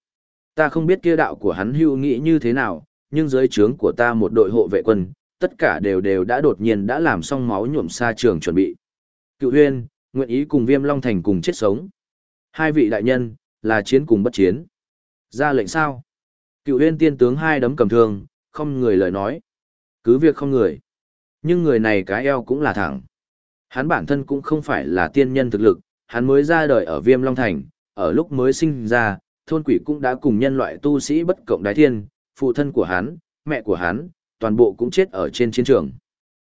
[SPEAKER 1] Ta không biết kia đạo của hắn hưu nghĩ như thế nào, nhưng dưới trướng của ta một đội hộ vệ quân, tất cả đều đều đã đột nhiên đã làm xong máu nhuộm xa trường chuẩn bị. Cựu huyên, nguyện ý cùng Viêm Long Thành cùng chết sống. Hai vị đại nhân, là chiến cùng bất chiến. Ra lệnh sao? Cựu huyên tiên tướng hai đấm cầm thương, không người lời nói. Cứ việc không người. Nhưng người này cái eo cũng là thẳng. Hắn bản thân cũng không phải là tiên nhân thực lực, hắn mới ra đời ở Viêm Long Thành, ở lúc mới sinh ra, thôn quỷ cũng đã cùng nhân loại tu sĩ bất cộng đái thiên, phụ thân của hắn, mẹ của hắn, toàn bộ cũng chết ở trên chiến trường.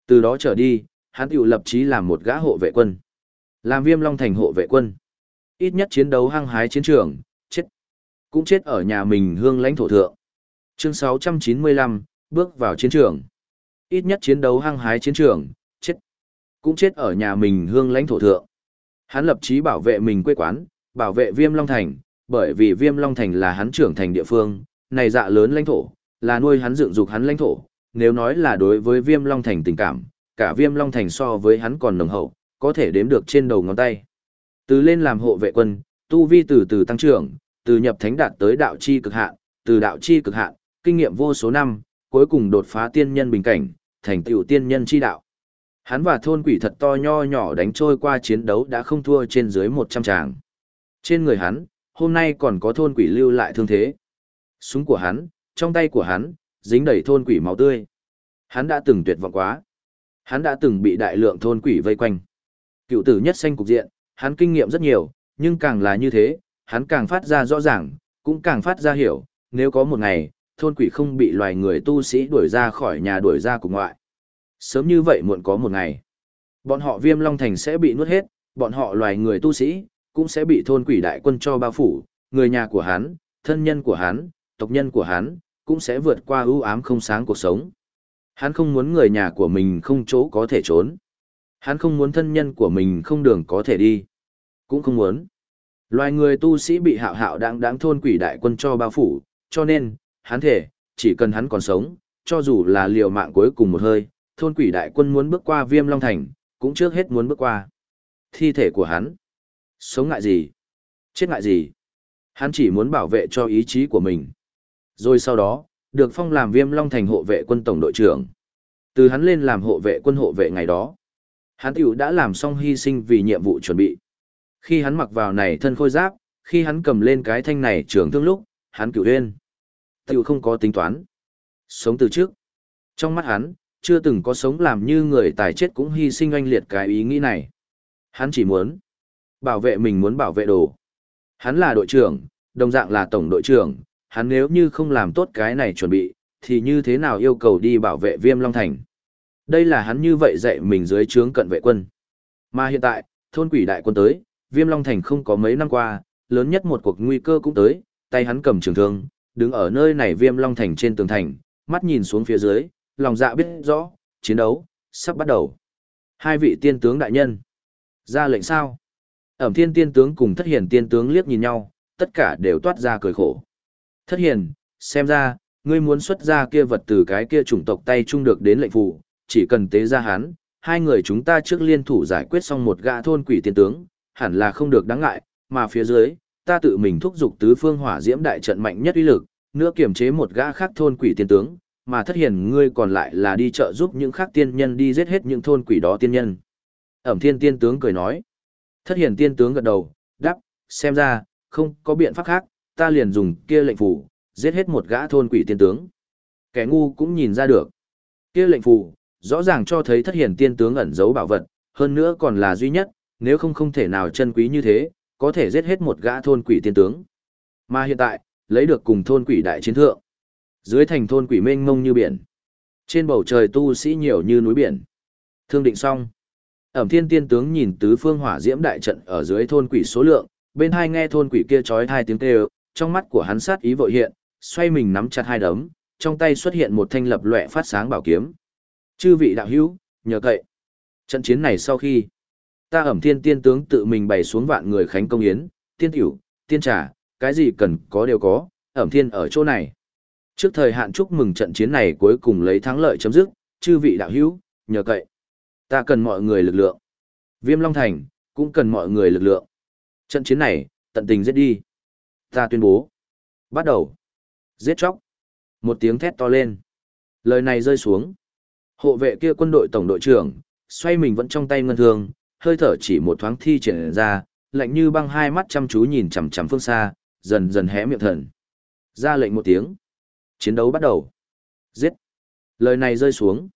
[SPEAKER 1] Từ đó trở đi, hắn tự lập chí làm một gã hộ vệ quân. Làm Viêm Long Thành hộ vệ quân. Ít nhất chiến đấu hăng hái chiến trường, chết. Cũng chết ở nhà mình hương lãnh thổ thượng. Chương 695, bước vào chiến trường ít nhất chiến đấu hăng hái chiến trường, chết. Cũng chết ở nhà mình hương lãnh thổ thượng. Hắn lập chí bảo vệ mình quê quán, bảo vệ Viêm Long Thành, bởi vì Viêm Long Thành là hắn trưởng thành địa phương, này dạ lớn lãnh thổ, là nuôi hắn dựng dục hắn lãnh thổ. Nếu nói là đối với Viêm Long Thành tình cảm, cả Viêm Long Thành so với hắn còn nồng hậu, có thể đếm được trên đầu ngón tay. Từ lên làm hộ vệ quân, tu vi từ từ tăng trưởng, từ nhập thánh đạt tới đạo chi cực hạn, từ đạo chi cực hạn, kinh nghiệm vô số năm, cuối cùng đột phá tiên nhân bình cảnh, thành tựu tiên nhân chi đạo. Hắn và thôn quỷ thật to nho nhỏ đánh trôi qua chiến đấu đã không thua trên dưới 100 tràng. Trên người hắn, hôm nay còn có thôn quỷ lưu lại thương thế. Súng của hắn, trong tay của hắn, dính đầy thôn quỷ máu tươi. Hắn đã từng tuyệt vọng quá. Hắn đã từng bị đại lượng thôn quỷ vây quanh. Cựu tử nhất xanh cục diện, hắn kinh nghiệm rất nhiều, nhưng càng là như thế, hắn càng phát ra rõ ràng, cũng càng phát ra hiểu, nếu có một ngày, thôn quỷ không bị loài người tu sĩ đuổi ra khỏi nhà đuổi ra cùng ngoại. Sớm như vậy muộn có một ngày, bọn họ viêm long thành sẽ bị nuốt hết, bọn họ loài người tu sĩ, cũng sẽ bị thôn quỷ đại quân cho bao phủ, người nhà của hắn, thân nhân của hắn, tộc nhân của hắn, cũng sẽ vượt qua ưu ám không sáng cuộc sống. Hắn không muốn người nhà của mình không chỗ có thể trốn. Hắn không muốn thân nhân của mình không đường có thể đi. Cũng không muốn. Loài người tu sĩ bị hạo hạo đáng đáng thôn quỷ đại quân cho bao phủ, cho nên, hắn thể, chỉ cần hắn còn sống, cho dù là liều mạng cuối cùng một hơi, thôn quỷ đại quân muốn bước qua viêm long thành, cũng trước hết muốn bước qua. Thi thể của hắn. Sống ngại gì? Chết ngại gì? Hắn chỉ muốn bảo vệ cho ý chí của mình. Rồi sau đó, được phong làm viêm long thành hộ vệ quân tổng đội trưởng. Từ hắn lên làm hộ vệ quân hộ vệ ngày đó. Hắn tiểu đã làm xong hy sinh vì nhiệm vụ chuẩn bị. Khi hắn mặc vào này thân khôi giáp, khi hắn cầm lên cái thanh này trường thương lúc, hắn cửu huyên. Tiểu không có tính toán. Sống từ trước. Trong mắt hắn, chưa từng có sống làm như người tài chết cũng hy sinh oanh liệt cái ý nghĩ này. Hắn chỉ muốn bảo vệ mình muốn bảo vệ đồ. Hắn là đội trưởng, đồng dạng là tổng đội trưởng, hắn nếu như không làm tốt cái này chuẩn bị, thì như thế nào yêu cầu đi bảo vệ viêm Long Thành. Đây là hắn như vậy dạy mình dưới trướng cận vệ quân. Mà hiện tại, thôn quỷ đại quân tới, viêm Long Thành không có mấy năm qua, lớn nhất một cuộc nguy cơ cũng tới, tay hắn cầm trường thương, đứng ở nơi này viêm Long Thành trên tường thành, mắt nhìn xuống phía dưới, lòng dạ biết rõ, chiến đấu, sắp bắt đầu. Hai vị tiên tướng đại nhân. Ra lệnh sao? Ẩm thiên tiên tướng cùng thất hiển tiên tướng liếc nhìn nhau, tất cả đều toát ra cười khổ. Thất hiền, xem ra, ngươi muốn xuất ra kia vật từ cái kia chủng tộc tay chung được đến lệnh phụ, chỉ cần tế ra hắn, hai người chúng ta trước liên thủ giải quyết xong một gã thôn quỷ tiên tướng, hẳn là không được đáng ngại, mà phía dưới, ta tự mình thúc giục tứ phương hỏa diễm đại trận mạnh nhất uy lực, nữa kiểm chế một gã khác thôn quỷ tiên tướng, mà thất hiền ngươi còn lại là đi trợ giúp những khác tiên nhân đi giết hết những thôn quỷ đó tiên nhân. Ẩm thiên tiên tướng cười nói. Thất hiền tiên tướng gật đầu, đáp, xem ra, không có biện pháp khác, ta liền dùng kia lệnh phủ, giết hết một gã thôn quỷ tiên tướng. Kẻ ngu cũng nhìn ra được. Kia lệnh phủ, rõ ràng cho thấy thất hiển tiên tướng ẩn giấu bảo vật, hơn nữa còn là duy nhất, nếu không không thể nào chân quý như thế, có thể giết hết một gã thôn quỷ tiên tướng. Mà hiện tại, lấy được cùng thôn quỷ đại chiến thượng. Dưới thành thôn quỷ mênh mông như biển. Trên bầu trời tu sĩ nhiều như núi biển. Thương định xong. Ẩm thiên tiên tướng nhìn tứ phương hỏa diễm đại trận ở dưới thôn quỷ số lượng, bên hai nghe thôn quỷ kia chói hai tiếng kêu, trong mắt của hắn sát ý vội hiện, xoay mình nắm chặt hai đấm, trong tay xuất hiện một thanh lập lòe phát sáng bảo kiếm. Chư vị đạo hữu, nhờ cậy. Trận chiến này sau khi, ta ẩm thiên tiên tướng tự mình bày xuống vạn người khánh công yến, tiên tiểu, tiên trà, cái gì cần có đều có, ẩm thiên ở chỗ này. Trước thời hạn chúc mừng trận chiến này cuối cùng lấy thắng lợi chấm dứt, chư vị đạo hữu, nhờ cậy. Ta cần mọi người lực lượng. Viêm Long Thành, cũng cần mọi người lực lượng. Trận chiến này, tận tình giết đi. Ta tuyên bố. Bắt đầu. Giết chóc. Một tiếng thét to lên. Lời này rơi xuống. Hộ vệ kia quân đội tổng đội trưởng, xoay mình vẫn trong tay ngân thương, hơi thở chỉ một thoáng thi triển ra, lạnh như băng hai mắt chăm chú nhìn chằm chằm phương xa, dần dần hé miệng thần. Ra lệnh một tiếng. Chiến đấu bắt đầu. Giết. Lời này rơi xuống.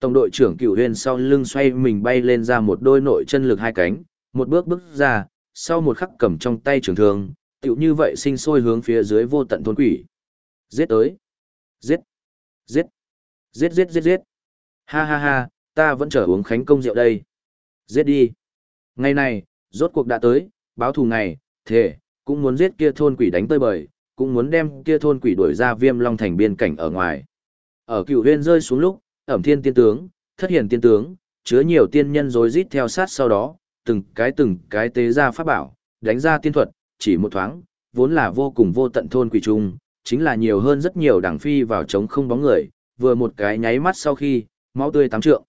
[SPEAKER 1] Tổng đội trưởng cửu huyền sau lưng xoay mình bay lên ra một đôi nội chân lực hai cánh, một bước bước ra, sau một khắc cầm trong tay trường thương, tựu như vậy sinh sôi hướng phía dưới vô tận thôn quỷ. Giết tới. Giết. Giết. Giết giết giết giết. Ha ha ha, ta vẫn chờ uống khánh công rượu đây. Giết đi. Ngày này, rốt cuộc đã tới, báo thù ngày, thề, cũng muốn giết kia thôn quỷ đánh tơi bời, cũng muốn đem kia thôn quỷ đuổi ra viêm long thành biên cảnh ở ngoài. Ở cựu huyên rơi xuống lúc, ẩm thiên tiên tướng, thất hiền tiên tướng, chứa nhiều tiên nhân rối rít theo sát sau đó, từng cái từng cái tế ra pháp bảo, đánh ra tiên thuật, chỉ một thoáng, vốn là vô cùng vô tận thôn quỷ trung, chính là nhiều hơn rất nhiều đảng phi vào trống không bóng người, vừa một cái nháy mắt sau khi, máu tươi tám trượng.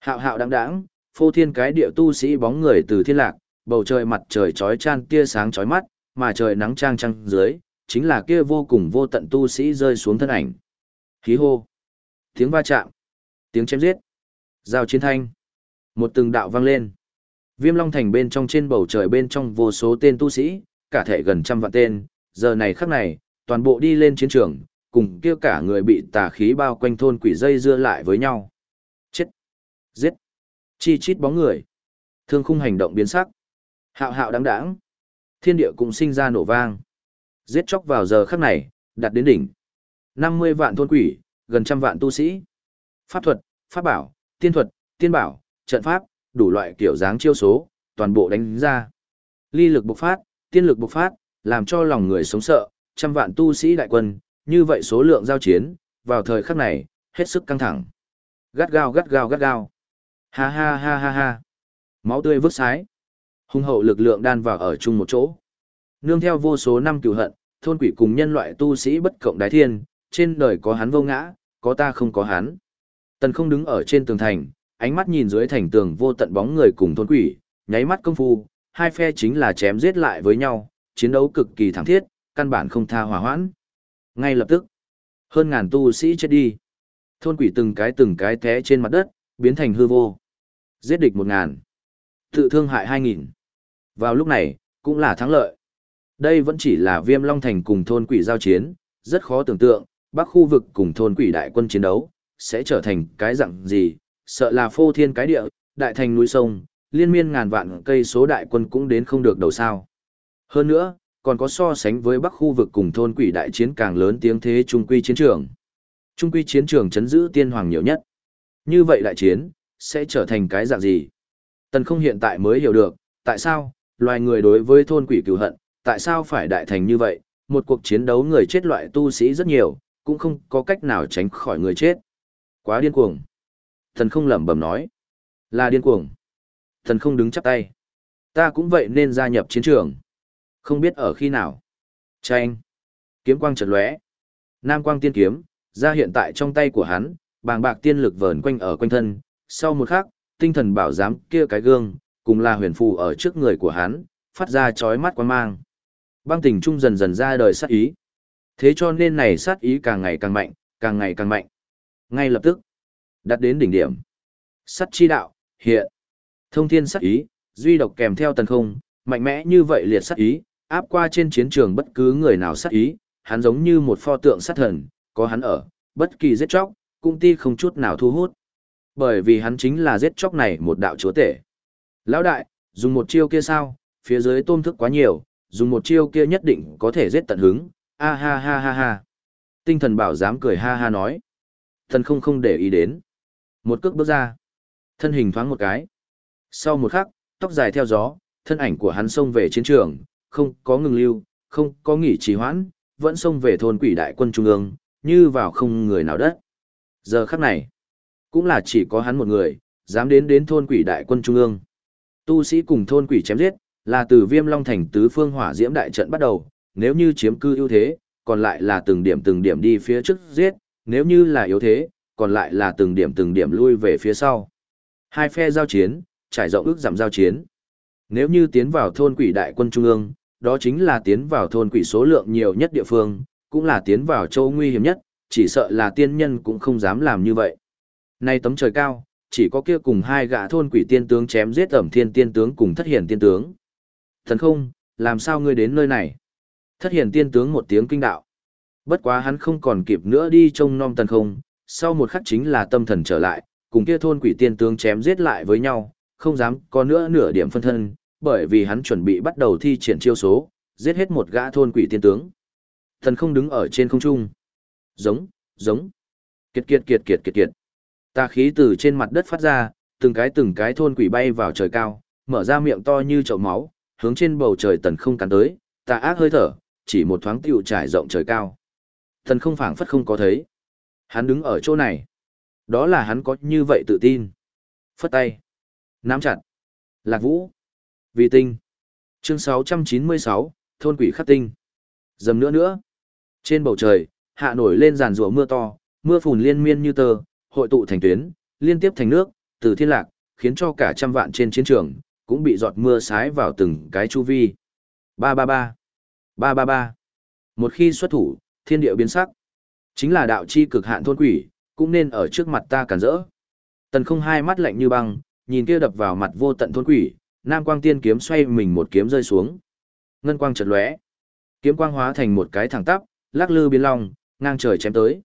[SPEAKER 1] Hạo hạo đáng đáng, phô thiên cái địa tu sĩ bóng người từ thiên lạc, bầu trời mặt trời chói chan tia sáng chói mắt, mà trời nắng trang trăng dưới, chính là kia vô cùng vô tận tu sĩ rơi xuống thân ảnh. Khí hô, tiếng va chạm, tiếng chém giết, giao chiến thanh, một từng đạo vang lên. Viêm Long Thành bên trong trên bầu trời bên trong vô số tên tu sĩ, cả thể gần trăm vạn tên, giờ này khắc này, toàn bộ đi lên chiến trường, cùng kia cả người bị tà khí bao quanh thôn quỷ dây dưa lại với nhau. Chết! Giết! Chi chít bóng người. Thương khung hành động biến sắc. Hạo hạo đáng đáng. Thiên địa cũng sinh ra nổ vang. Giết chóc vào giờ khắc này, đạt đến đỉnh. 50 vạn thôn quỷ, gần trăm vạn tu sĩ. Pháp thuật, pháp bảo, tiên thuật, tiên bảo, trận pháp, đủ loại kiểu dáng chiêu số, toàn bộ đánh ra. Ly lực bộc phát, tiên lực bộc phát, làm cho lòng người sống sợ, trăm vạn tu sĩ đại quân, như vậy số lượng giao chiến, vào thời khắc này, hết sức căng thẳng. Gắt gao gắt gao gắt gao. Ha ha ha ha ha. Máu tươi vứt sái. Hung hậu lực lượng đan vào ở chung một chỗ. Nương theo vô số năm cửu hận, thôn quỷ cùng nhân loại tu sĩ bất cộng đái thiên, trên đời có hắn vô ngã, có ta không có hắn. Tần không đứng ở trên tường thành, ánh mắt nhìn dưới thành tường vô tận bóng người cùng thôn quỷ, nháy mắt công phu, hai phe chính là chém giết lại với nhau, chiến đấu cực kỳ thẳng thiết, căn bản không tha hòa hoãn. Ngay lập tức, hơn ngàn tu sĩ chết đi. Thôn quỷ từng cái từng cái té trên mặt đất, biến thành hư vô. Giết địch một ngàn. Tự thương hại hai nghìn. Vào lúc này, cũng là thắng lợi. Đây vẫn chỉ là viêm long thành cùng thôn quỷ giao chiến, rất khó tưởng tượng, bắc khu vực cùng thôn quỷ đại quân chiến đấu, sẽ trở thành cái dạng gì, sợ là phô thiên cái địa, đại thành núi sông, liên miên ngàn vạn cây số đại quân cũng đến không được đầu sao. Hơn nữa, còn có so sánh với bắc khu vực cùng thôn quỷ đại chiến càng lớn tiếng thế trung quy chiến trường. Trung quy chiến trường chấn giữ tiên hoàng nhiều nhất. Như vậy đại chiến, sẽ trở thành cái dạng gì? Tần không hiện tại mới hiểu được, tại sao, loài người đối với thôn quỷ cửu hận, tại sao phải đại thành như vậy, một cuộc chiến đấu người chết loại tu sĩ rất nhiều, cũng không có cách nào tránh khỏi người chết. Quá điên cuồng. Thần không lẩm bẩm nói. Là điên cuồng. Thần không đứng chắp tay. Ta cũng vậy nên gia nhập chiến trường. Không biết ở khi nào. Tranh. Kiếm quang chợt lóe. Nam quang tiên kiếm, ra hiện tại trong tay của hắn, bàng bạc tiên lực vờn quanh ở quanh thân. Sau một khắc, tinh thần bảo giám kia cái gương, cùng là huyền phù ở trước người của hắn, phát ra chói mắt quan mang. Băng tình trung dần dần ra đời sát ý. Thế cho nên này sát ý càng ngày càng mạnh, càng ngày càng mạnh. Ngay lập tức, đặt đến đỉnh điểm. Sát chi đạo, hiện. Thông thiên sát ý, duy độc kèm theo tần không, mạnh mẽ như vậy liệt sát ý, áp qua trên chiến trường bất cứ người nào sát ý, hắn giống như một pho tượng sát thần, có hắn ở, bất kỳ giết chóc, cung ti không chút nào thu hút. Bởi vì hắn chính là giết chóc này một đạo chúa tể. Lão đại, dùng một chiêu kia sao, phía dưới tôm thức quá nhiều, dùng một chiêu kia nhất định có thể giết tận hứng, a ha ha ha ha. Tinh thần bảo dám cười ha ha nói. Thần không không để ý đến. Một cước bước ra. Thân hình thoáng một cái. Sau một khắc, tóc dài theo gió, thân ảnh của hắn xông về chiến trường, không có ngừng lưu, không có nghỉ trì hoãn, vẫn xông về thôn quỷ đại quân trung ương, như vào không người nào đất. Giờ khắc này, cũng là chỉ có hắn một người, dám đến đến thôn quỷ đại quân trung ương. Tu sĩ cùng thôn quỷ chém giết, là từ viêm long thành tứ phương hỏa diễm đại trận bắt đầu, nếu như chiếm cư ưu thế, còn lại là từng điểm từng điểm đi phía trước giết, nếu như là yếu thế, còn lại là từng điểm từng điểm lui về phía sau. Hai phe giao chiến, trải rộng ước giảm giao chiến. Nếu như tiến vào thôn quỷ đại quân trung ương, đó chính là tiến vào thôn quỷ số lượng nhiều nhất địa phương, cũng là tiến vào châu nguy hiểm nhất, chỉ sợ là tiên nhân cũng không dám làm như vậy. Nay tấm trời cao, chỉ có kia cùng hai gã thôn quỷ tiên tướng chém giết ẩm thiên tiên tướng cùng thất hiển tiên tướng. Thần không, làm sao ngươi đến nơi này? Thất hiển tiên tướng một tiếng kinh đạo. Bất quá hắn không còn kịp nữa đi trông nom tần không, sau một khắc chính là tâm thần trở lại, cùng kia thôn quỷ tiên tướng chém giết lại với nhau, không dám có nữa nửa điểm phân thân, bởi vì hắn chuẩn bị bắt đầu thi triển chiêu số, giết hết một gã thôn quỷ tiên tướng. Thần không đứng ở trên không trung. Giống, giống. Kiệt kiệt kiệt kiệt kiệt kiệt. Tà khí từ trên mặt đất phát ra, từng cái từng cái thôn quỷ bay vào trời cao, mở ra miệng to như chậu máu, hướng trên bầu trời tần không cắn tới, tà ác hơi thở, chỉ một thoáng tiêu trải rộng trời cao. thần không phảng phất không có thấy. Hắn đứng ở chỗ này. Đó là hắn có như vậy tự tin. Phất tay. Nắm chặt. Lạc vũ. Vì tinh. Chương 696, thôn quỷ khắc tinh. Dầm nữa nữa. Trên bầu trời, hạ nổi lên giàn rùa mưa to, mưa phùn liên miên như tờ, hội tụ thành tuyến, liên tiếp thành nước, từ thiên lạc, khiến cho cả trăm vạn trên chiến trường, cũng bị giọt mưa sái vào từng cái chu vi. Ba ba ba. Ba ba ba. Một khi xuất thủ, thiên địa biến sắc. Chính là đạo chi cực hạn thôn quỷ, cũng nên ở trước mặt ta cản rỡ. Tần không hai mắt lạnh như băng, nhìn kia đập vào mặt vô tận thôn quỷ, nam quang tiên kiếm xoay mình một kiếm rơi xuống. Ngân quang chợt lóe, kiếm quang hóa thành một cái thẳng tắp, lắc lư biến long, ngang trời chém tới.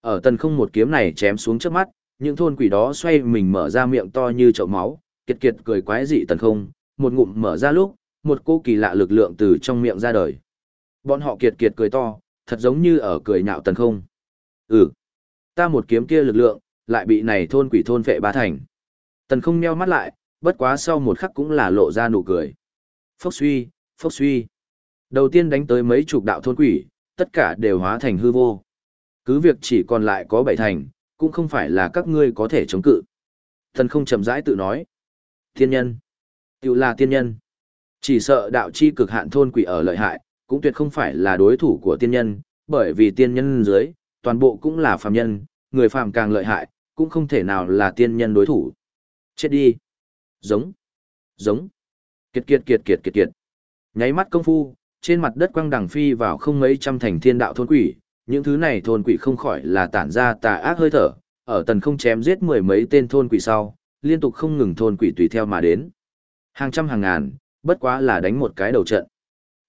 [SPEAKER 1] Ở tần không một kiếm này chém xuống trước mắt, những thôn quỷ đó xoay mình mở ra miệng to như chậu máu, kiệt kiệt cười quái dị tần không, một ngụm mở ra lúc, một cô kỳ lạ lực lượng từ trong miệng ra đời. Bọn họ kiệt kiệt cười to, thật giống như ở cười nhạo tần không. Ừ, ta một kiếm kia lực lượng, lại bị này thôn quỷ thôn phệ ba thành. Tần không nheo mắt lại, bất quá sau một khắc cũng là lộ ra nụ cười. Phốc suy, phốc suy. Đầu tiên đánh tới mấy chục đạo thôn quỷ, tất cả đều hóa thành hư vô. Cứ việc chỉ còn lại có bảy thành, cũng không phải là các ngươi có thể chống cự. Thần không chậm rãi tự nói. Tiên nhân. Tiểu là tiên nhân. Chỉ sợ đạo chi cực hạn thôn quỷ ở lợi hại, cũng tuyệt không phải là đối thủ của tiên nhân, bởi vì tiên nhân dưới, toàn bộ cũng là phàm nhân, người phàm càng lợi hại, cũng không thể nào là tiên nhân đối thủ. Chết đi. Giống. Giống. Kiệt kiệt kiệt kiệt kiệt kiệt. Nháy mắt công phu, trên mặt đất quăng đằng phi vào không mấy trăm thành thiên đạo thôn quỷ, những thứ này thôn quỷ không khỏi là tản ra tà ác hơi thở, ở tần không chém giết mười mấy tên thôn quỷ sau, liên tục không ngừng thôn quỷ tùy theo mà đến. Hàng trăm hàng ngàn, bất quá là đánh một cái đầu trận.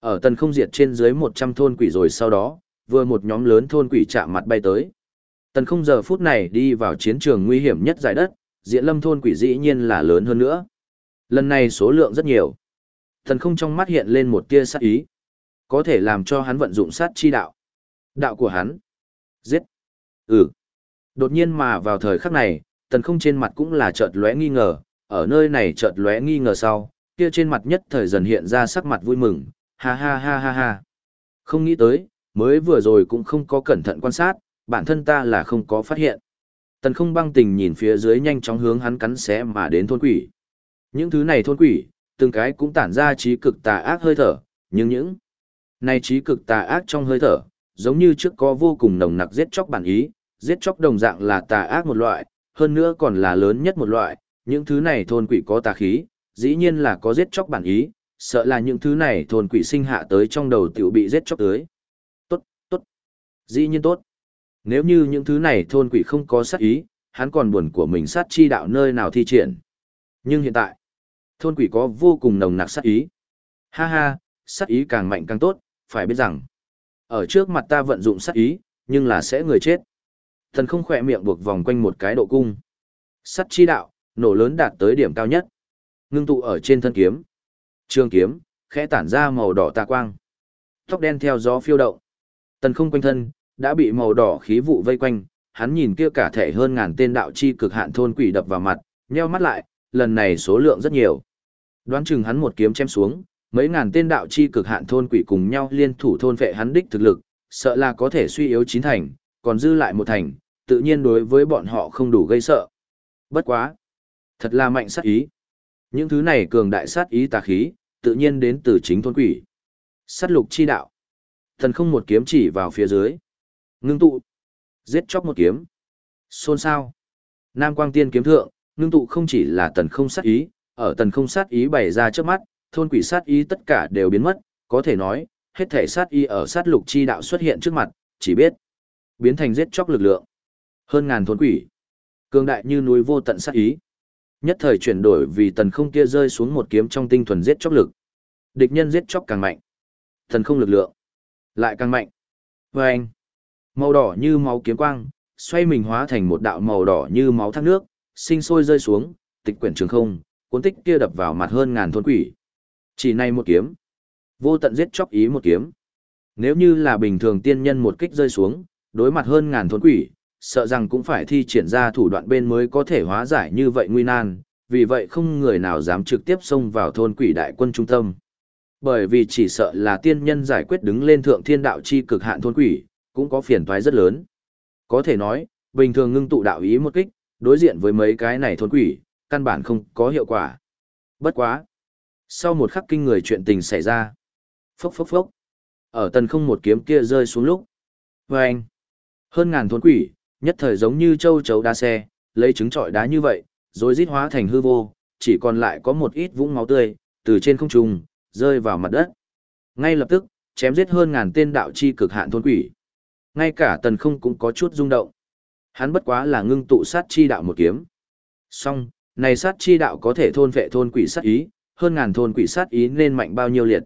[SPEAKER 1] Ở tần không diệt trên dưới 100 thôn quỷ rồi sau đó, vừa một nhóm lớn thôn quỷ chạm mặt bay tới. Tần không giờ phút này đi vào chiến trường nguy hiểm nhất giải đất, diện lâm thôn quỷ dĩ nhiên là lớn hơn nữa. Lần này số lượng rất nhiều. thần không trong mắt hiện lên một tia sát ý. Có thể làm cho hắn vận dụng sát chi đạo. Đạo của hắn. Giết. Ừ. Đột nhiên mà vào thời khắc này, tần không trên mặt cũng là chợt lóe nghi ngờ, ở nơi này chợt lóe nghi ngờ sau, kia trên mặt nhất thời dần hiện ra sắc mặt vui mừng, ha ha ha ha ha. Không nghĩ tới, mới vừa rồi cũng không có cẩn thận quan sát, bản thân ta là không có phát hiện. Tần không băng tình nhìn phía dưới nhanh chóng hướng hắn cắn xé mà đến thôn quỷ. Những thứ này thôn quỷ, từng cái cũng tản ra trí cực tà ác hơi thở, nhưng những này trí cực tà ác trong hơi thở, giống như trước có vô cùng nồng nặc giết chóc bản ý, giết chóc đồng dạng là tà ác một loại, hơn nữa còn là lớn nhất một loại, những thứ này thôn quỷ có tà khí, dĩ nhiên là có giết chóc bản ý, sợ là những thứ này thôn quỷ sinh hạ tới trong đầu tiểu bị giết chóc tới. Tốt, tốt, dĩ nhiên tốt. Nếu như những thứ này thôn quỷ không có sát ý, hắn còn buồn của mình sát chi đạo nơi nào thi triển. Nhưng hiện tại, thôn quỷ có vô cùng nồng nặc sát ý. Ha ha, sát ý càng mạnh càng tốt, phải biết rằng, ở trước mặt ta vận dụng sát ý, nhưng là sẽ người chết. Thần không khỏe miệng buộc vòng quanh một cái độ cung. Sát chi đạo, nổ lớn đạt tới điểm cao nhất. Ngưng tụ ở trên thân kiếm. Trường kiếm, khẽ tản ra màu đỏ tà quang. Tóc đen theo gió phiêu động. Tần không quanh thân, đã bị màu đỏ khí vụ vây quanh, hắn nhìn kia cả thể hơn ngàn tên đạo chi cực hạn thôn quỷ đập vào mặt, nheo mắt lại, lần này số lượng rất nhiều. Đoán chừng hắn một kiếm chém xuống, mấy ngàn tên đạo chi cực hạn thôn quỷ cùng nhau liên thủ thôn vệ hắn đích thực lực, sợ là có thể suy yếu chín thành, còn dư lại một thành, tự nhiên đối với bọn họ không đủ gây sợ. Bất quá, thật là mạnh sát ý. Những thứ này cường đại sát ý tà khí, tự nhiên đến từ chính thôn quỷ. Sát lục chi đạo. Thần không một kiếm chỉ vào phía dưới. Ngưng tụ. Giết chóc một kiếm. Xôn sao. Nam quang tiên kiếm thượng, ngưng tụ không chỉ là tần không sát ý, ở tần không sát ý bày ra trước mắt, thôn quỷ sát ý tất cả đều biến mất, có thể nói, hết thể sát ý ở sát lục chi đạo xuất hiện trước mặt, chỉ biết biến thành giết chóc lực lượng. Hơn ngàn thôn quỷ, cường đại như núi vô tận sát ý. Nhất thời chuyển đổi vì tần không kia rơi xuống một kiếm trong tinh thuần giết chóc lực. Địch nhân giết chóc càng mạnh, thần không lực lượng lại càng mạnh. Và anh, màu đỏ như máu kiếm quang, xoay mình hóa thành một đạo màu đỏ như máu thác nước, sinh sôi rơi xuống, tịch quyển trường không, cuốn tích kia đập vào mặt hơn ngàn thôn quỷ. Chỉ này một kiếm, vô tận giết chóc ý một kiếm. Nếu như là bình thường tiên nhân một kích rơi xuống, đối mặt hơn ngàn thôn quỷ, sợ rằng cũng phải thi triển ra thủ đoạn bên mới có thể hóa giải như vậy nguy nan, vì vậy không người nào dám trực tiếp xông vào thôn quỷ đại quân trung tâm. Bởi vì chỉ sợ là tiên nhân giải quyết đứng lên thượng thiên đạo chi cực hạn thôn quỷ, cũng có phiền toái rất lớn. Có thể nói, bình thường ngưng tụ đạo ý một kích, đối diện với mấy cái này thôn quỷ, căn bản không có hiệu quả. Bất quá. Sau một khắc kinh người chuyện tình xảy ra. Phốc phốc phốc. Ở tần không một kiếm kia rơi xuống lúc. Vâng. anh. Hơn ngàn thôn quỷ, nhất thời giống như châu chấu đá xe, lấy trứng trọi đá như vậy, rồi rít hóa thành hư vô, chỉ còn lại có một ít vũng máu tươi, từ trên không trung, rơi vào mặt đất. Ngay lập tức, chém giết hơn ngàn tên đạo chi cực hạn thôn quỷ. Ngay cả tần không cũng có chút rung động. Hắn bất quá là ngưng tụ sát chi đạo một kiếm. Song, này sát chi đạo có thể thôn vệ thôn quỷ sát ý, hơn ngàn thôn quỷ sát ý nên mạnh bao nhiêu liệt.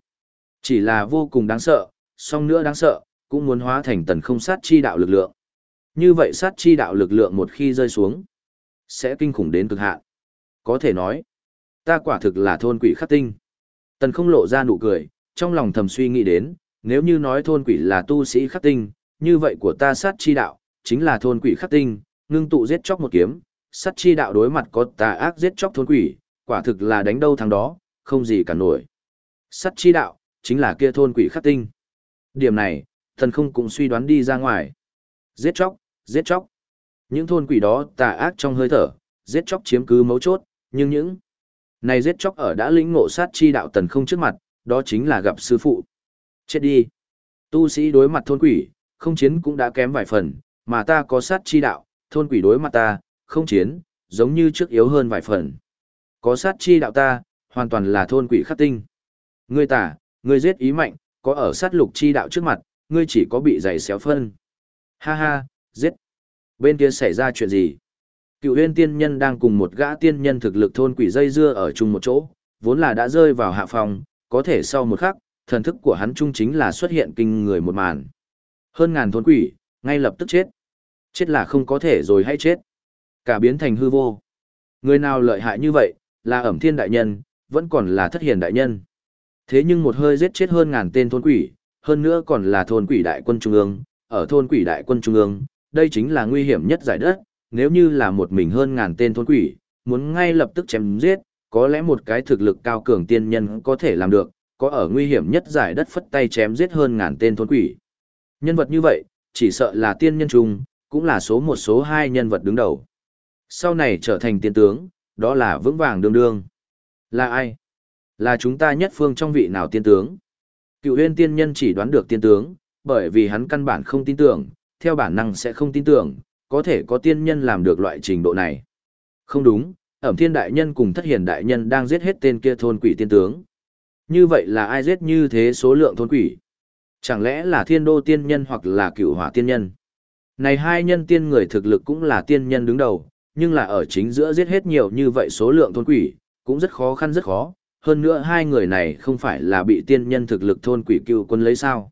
[SPEAKER 1] Chỉ là vô cùng đáng sợ, song nữa đáng sợ, cũng muốn hóa thành tần không sát chi đạo lực lượng. Như vậy sát chi đạo lực lượng một khi rơi xuống, sẽ kinh khủng đến cực hạn. Có thể nói, ta quả thực là thôn quỷ khắc tinh. Tần không lộ ra nụ cười, trong lòng thầm suy nghĩ đến, nếu như nói thôn quỷ là tu sĩ khắc tinh, như vậy của ta sát chi đạo, chính là thôn quỷ khắc tinh, ngưng tụ giết chóc một kiếm, sát chi đạo đối mặt có tà ác giết chóc thôn quỷ, quả thực là đánh đâu thằng đó, không gì cả nổi. Sát chi đạo, chính là kia thôn quỷ khắc tinh. Điểm này, thần không cũng suy đoán đi ra ngoài. Giết chóc, giết chóc. Những thôn quỷ đó tà ác trong hơi thở, giết chóc chiếm cứ mấu chốt, nhưng những này giết chóc ở đã lĩnh ngộ sát chi đạo tần không trước mặt, đó chính là gặp sư phụ. Chết đi. Tu sĩ đối mặt thôn quỷ, không chiến cũng đã kém vài phần, mà ta có sát chi đạo, thôn quỷ đối mặt ta, không chiến, giống như trước yếu hơn vài phần. Có sát chi đạo ta, hoàn toàn là thôn quỷ khắc tinh. Ngươi tả, ngươi giết ý mạnh, có ở sát lục chi đạo trước mặt, ngươi chỉ có bị giày xéo phân. Ha ha, giết. Bên kia xảy ra chuyện gì? Cựu huyên tiên nhân đang cùng một gã tiên nhân thực lực thôn quỷ dây dưa ở chung một chỗ, vốn là đã rơi vào hạ phòng, có thể sau một khắc, thần thức của hắn trung chính là xuất hiện kinh người một màn. Hơn ngàn thôn quỷ, ngay lập tức chết. Chết là không có thể rồi hay chết. Cả biến thành hư vô. Người nào lợi hại như vậy, là ẩm thiên đại nhân, vẫn còn là thất hiền đại nhân. Thế nhưng một hơi giết chết hơn ngàn tên thôn quỷ, hơn nữa còn là thôn quỷ đại quân trung ương, ở thôn quỷ đại quân trung ương, đây chính là nguy hiểm nhất giải đất, nếu như là một mình hơn ngàn tên thôn quỷ, muốn ngay lập tức chém giết, có lẽ một cái thực lực cao cường tiên nhân có thể làm được, có ở nguy hiểm nhất giải đất phất tay chém giết hơn ngàn tên thôn quỷ. Nhân vật như vậy, chỉ sợ là tiên nhân trung, cũng là số một số hai nhân vật đứng đầu. Sau này trở thành tiên tướng, đó là vững vàng đương đương. Là ai? Là chúng ta nhất phương trong vị nào tiên tướng? Cựu huyên tiên nhân chỉ đoán được tiên tướng, bởi vì hắn căn bản không tin tưởng, theo bản năng sẽ không tin tưởng, có thể có tiên nhân làm được loại trình độ này. Không đúng, ẩm thiên đại nhân cùng thất hiền đại nhân đang giết hết tên kia thôn quỷ tiên tướng. Như vậy là ai giết như thế số lượng thôn quỷ? Chẳng lẽ là thiên đô tiên nhân hoặc là cựu hỏa tiên nhân? Này hai nhân tiên người thực lực cũng là tiên nhân đứng đầu, nhưng là ở chính giữa giết hết nhiều như vậy số lượng thôn quỷ, cũng rất khó khăn rất khó. Hơn nữa hai người này không phải là bị tiên nhân thực lực thôn quỷ cựu quân lấy sao.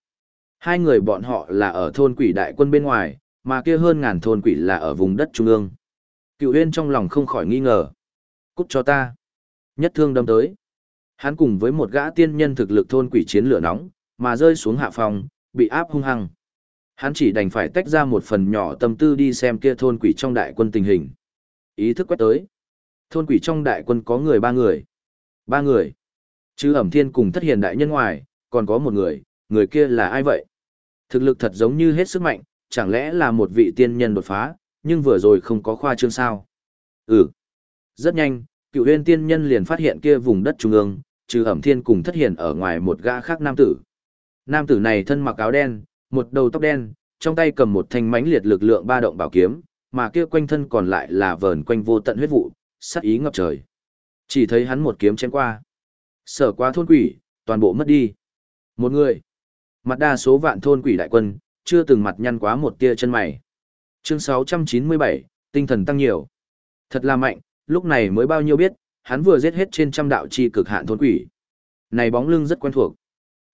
[SPEAKER 1] Hai người bọn họ là ở thôn quỷ đại quân bên ngoài, mà kia hơn ngàn thôn quỷ là ở vùng đất trung ương. Cựu huyên trong lòng không khỏi nghi ngờ. Cút cho ta. Nhất thương đâm tới. Hắn cùng với một gã tiên nhân thực lực thôn quỷ chiến lửa nóng, mà rơi xuống hạ phòng, bị áp hung hăng. Hắn chỉ đành phải tách ra một phần nhỏ tâm tư đi xem kia thôn quỷ trong đại quân tình hình. Ý thức quét tới. Thôn quỷ trong đại quân có người ba người. Ba người. Chứ ẩm thiên cùng thất hiền đại nhân ngoài, còn có một người, người kia là ai vậy? Thực lực thật giống như hết sức mạnh, chẳng lẽ là một vị tiên nhân đột phá, nhưng vừa rồi không có khoa trương sao? Ừ. Rất nhanh, cựu huyên tiên nhân liền phát hiện kia vùng đất trung ương, trừ ẩm thiên cùng thất hiền ở ngoài một gã khác nam tử. Nam tử này thân mặc áo đen, một đầu tóc đen, trong tay cầm một thanh mãnh liệt lực lượng ba động bảo kiếm, mà kia quanh thân còn lại là vờn quanh vô tận huyết vụ, sát ý ngập trời. Chỉ thấy hắn một kiếm chém qua. Sở qua thôn quỷ, toàn bộ mất đi. Một người. Mặt đa số vạn thôn quỷ đại quân, chưa từng mặt nhăn quá một tia chân mày. Chương 697, tinh thần tăng nhiều. Thật là mạnh, lúc này mới bao nhiêu biết, hắn vừa giết hết trên trăm đạo chi cực hạn thôn quỷ. Này bóng lưng rất quen thuộc.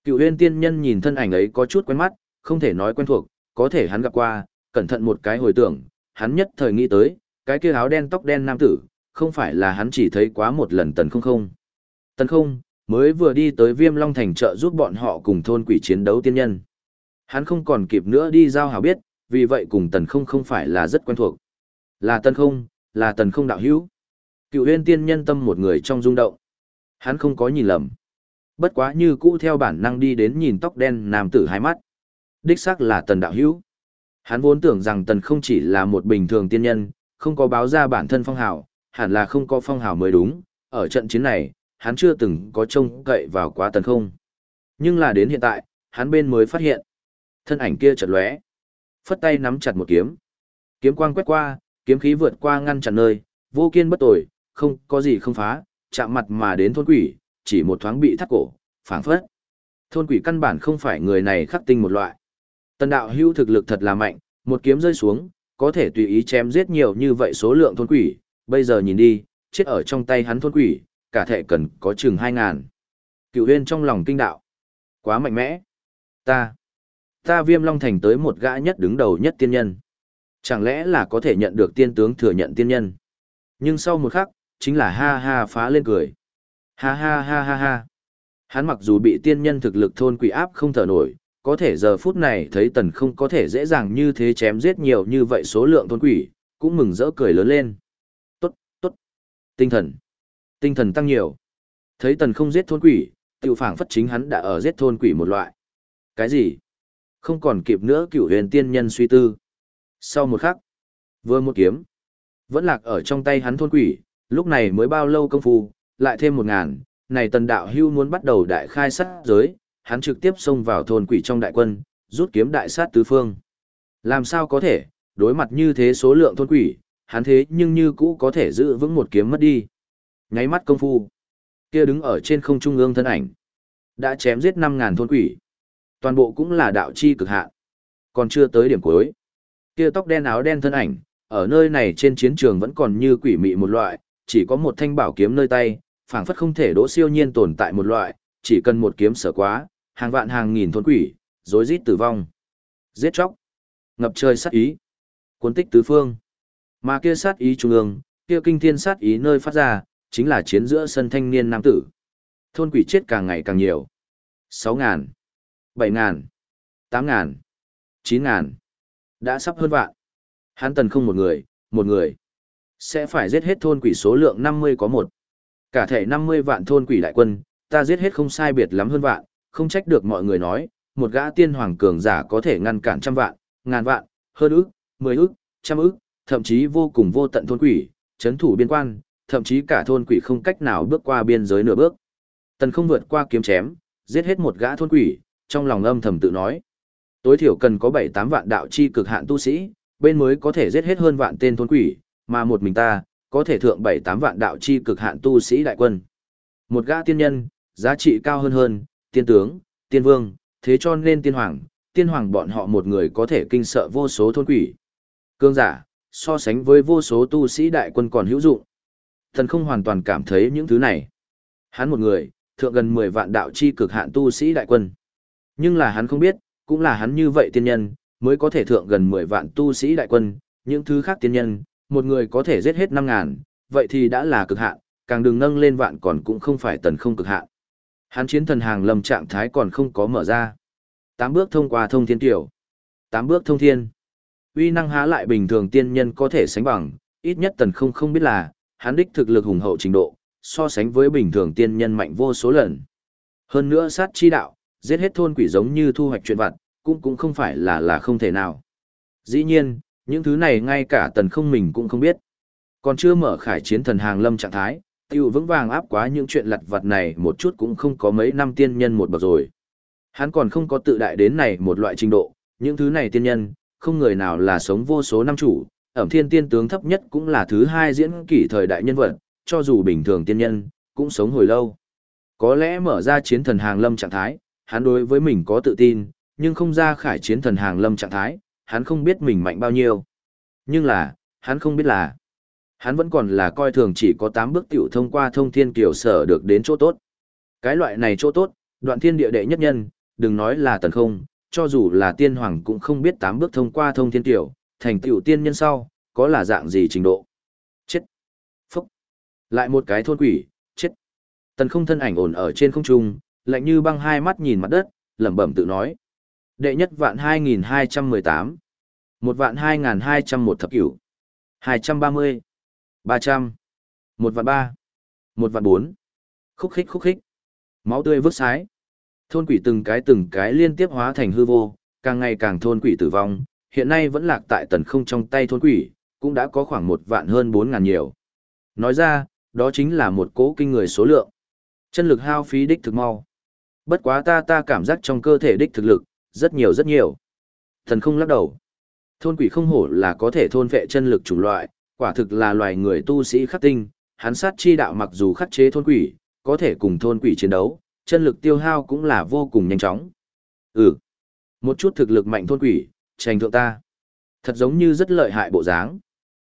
[SPEAKER 1] Cựu huyên tiên nhân nhìn thân ảnh ấy có chút quen mắt, không thể nói quen thuộc, có thể hắn gặp qua, cẩn thận một cái hồi tưởng, hắn nhất thời nghĩ tới, cái kia áo đen tóc đen nam tử, không phải là hắn chỉ thấy quá một lần tần không không. Tần không, mới vừa đi tới viêm long thành trợ giúp bọn họ cùng thôn quỷ chiến đấu tiên nhân. Hắn không còn kịp nữa đi giao hảo biết, vì vậy cùng tần không không phải là rất quen thuộc. Là tần không, là tần không đạo hữu. Cựu huyên tiên nhân tâm một người trong rung động. Hắn không có nhìn lầm. Bất quá như cũ theo bản năng đi đến nhìn tóc đen nam tử hai mắt. Đích xác là tần đạo hữu. Hắn vốn tưởng rằng tần không chỉ là một bình thường tiên nhân, không có báo ra bản thân phong hào, hẳn là không có phong hào mới đúng. Ở trận chiến này, hắn chưa từng có trông cậy vào quá tần không. Nhưng là đến hiện tại, hắn bên mới phát hiện. Thân ảnh kia chợt lóe, phất tay nắm chặt một kiếm. Kiếm quang quét qua, kiếm khí vượt qua ngăn chặn nơi, vô kiên bất tồi, không có gì không phá, chạm mặt mà đến thôn quỷ, chỉ một thoáng bị thắt cổ, phảng phất. Thôn quỷ căn bản không phải người này khắc tinh một loại. Tần đạo hưu thực lực thật là mạnh, một kiếm rơi xuống, có thể tùy ý chém giết nhiều như vậy số lượng thôn quỷ, bây giờ nhìn đi, chết ở trong tay hắn thôn quỷ, cả thể cần có chừng hai ngàn. Cựu huyên trong lòng kinh đạo. Quá mạnh mẽ. Ta. Ta viêm long thành tới một gã nhất đứng đầu nhất tiên nhân. Chẳng lẽ là có thể nhận được tiên tướng thừa nhận tiên nhân. Nhưng sau một khắc, chính là ha ha phá lên cười. Ha ha ha ha ha. Hắn mặc dù bị tiên nhân thực lực thôn quỷ áp không thở nổi, có thể giờ phút này thấy tần không có thể dễ dàng như thế chém giết nhiều như vậy số lượng thôn quỷ, cũng mừng rỡ cười lớn lên. Tốt, tốt. Tinh thần. Tinh thần tăng nhiều. Thấy tần không giết thôn quỷ, tiểu phảng phất chính hắn đã ở giết thôn quỷ một loại. Cái gì? Không còn kịp nữa cửu huyền tiên nhân suy tư. Sau một khắc, vừa một kiếm, vẫn lạc ở trong tay hắn thôn quỷ, lúc này mới bao lâu công phu, lại thêm một ngàn, này tần đạo hưu muốn bắt đầu đại khai sát giới, hắn trực tiếp xông vào thôn quỷ trong đại quân, rút kiếm đại sát tứ phương. Làm sao có thể, đối mặt như thế số lượng thôn quỷ, hắn thế nhưng như cũ có thể giữ vững một kiếm mất đi. Nháy mắt công phu, kia đứng ở trên không trung ương thân ảnh, đã chém giết 5000 thôn quỷ. Toàn bộ cũng là đạo chi cực hạn. Còn chưa tới điểm cuối. Kia tóc đen áo đen thân ảnh, ở nơi này trên chiến trường vẫn còn như quỷ mị một loại, chỉ có một thanh bảo kiếm nơi tay, phảng phất không thể đỗ siêu nhiên tồn tại một loại, chỉ cần một kiếm sở quá, hàng vạn hàng nghìn thôn quỷ, rối rít tử vong. Giết chóc, ngập trời sát ý, cuốn tích tứ phương. Mà kia sát ý trung ương, kia kinh thiên sát ý nơi phát ra, chính là chiến giữa sân thanh niên nam tử. Thôn quỷ chết càng ngày càng nhiều. 6 ngàn, 7 ngàn, 8 ngàn, 9 ngàn. Đã sắp hơn vạn. Hắn tần không một người, một người. Sẽ phải giết hết thôn quỷ số lượng 50 có một. Cả thể 50 vạn thôn quỷ đại quân, ta giết hết không sai biệt lắm hơn vạn, không trách được mọi người nói, một gã tiên hoàng cường giả có thể ngăn cản trăm vạn, ngàn vạn, hơn ức, mười ức, trăm ức, thậm chí vô cùng vô tận thôn quỷ, chấn thủ biên quan, thậm chí cả thôn quỷ không cách nào bước qua biên giới nửa bước. Tần không vượt qua kiếm chém, giết hết một gã thôn quỷ, trong lòng âm thầm tự nói. Tối thiểu cần có 7-8 vạn đạo chi cực hạn tu sĩ, bên mới có thể giết hết hơn vạn tên thôn quỷ, mà một mình ta, có thể thượng 7-8 vạn đạo chi cực hạn tu sĩ đại quân. Một gã tiên nhân, giá trị cao hơn hơn, tiên tướng, tiên vương, thế cho nên tiên hoàng, tiên hoàng bọn họ một người có thể kinh sợ vô số thôn quỷ. Cương giả, so sánh với vô số tu sĩ đại quân còn hữu dụng. Thần không hoàn toàn cảm thấy những thứ này. Hắn một người, thượng gần 10 vạn đạo chi cực hạn tu sĩ đại quân. Nhưng là hắn không biết, cũng là hắn như vậy tiên nhân, mới có thể thượng gần 10 vạn tu sĩ đại quân, những thứ khác tiên nhân, một người có thể giết hết 5.000, vậy thì đã là cực hạn, càng đừng nâng lên vạn còn cũng không phải tần không cực hạn. Hắn chiến thần hàng lâm trạng thái còn không có mở ra. Tám bước thông qua thông thiên tiểu. Tám bước thông thiên. Uy năng há lại bình thường tiên nhân có thể sánh bằng, ít nhất tần không không biết là, hắn đích thực lực hùng hậu trình độ, so sánh với bình thường tiên nhân mạnh vô số lần. Hơn nữa sát chi đạo, giết hết thôn quỷ giống như thu hoạch chuyện vặt, cũng cũng không phải là là không thể nào. Dĩ nhiên, những thứ này ngay cả tần không mình cũng không biết. Còn chưa mở khải chiến thần hàng lâm trạng thái, tiêu vững vàng áp quá những chuyện lặt vặt này một chút cũng không có mấy năm tiên nhân một bậc rồi. Hắn còn không có tự đại đến này một loại trình độ, những thứ này tiên nhân, không người nào là sống vô số năm chủ, ẩm thiên tiên tướng thấp nhất cũng là thứ hai diễn kỷ thời đại nhân vật, cho dù bình thường tiên nhân, cũng sống hồi lâu. Có lẽ mở ra chiến thần hàng lâm trạng thái, hắn đối với mình có tự tin, nhưng không ra khải chiến thần hàng lâm trạng thái, hắn không biết mình mạnh bao nhiêu. Nhưng là, hắn không biết là, hắn vẫn còn là coi thường chỉ có 8 bước tiểu thông qua thông thiên kiểu sở được đến chỗ tốt. Cái loại này chỗ tốt, đoạn thiên địa đệ nhất nhân, đừng nói là tần không, cho dù là tiên hoàng cũng không biết 8 bước thông qua thông thiên kiểu, thành tiểu tiên nhân sau, có là dạng gì trình độ. Chết. Phúc. Lại một cái thôn quỷ, chết. Tần không thân ảnh ổn ở trên không trung, lạnh như băng hai mắt nhìn mặt đất, lẩm bẩm tự nói. Đệ nhất vạn 2218. Một vạn 2201 thập cửu. 230. 300. Một vạn ba. Một vạn bốn. Khúc khích khúc khích. Máu tươi vứt sái. Thôn quỷ từng cái từng cái liên tiếp hóa thành hư vô, càng ngày càng thôn quỷ tử vong, hiện nay vẫn lạc tại tần không trong tay thôn quỷ, cũng đã có khoảng một vạn hơn bốn ngàn nhiều. Nói ra, đó chính là một cố kinh người số lượng. Chân lực hao phí đích thực mau. Bất quá ta ta cảm giác trong cơ thể đích thực lực, rất nhiều rất nhiều. Thần không lắc đầu. Thôn quỷ không hổ là có thể thôn vệ chân lực chủng loại, quả thực là loài người tu sĩ khắc tinh, hắn sát chi đạo mặc dù khắc chế thôn quỷ, có thể cùng thôn quỷ chiến đấu, chân lực tiêu hao cũng là vô cùng nhanh chóng. Ừ, một chút thực lực mạnh thôn quỷ, tranh thượng ta. Thật giống như rất lợi hại bộ dáng.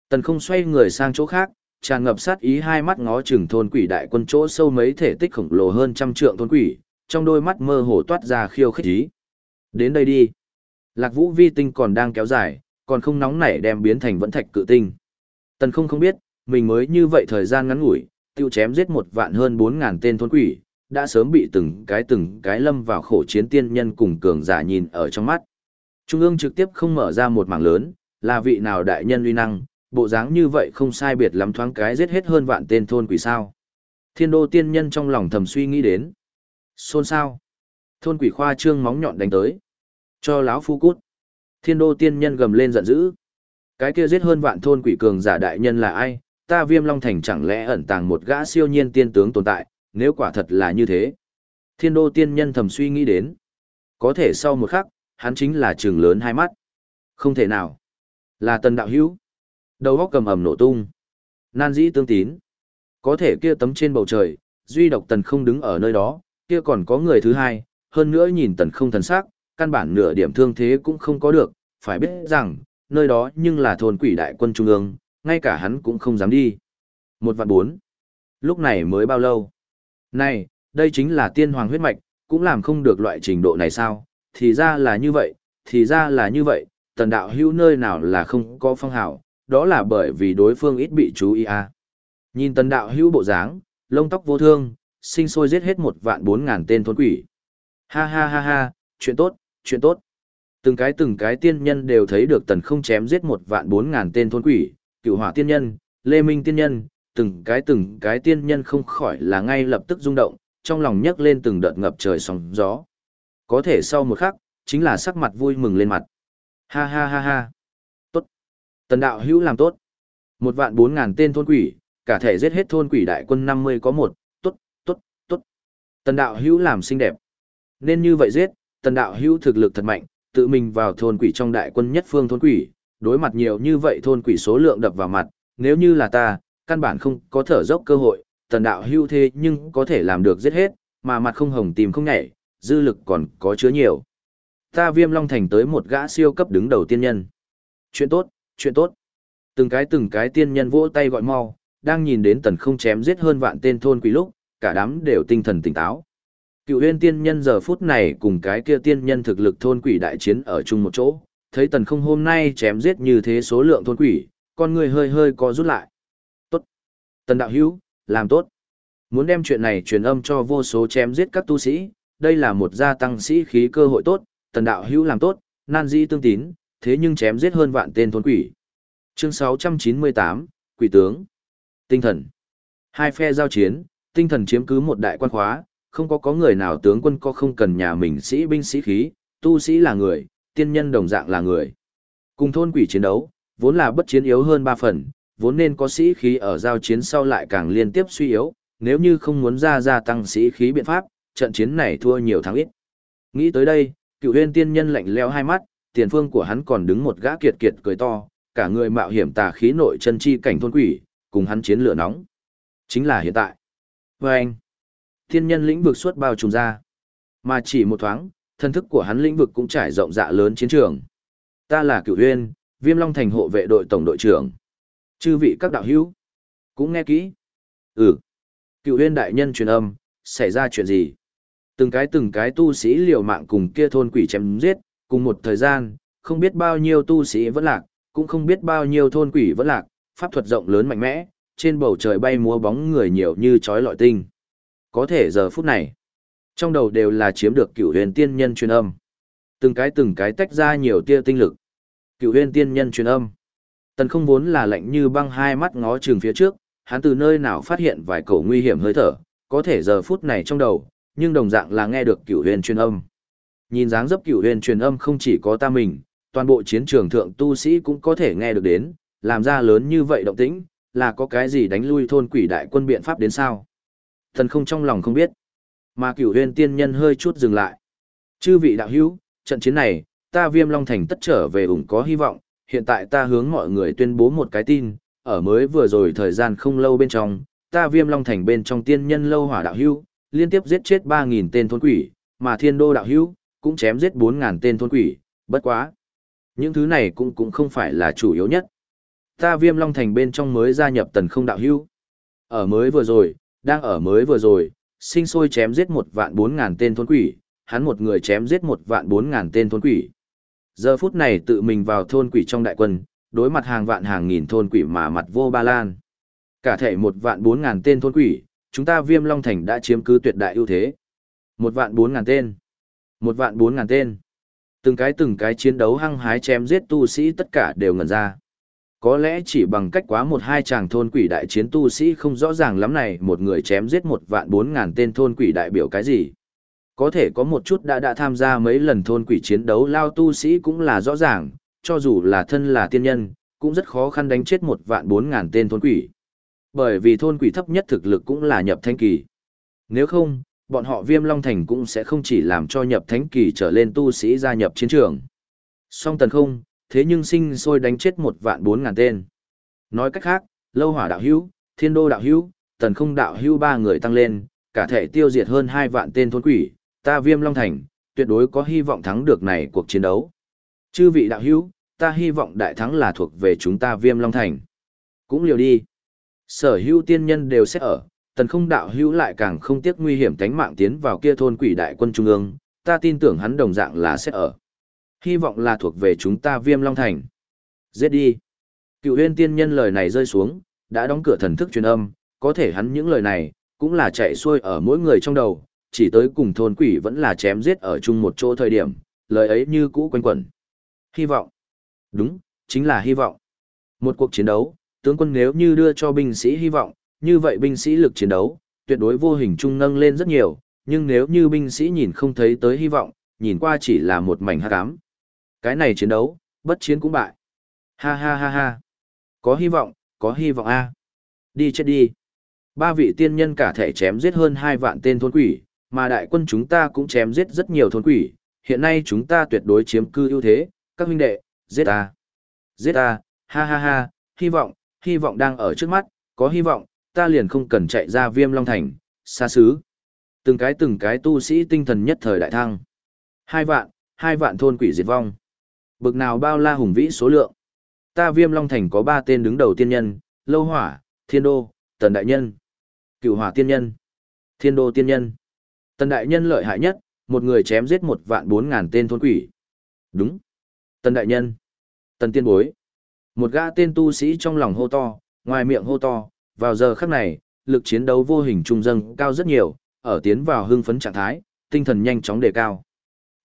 [SPEAKER 1] Tần không xoay người sang chỗ khác, tràn ngập sát ý hai mắt ngó chừng thôn quỷ đại quân chỗ sâu mấy thể tích khổng lồ hơn trăm trượng thôn quỷ, trong đôi mắt mơ hồ toát ra khiêu khích ý. Đến đây đi. Lạc vũ vi tinh còn đang kéo dài, còn không nóng nảy đem biến thành vẫn thạch cự tinh. Tần không không biết, mình mới như vậy thời gian ngắn ngủi, tiêu chém giết một vạn hơn bốn ngàn tên thôn quỷ, đã sớm bị từng cái từng cái lâm vào khổ chiến tiên nhân cùng cường giả nhìn ở trong mắt. Trung ương trực tiếp không mở ra một mảng lớn, là vị nào đại nhân uy năng, bộ dáng như vậy không sai biệt lắm thoáng cái giết hết hơn vạn tên thôn quỷ sao. Thiên đô tiên nhân trong lòng thầm suy nghĩ đến. Xôn sao? Thôn quỷ khoa trương móng nhọn đánh tới. Cho lão phu cút. Thiên đô tiên nhân gầm lên giận dữ. Cái kia giết hơn vạn thôn quỷ cường giả đại nhân là ai? Ta viêm long thành chẳng lẽ ẩn tàng một gã siêu nhiên tiên tướng tồn tại, nếu quả thật là như thế. Thiên đô tiên nhân thầm suy nghĩ đến. Có thể sau một khắc, hắn chính là trường lớn hai mắt. Không thể nào. Là tần đạo hữu. Đầu góc cầm ầm nổ tung. Nan dĩ tương tín. Có thể kia tấm trên bầu trời, duy độc tần không đứng ở nơi đó, kia còn có người thứ hai, hơn nữa nhìn tần không thần sắc, căn bản nửa điểm thương thế cũng không có được, phải biết rằng, nơi đó nhưng là thôn quỷ đại quân trung ương, ngay cả hắn cũng không dám đi. Một vạn bốn. Lúc này mới bao lâu? Này, đây chính là tiên hoàng huyết mạch, cũng làm không được loại trình độ này sao? Thì ra là như vậy, thì ra là như vậy, tần đạo hữu nơi nào là không có phong hào, đó là bởi vì đối phương ít bị chú ý à. Nhìn tần đạo hữu bộ dáng, lông tóc vô thương, sinh sôi giết hết một vạn bốn ngàn tên thôn quỷ. Ha ha ha ha, chuyện tốt, chuyện tốt. Từng cái từng cái tiên nhân đều thấy được tần không chém giết một vạn bốn ngàn tên thôn quỷ, cựu hỏa tiên nhân, lê minh tiên nhân, từng cái từng cái tiên nhân không khỏi là ngay lập tức rung động, trong lòng nhấc lên từng đợt ngập trời sóng gió. Có thể sau một khắc, chính là sắc mặt vui mừng lên mặt. Ha ha ha ha. Tốt. Tần đạo hữu làm tốt. Một vạn bốn ngàn tên thôn quỷ, cả thể giết hết thôn quỷ đại quân năm mươi có một, tốt, tốt, tốt. Tần đạo hữu làm xinh đẹp. Nên như vậy giết, tần đạo hữu thực lực thật mạnh, tự mình vào thôn quỷ trong đại quân nhất phương thôn quỷ, đối mặt nhiều như vậy thôn quỷ số lượng đập vào mặt, nếu như là ta, căn bản không có thở dốc cơ hội, tần đạo hưu thế nhưng có thể làm được giết hết, mà mặt không hồng tìm không nhảy, dư lực còn có chứa nhiều. Ta viêm long thành tới một gã siêu cấp đứng đầu tiên nhân. Chuyện tốt, chuyện tốt. Từng cái từng cái tiên nhân vỗ tay gọi mau, đang nhìn đến tần không chém giết hơn vạn tên thôn quỷ lúc, cả đám đều tinh thần tỉnh táo. Cựu huyên tiên nhân giờ phút này cùng cái kia tiên nhân thực lực thôn quỷ đại chiến ở chung một chỗ, thấy tần không hôm nay chém giết như thế số lượng thôn quỷ, con người hơi hơi co rút lại. Tốt. Tần đạo hữu, làm tốt. Muốn đem chuyện này truyền âm cho vô số chém giết các tu sĩ, đây là một gia tăng sĩ khí cơ hội tốt, tần đạo hữu làm tốt, nan di tương tín, thế nhưng chém giết hơn vạn tên thôn quỷ. Chương 698, Quỷ tướng. Tinh thần. Hai phe giao chiến, tinh thần chiếm cứ một đại quan khóa, không có có người nào tướng quân có không cần nhà mình sĩ binh sĩ khí, tu sĩ là người, tiên nhân đồng dạng là người. Cùng thôn quỷ chiến đấu, vốn là bất chiến yếu hơn ba phần, vốn nên có sĩ khí ở giao chiến sau lại càng liên tiếp suy yếu, nếu như không muốn ra gia tăng sĩ khí biện pháp, trận chiến này thua nhiều thắng ít. Nghĩ tới đây, cựu huyên tiên nhân lạnh leo hai mắt, tiền phương của hắn còn đứng một gã kiệt kiệt cười to, cả người mạo hiểm tà khí nội chân chi cảnh thôn quỷ, cùng hắn chiến lửa nóng. Chính là hiện tại. Vâng anh, thiên nhân lĩnh vực suốt bao trùm ra. Mà chỉ một thoáng, thân thức của hắn lĩnh vực cũng trải rộng dạ lớn chiến trường. Ta là cựu huyên, viêm long thành hộ vệ đội tổng đội trưởng. Chư vị các đạo hữu, cũng nghe kỹ. Ừ, cựu huyên đại nhân truyền âm, xảy ra chuyện gì? Từng cái từng cái tu sĩ liều mạng cùng kia thôn quỷ chém giết, cùng một thời gian, không biết bao nhiêu tu sĩ vẫn lạc, cũng không biết bao nhiêu thôn quỷ vẫn lạc, pháp thuật rộng lớn mạnh mẽ, trên bầu trời bay múa bóng người nhiều như chói lọi tinh. Có thể giờ phút này, trong đầu đều là chiếm được cựu huyền tiên nhân truyền âm. Từng cái từng cái tách ra nhiều tia tinh lực. Cựu huyền tiên nhân truyền âm. Tần không vốn là lạnh như băng hai mắt ngó trường phía trước, hắn từ nơi nào phát hiện vài cổ nguy hiểm hơi thở, có thể giờ phút này trong đầu, nhưng đồng dạng là nghe được cựu huyền truyền âm. Nhìn dáng dấp cựu huyền truyền âm không chỉ có ta mình, toàn bộ chiến trường thượng tu sĩ cũng có thể nghe được đến, làm ra lớn như vậy động tĩnh, là có cái gì đánh lui thôn quỷ đại quân biện pháp đến sao? Thần không trong lòng không biết. Mà cửu huyền tiên nhân hơi chút dừng lại. Chư vị đạo hữu, trận chiến này, ta viêm long thành tất trở về ủng có hy vọng, hiện tại ta hướng mọi người tuyên bố một cái tin, ở mới vừa rồi thời gian không lâu bên trong, ta viêm long thành bên trong tiên nhân lâu hỏa đạo hữu, liên tiếp giết chết 3.000 tên thôn quỷ, mà thiên đô đạo hữu, cũng chém giết 4.000 tên thôn quỷ, bất quá. Những thứ này cũng cũng không phải là chủ yếu nhất. Ta viêm long thành bên trong mới gia nhập tần không đạo hữu. Ở mới vừa rồi, đang ở mới vừa rồi, sinh sôi chém giết một vạn bốn ngàn tên thôn quỷ, hắn một người chém giết một vạn bốn ngàn tên thôn quỷ. Giờ phút này tự mình vào thôn quỷ trong đại quân, đối mặt hàng vạn hàng nghìn thôn quỷ mà mặt vô ba lan. Cả thể một vạn bốn ngàn tên thôn quỷ, chúng ta viêm long thành đã chiếm cứ tuyệt đại ưu thế. Một vạn bốn ngàn tên. Một vạn bốn ngàn tên. Từng cái từng cái chiến đấu hăng hái chém giết tu sĩ tất cả đều ngẩn ra. Có lẽ chỉ bằng cách quá một hai chàng thôn quỷ đại chiến tu sĩ không rõ ràng lắm này một người chém giết một vạn bốn ngàn tên thôn quỷ đại biểu cái gì. Có thể có một chút đã đã tham gia mấy lần thôn quỷ chiến đấu lao tu sĩ cũng là rõ ràng, cho dù là thân là tiên nhân, cũng rất khó khăn đánh chết một vạn bốn ngàn tên thôn quỷ. Bởi vì thôn quỷ thấp nhất thực lực cũng là nhập thanh kỳ. Nếu không, bọn họ viêm long thành cũng sẽ không chỉ làm cho nhập thánh kỳ trở lên tu sĩ gia nhập chiến trường. Song tần không, thế nhưng sinh sôi đánh chết một vạn bốn ngàn tên. Nói cách khác, lâu hỏa đạo hữu, thiên đô đạo hữu, tần không đạo hữu ba người tăng lên, cả thể tiêu diệt hơn hai vạn tên thôn quỷ, ta viêm long thành, tuyệt đối có hy vọng thắng được này cuộc chiến đấu. Chư vị đạo hữu, ta hy vọng đại thắng là thuộc về chúng ta viêm long thành. Cũng liều đi. Sở hữu tiên nhân đều sẽ ở, tần không đạo hữu lại càng không tiếc nguy hiểm tánh mạng tiến vào kia thôn quỷ đại quân trung ương, ta tin tưởng hắn đồng dạng là sẽ ở. Hy vọng là thuộc về chúng ta viêm long thành. Giết đi. Cựu huyên tiên nhân lời này rơi xuống, đã đóng cửa thần thức truyền âm, có thể hắn những lời này, cũng là chạy xuôi ở mỗi người trong đầu, chỉ tới cùng thôn quỷ vẫn là chém giết ở chung một chỗ thời điểm, lời ấy như cũ quanh quẩn. Hy vọng. Đúng, chính là hy vọng. Một cuộc chiến đấu, tướng quân nếu như đưa cho binh sĩ hy vọng, như vậy binh sĩ lực chiến đấu, tuyệt đối vô hình trung nâng lên rất nhiều, nhưng nếu như binh sĩ nhìn không thấy tới hy vọng, nhìn qua chỉ là một mảnh hắc ám. Cái này chiến đấu, bất chiến cũng bại. Ha ha ha ha. Có hy vọng, có hy vọng a. À. Đi chết đi. Ba vị tiên nhân cả thể chém giết hơn hai vạn tên thôn quỷ, mà đại quân chúng ta cũng chém giết rất nhiều thôn quỷ, hiện nay chúng ta tuyệt đối chiếm cư ưu thế, các huynh đệ, giết ta. Giết ta, ha ha ha, hy vọng, hy vọng đang ở trước mắt, có hy vọng, ta liền không cần chạy ra viêm long thành, xa xứ. Từng cái từng cái tu sĩ tinh thần nhất thời đại thăng. Hai vạn, hai vạn thôn quỷ diệt vong. Bực nào bao la hùng vĩ số lượng. Ta viêm long thành có ba tên đứng đầu tiên nhân, lâu hỏa, thiên đô, tần đại nhân. Cựu hỏa tiên nhân, thiên đô tiên nhân. Tần đại nhân lợi hại nhất, một người chém giết một vạn bốn ngàn tên thôn quỷ. Đúng. Tần đại nhân, tần tiên bối. Một gã tên tu sĩ trong lòng hô to, ngoài miệng hô to, vào giờ khắc này, lực chiến đấu vô hình trung dâng cao rất nhiều, ở tiến vào hưng phấn trạng thái, tinh thần nhanh chóng đề cao.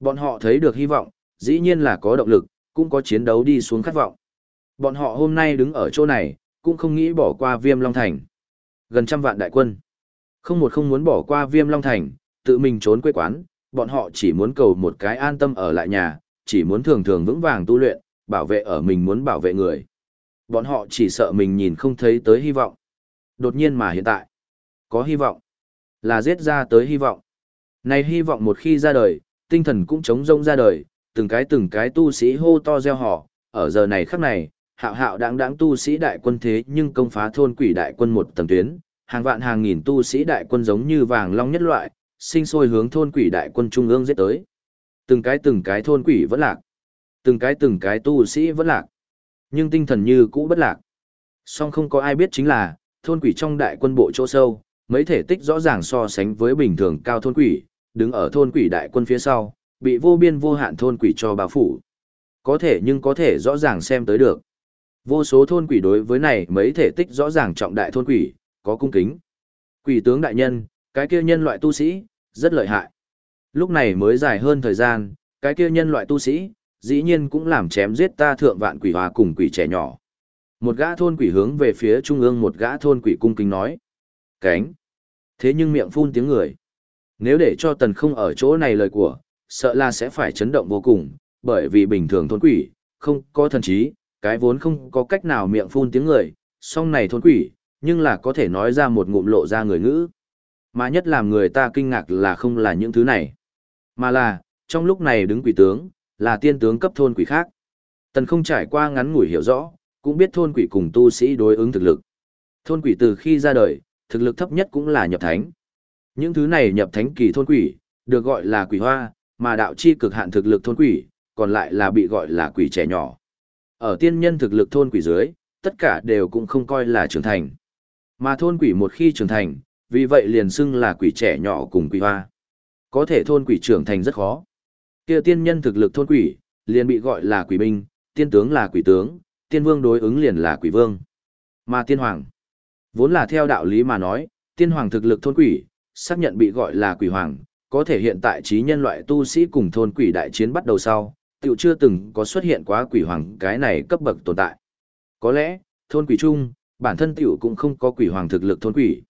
[SPEAKER 1] Bọn họ thấy được hy vọng, dĩ nhiên là có động lực, cũng có chiến đấu đi xuống khát vọng. Bọn họ hôm nay đứng ở chỗ này, cũng không nghĩ bỏ qua viêm Long Thành. Gần trăm vạn đại quân. Không một không muốn bỏ qua viêm Long Thành, tự mình trốn quê quán, bọn họ chỉ muốn cầu một cái an tâm ở lại nhà, chỉ muốn thường thường vững vàng tu luyện, bảo vệ ở mình muốn bảo vệ người. Bọn họ chỉ sợ mình nhìn không thấy tới hy vọng. Đột nhiên mà hiện tại, có hy vọng, là giết ra tới hy vọng. Này hy vọng một khi ra đời, tinh thần cũng chống rông ra đời, từng cái từng cái tu sĩ hô to gieo họ, ở giờ này khắc này, hạo hạo đáng đáng tu sĩ đại quân thế nhưng công phá thôn quỷ đại quân một tầng tuyến, hàng vạn hàng nghìn tu sĩ đại quân giống như vàng long nhất loại, sinh sôi hướng thôn quỷ đại quân trung ương giết tới. Từng cái từng cái thôn quỷ vẫn lạc, từng cái từng cái tu sĩ vẫn lạc, nhưng tinh thần như cũ bất lạc. Song không có ai biết chính là, thôn quỷ trong đại quân bộ chỗ sâu, mấy thể tích rõ ràng so sánh với bình thường cao thôn quỷ, đứng ở thôn quỷ đại quân phía sau, bị vô biên vô hạn thôn quỷ cho bao phủ. Có thể nhưng có thể rõ ràng xem tới được. Vô số thôn quỷ đối với này mấy thể tích rõ ràng trọng đại thôn quỷ, có cung kính. Quỷ tướng đại nhân, cái kia nhân loại tu sĩ, rất lợi hại. Lúc này mới dài hơn thời gian, cái kia nhân loại tu sĩ, dĩ nhiên cũng làm chém giết ta thượng vạn quỷ hòa cùng quỷ trẻ nhỏ. Một gã thôn quỷ hướng về phía trung ương một gã thôn quỷ cung kính nói. Cánh. Thế nhưng miệng phun tiếng người. Nếu để cho tần không ở chỗ này lời của, sợ là sẽ phải chấn động vô cùng, bởi vì bình thường thôn quỷ, không có thần trí, cái vốn không có cách nào miệng phun tiếng người, song này thôn quỷ, nhưng là có thể nói ra một ngụm lộ ra người ngữ. Mà nhất làm người ta kinh ngạc là không là những thứ này, mà là, trong lúc này đứng quỷ tướng, là tiên tướng cấp thôn quỷ khác. Tần không trải qua ngắn ngủi hiểu rõ, cũng biết thôn quỷ cùng tu sĩ đối ứng thực lực. Thôn quỷ từ khi ra đời, thực lực thấp nhất cũng là nhập thánh. Những thứ này nhập thánh kỳ thôn quỷ, được gọi là quỷ hoa, mà đạo chi cực hạn thực lực thôn quỷ, còn lại là bị gọi là quỷ trẻ nhỏ. Ở tiên nhân thực lực thôn quỷ dưới, tất cả đều cũng không coi là trưởng thành. Mà thôn quỷ một khi trưởng thành, vì vậy liền xưng là quỷ trẻ nhỏ cùng quỷ hoa. Có thể thôn quỷ trưởng thành rất khó. Kia tiên nhân thực lực thôn quỷ, liền bị gọi là quỷ binh, tiên tướng là quỷ tướng, tiên vương đối ứng liền là quỷ vương. Mà tiên hoàng, vốn là theo đạo lý mà nói, tiên hoàng thực lực thôn quỷ, xác nhận bị gọi là quỷ hoàng, có thể hiện tại trí nhân loại tu sĩ cùng thôn quỷ đại chiến bắt đầu sau, tiểu chưa từng có xuất hiện quá quỷ hoàng cái này cấp bậc tồn tại. Có lẽ, thôn quỷ chung, bản thân tiểu cũng không có quỷ hoàng thực lực thôn quỷ.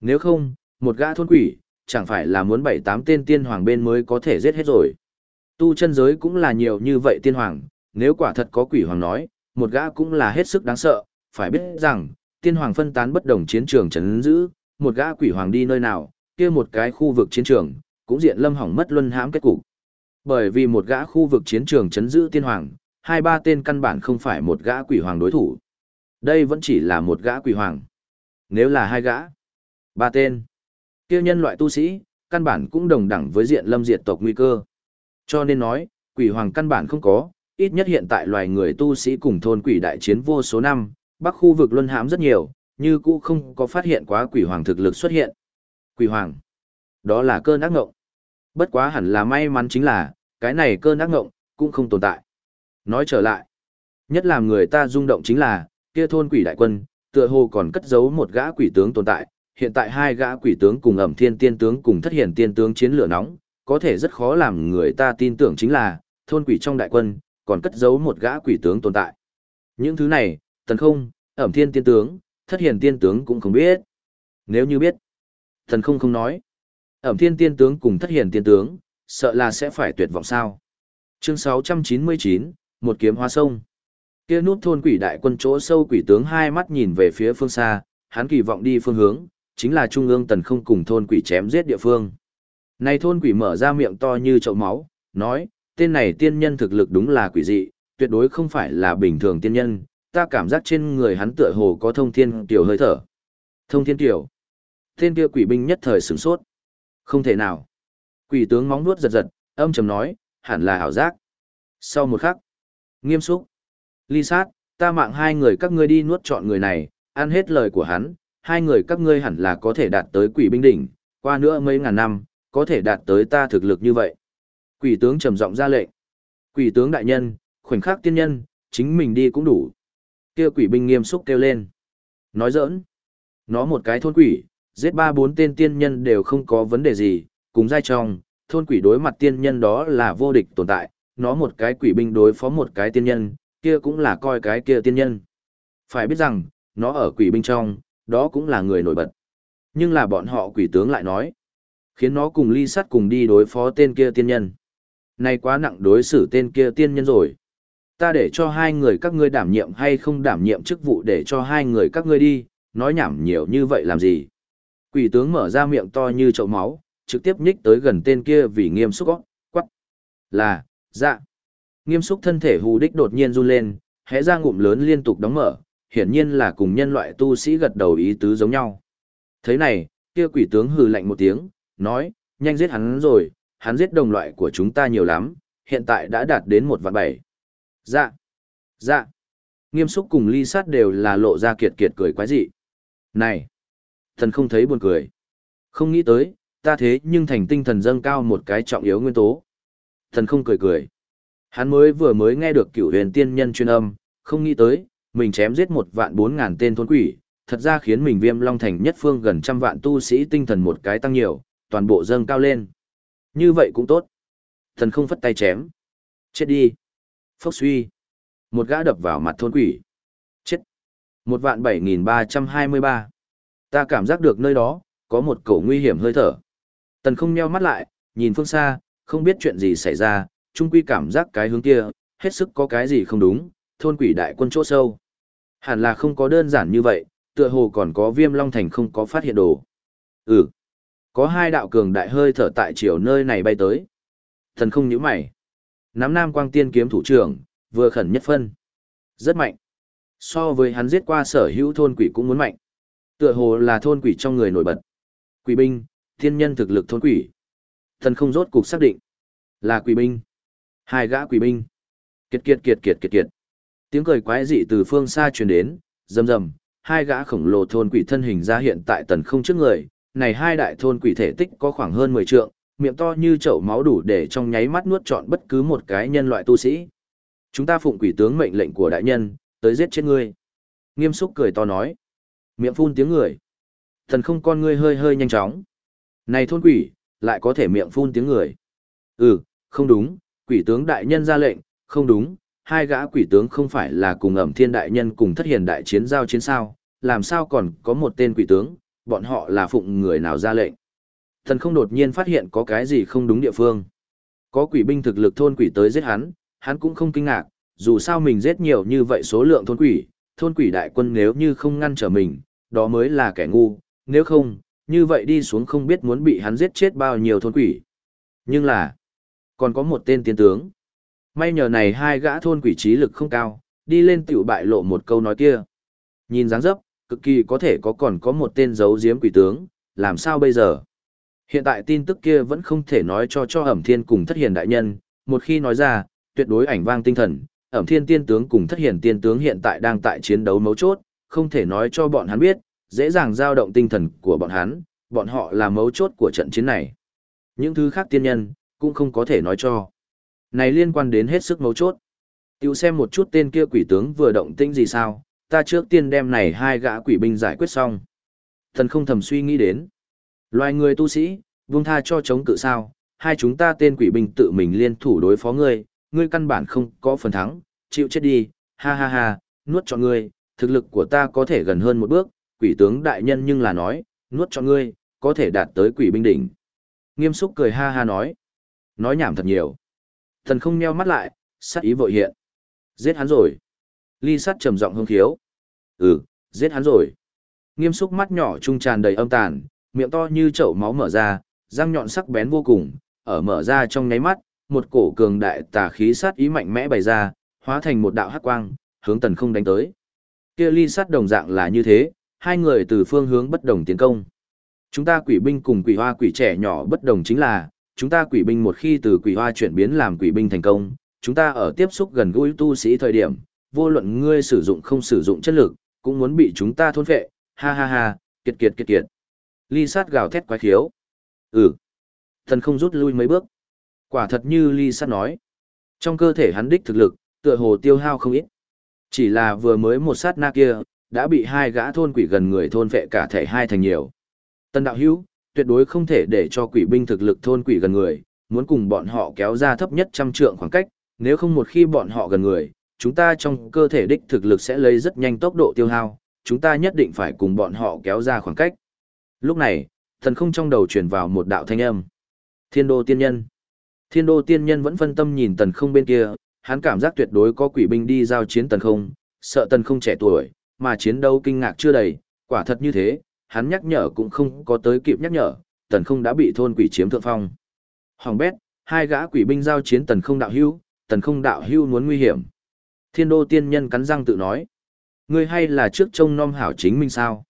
[SPEAKER 1] Nếu không, một gã thôn quỷ, chẳng phải là muốn bảy tám tên tiên hoàng bên mới có thể giết hết rồi. Tu chân giới cũng là nhiều như vậy tiên hoàng, nếu quả thật có quỷ hoàng nói, một gã cũng là hết sức đáng sợ, phải biết rằng, tiên hoàng phân tán bất đồng chiến trường chấn giữ, một gã quỷ hoàng đi nơi nào, kia một cái khu vực chiến trường, cũng diện lâm hỏng mất luân hãm kết cục. Bởi vì một gã khu vực chiến trường chấn giữ tiên hoàng, hai ba tên căn bản không phải một gã quỷ hoàng đối thủ. Đây vẫn chỉ là một gã quỷ hoàng. Nếu là hai gã, ba tên, kia nhân loại tu sĩ, căn bản cũng đồng đẳng với diện lâm diệt tộc nguy cơ. Cho nên nói, quỷ hoàng căn bản không có, ít nhất hiện tại loài người tu sĩ cùng thôn quỷ đại chiến vô số năm, bắc khu vực luân hãm rất nhiều, như cũ không có phát hiện quá quỷ hoàng thực lực xuất hiện. Quỷ hoàng, đó là cơn ác ngộng. Bất quá hẳn là may mắn chính là, cái này cơn ác ngộng, cũng không tồn tại. Nói trở lại, nhất làm người ta rung động chính là, kia thôn quỷ đại quân, tựa hồ còn cất giấu một gã quỷ tướng tồn tại, hiện tại hai gã quỷ tướng cùng ẩm thiên tiên tướng cùng thất hiển tiên tướng chiến lửa nóng, có thể rất khó làm người ta tin tưởng chính là, thôn quỷ trong đại quân, còn cất giấu một gã quỷ tướng tồn tại. Những thứ này, tần không, ẩm thiên tiên tướng, thất hiển tiên tướng cũng không biết. Nếu như biết, thần không không nói. Ẩm thiên tiên tướng cùng thất hiền tiên tướng, sợ là sẽ phải tuyệt vọng sao. Chương 699, một kiếm hoa sông. Kia nút thôn quỷ đại quân chỗ sâu quỷ tướng hai mắt nhìn về phía phương xa, hắn kỳ vọng đi phương hướng, chính là trung ương tần không cùng thôn quỷ chém giết địa phương. Này thôn quỷ mở ra miệng to như chậu máu, nói, tên này tiên nhân thực lực đúng là quỷ dị, tuyệt đối không phải là bình thường tiên nhân, ta cảm giác trên người hắn tựa hồ có thông thiên tiểu hơi thở. Thông thiên tiểu. Tên kia quỷ binh nhất thời sửng sốt. Không thể nào. Quỷ tướng móng nuốt giật giật, âm trầm nói, hẳn là ảo giác. Sau một khắc, nghiêm xúc. Ly sát, ta mạng hai người các ngươi đi nuốt chọn người này, ăn hết lời của hắn, hai người các ngươi hẳn là có thể đạt tới quỷ binh đỉnh, qua nữa mấy ngàn năm, có thể đạt tới ta thực lực như vậy. Quỷ tướng trầm giọng ra lệnh. Quỷ tướng đại nhân, khoảnh khắc tiên nhân, chính mình đi cũng đủ. Kia quỷ binh nghiêm xúc kêu lên. Nói giỡn. Nó một cái thôn quỷ, giết ba bốn tên tiên nhân đều không có vấn đề gì, cùng giai trong, thôn quỷ đối mặt tiên nhân đó là vô địch tồn tại, nó một cái quỷ binh đối phó một cái tiên nhân, kia cũng là coi cái kia tiên nhân. Phải biết rằng, nó ở quỷ binh trong, đó cũng là người nổi bật. Nhưng là bọn họ quỷ tướng lại nói, khiến nó cùng ly sắt cùng đi đối phó tên kia tiên nhân. Này quá nặng đối xử tên kia tiên nhân rồi. Ta để cho hai người các ngươi đảm nhiệm hay không đảm nhiệm chức vụ để cho hai người các ngươi đi, nói nhảm nhiều như vậy làm gì. Quỷ tướng mở ra miệng to như chậu máu, trực tiếp nhích tới gần tên kia vì nghiêm xúc óc, quắc. Là, dạ. Nghiêm xúc thân thể hù đích đột nhiên run lên, hẽ ra ngụm lớn liên tục đóng mở, hiển nhiên là cùng nhân loại tu sĩ gật đầu ý tứ giống nhau. Thế này, kia quỷ tướng hừ lạnh một tiếng, nói, nhanh giết hắn rồi, hắn giết đồng loại của chúng ta nhiều lắm, hiện tại đã đạt đến một vạn bảy. Dạ, dạ. Nghiêm xúc cùng ly sát đều là lộ ra kiệt kiệt cười quái dị. Này, thần không thấy buồn cười. Không nghĩ tới, ta thế nhưng thành tinh thần dâng cao một cái trọng yếu nguyên tố. Thần không cười cười. Hắn mới vừa mới nghe được cửu huyền tiên nhân chuyên âm, không nghĩ tới, mình chém giết một vạn bốn ngàn tên thôn quỷ, thật ra khiến mình viêm long thành nhất phương gần trăm vạn tu sĩ tinh thần một cái tăng nhiều, toàn bộ dâng cao lên. Như vậy cũng tốt. Thần không phất tay chém. Chết đi. Phốc suy. Một gã đập vào mặt thôn quỷ. Chết. Một vạn bảy nghìn ba trăm hai mươi ba. Ta cảm giác được nơi đó, có một cổ nguy hiểm hơi thở. Tần không nheo mắt lại, nhìn phương xa, không biết chuyện gì xảy ra, Trung quy cảm giác cái hướng kia, hết sức có cái gì không đúng, thôn quỷ đại quân chỗ sâu. Hẳn là không có đơn giản như vậy, tựa hồ còn có viêm long thành không có phát hiện đồ. Ừ. Có hai đạo cường đại hơi thở tại chiều nơi này bay tới. Thần không nhíu mày. Nắm nam quang tiên kiếm thủ trưởng, vừa khẩn nhất phân. Rất mạnh. So với hắn giết qua sở hữu thôn quỷ cũng muốn mạnh. Tựa hồ là thôn quỷ trong người nổi bật. Quỷ binh, Thiên nhân thực lực thôn quỷ. Thần không rốt cục xác định. Là quỷ binh. Hai gã quỷ binh. Kiệt kiệt kiệt kiệt kiệt kiệt. Tiếng cười quái dị từ phương xa truyền đến, rầm rầm, hai gã khổng lồ thôn quỷ thân hình ra hiện tại tần không trước người, này hai đại thôn quỷ thể tích có khoảng hơn 10 trượng, miệng to như chậu máu đủ để trong nháy mắt nuốt trọn bất cứ một cái nhân loại tu sĩ. Chúng ta phụng quỷ tướng mệnh lệnh của đại nhân, tới giết chết ngươi. Nghiêm xúc cười to nói. Miệng phun tiếng người. Thần không con ngươi hơi hơi nhanh chóng. Này thôn quỷ, lại có thể miệng phun tiếng người. Ừ, không đúng, quỷ tướng đại nhân ra lệnh, không đúng, hai gã quỷ tướng không phải là cùng ẩm thiên đại nhân cùng thất hiền đại chiến giao chiến sao, làm sao còn có một tên quỷ tướng, bọn họ là phụng người nào ra lệnh. Thần không đột nhiên phát hiện có cái gì không đúng địa phương. Có quỷ binh thực lực thôn quỷ tới giết hắn, hắn cũng không kinh ngạc, dù sao mình giết nhiều như vậy số lượng thôn quỷ, thôn quỷ đại quân nếu như không ngăn trở mình, đó mới là kẻ ngu, nếu không, như vậy đi xuống không biết muốn bị hắn giết chết bao nhiêu thôn quỷ. Nhưng là, còn có một tên tiến tướng. May nhờ này hai gã thôn quỷ trí lực không cao, đi lên tiểu bại lộ một câu nói kia. Nhìn dáng dấp, cực kỳ có thể có còn có một tên giấu giếm quỷ tướng, làm sao bây giờ? Hiện tại tin tức kia vẫn không thể nói cho cho ẩm thiên cùng thất hiền đại nhân, một khi nói ra, tuyệt đối ảnh vang tinh thần, ẩm thiên tiên tướng cùng thất hiền tiên tướng hiện tại đang tại chiến đấu mấu chốt, không thể nói cho bọn hắn biết, dễ dàng dao động tinh thần của bọn hắn, bọn họ là mấu chốt của trận chiến này. Những thứ khác tiên nhân, cũng không có thể nói cho. Này liên quan đến hết sức mấu chốt. Tiểu xem một chút tên kia quỷ tướng vừa động tĩnh gì sao, ta trước tiên đem này hai gã quỷ binh giải quyết xong. Thần không thầm suy nghĩ đến. Loài người tu sĩ, vương tha cho chống cự sao, hai chúng ta tên quỷ binh tự mình liên thủ đối phó ngươi, ngươi căn bản không có phần thắng, chịu chết đi, ha ha ha, nuốt cho ngươi, thực lực của ta có thể gần hơn một bước, quỷ tướng đại nhân nhưng là nói, nuốt cho ngươi, có thể đạt tới quỷ binh đỉnh. Nghiêm xúc cười ha ha nói, nói nhảm thật nhiều. Thần không nheo mắt lại, sát ý vội hiện. Giết hắn rồi. Ly sắt trầm giọng hương khiếu. Ừ, giết hắn rồi. Nghiêm xúc mắt nhỏ trung tràn đầy âm tàn, miệng to như chậu máu mở ra, răng nhọn sắc bén vô cùng, ở mở ra trong nháy mắt, một cổ cường đại tà khí sát ý mạnh mẽ bày ra, hóa thành một đạo hắc quang, hướng tần không đánh tới. Kia ly sát đồng dạng là như thế, hai người từ phương hướng bất đồng tiến công. Chúng ta quỷ binh cùng quỷ hoa quỷ trẻ nhỏ bất đồng chính là, chúng ta quỷ binh một khi từ quỷ hoa chuyển biến làm quỷ binh thành công, chúng ta ở tiếp xúc gần gũi tu sĩ thời điểm, vô luận ngươi sử dụng không sử dụng chất lực, cũng muốn bị chúng ta thôn phệ, ha ha ha, kiệt kiệt kiệt kiệt. Ly sát gào thét quái khiếu. Ừ. Thần không rút lui mấy bước. Quả thật như ly sát nói. Trong cơ thể hắn đích thực lực, tựa hồ tiêu hao không ít. Chỉ là vừa mới một sát na kia, đã bị hai gã thôn quỷ gần người thôn vệ cả thể hai thành nhiều. Tân đạo hữu, tuyệt đối không thể để cho quỷ binh thực lực thôn quỷ gần người, muốn cùng bọn họ kéo ra thấp nhất trăm trượng khoảng cách, nếu không một khi bọn họ gần người, chúng ta trong cơ thể đích thực lực sẽ lấy rất nhanh tốc độ tiêu hao, chúng ta nhất định phải cùng bọn họ kéo ra khoảng cách. Lúc này, thần không trong đầu truyền vào một đạo thanh âm. Thiên đô tiên nhân. Thiên đô tiên nhân vẫn phân tâm nhìn tần không bên kia, hắn cảm giác tuyệt đối có quỷ binh đi giao chiến tần không, sợ tần không trẻ tuổi, mà chiến đấu kinh ngạc chưa đầy, quả thật như thế, hắn nhắc nhở cũng không có tới kịp nhắc nhở, tần không đã bị thôn quỷ chiếm thượng phong. Hoàng bét, hai gã quỷ binh giao chiến tần không đạo hưu, tần không đạo hưu muốn nguy hiểm. Thiên đô tiên nhân cắn răng tự nói. Ngươi hay là trước trông nom hảo chính minh sao?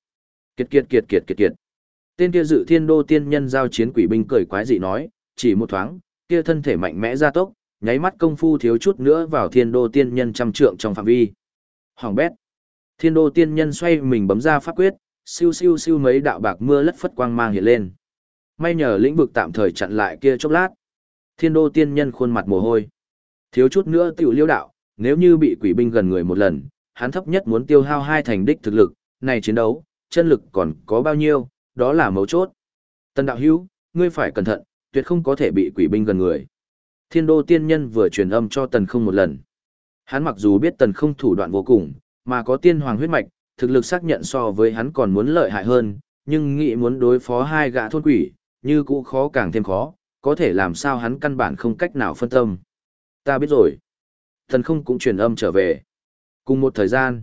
[SPEAKER 1] Kiệt kiệt kiệt kiệt kiệt kiệt. Tên kia dự thiên đô tiên nhân giao chiến quỷ binh cười quái dị nói, chỉ một thoáng, kia thân thể mạnh mẽ ra tốc, nháy mắt công phu thiếu chút nữa vào thiên đô tiên nhân trăm trượng trong phạm vi. Hoàng bét. Thiên đô tiên nhân xoay mình bấm ra pháp quyết, siêu siêu siêu mấy đạo bạc mưa lất phất quang mang hiện lên. May nhờ lĩnh vực tạm thời chặn lại kia chốc lát. Thiên đô tiên nhân khuôn mặt mồ hôi. Thiếu chút nữa tiểu liêu đạo, nếu như bị quỷ binh gần người một lần, hắn thấp nhất muốn tiêu hao hai thành đích thực lực, này chiến đấu, chân lực còn có bao nhiêu, đó là mấu chốt. Tân đạo hữu, ngươi phải cẩn thận, tuyệt không có thể bị quỷ binh gần người. Thiên đô tiên nhân vừa truyền âm cho tần không một lần. Hắn mặc dù biết tần không thủ đoạn vô cùng, mà có tiên hoàng huyết mạch, thực lực xác nhận so với hắn còn muốn lợi hại hơn, nhưng nghĩ muốn đối phó hai gã thôn quỷ, như cũ khó càng thêm khó, có thể làm sao hắn căn bản không cách nào phân tâm. Ta biết rồi. Thần không cũng truyền âm trở về. Cùng một thời gian,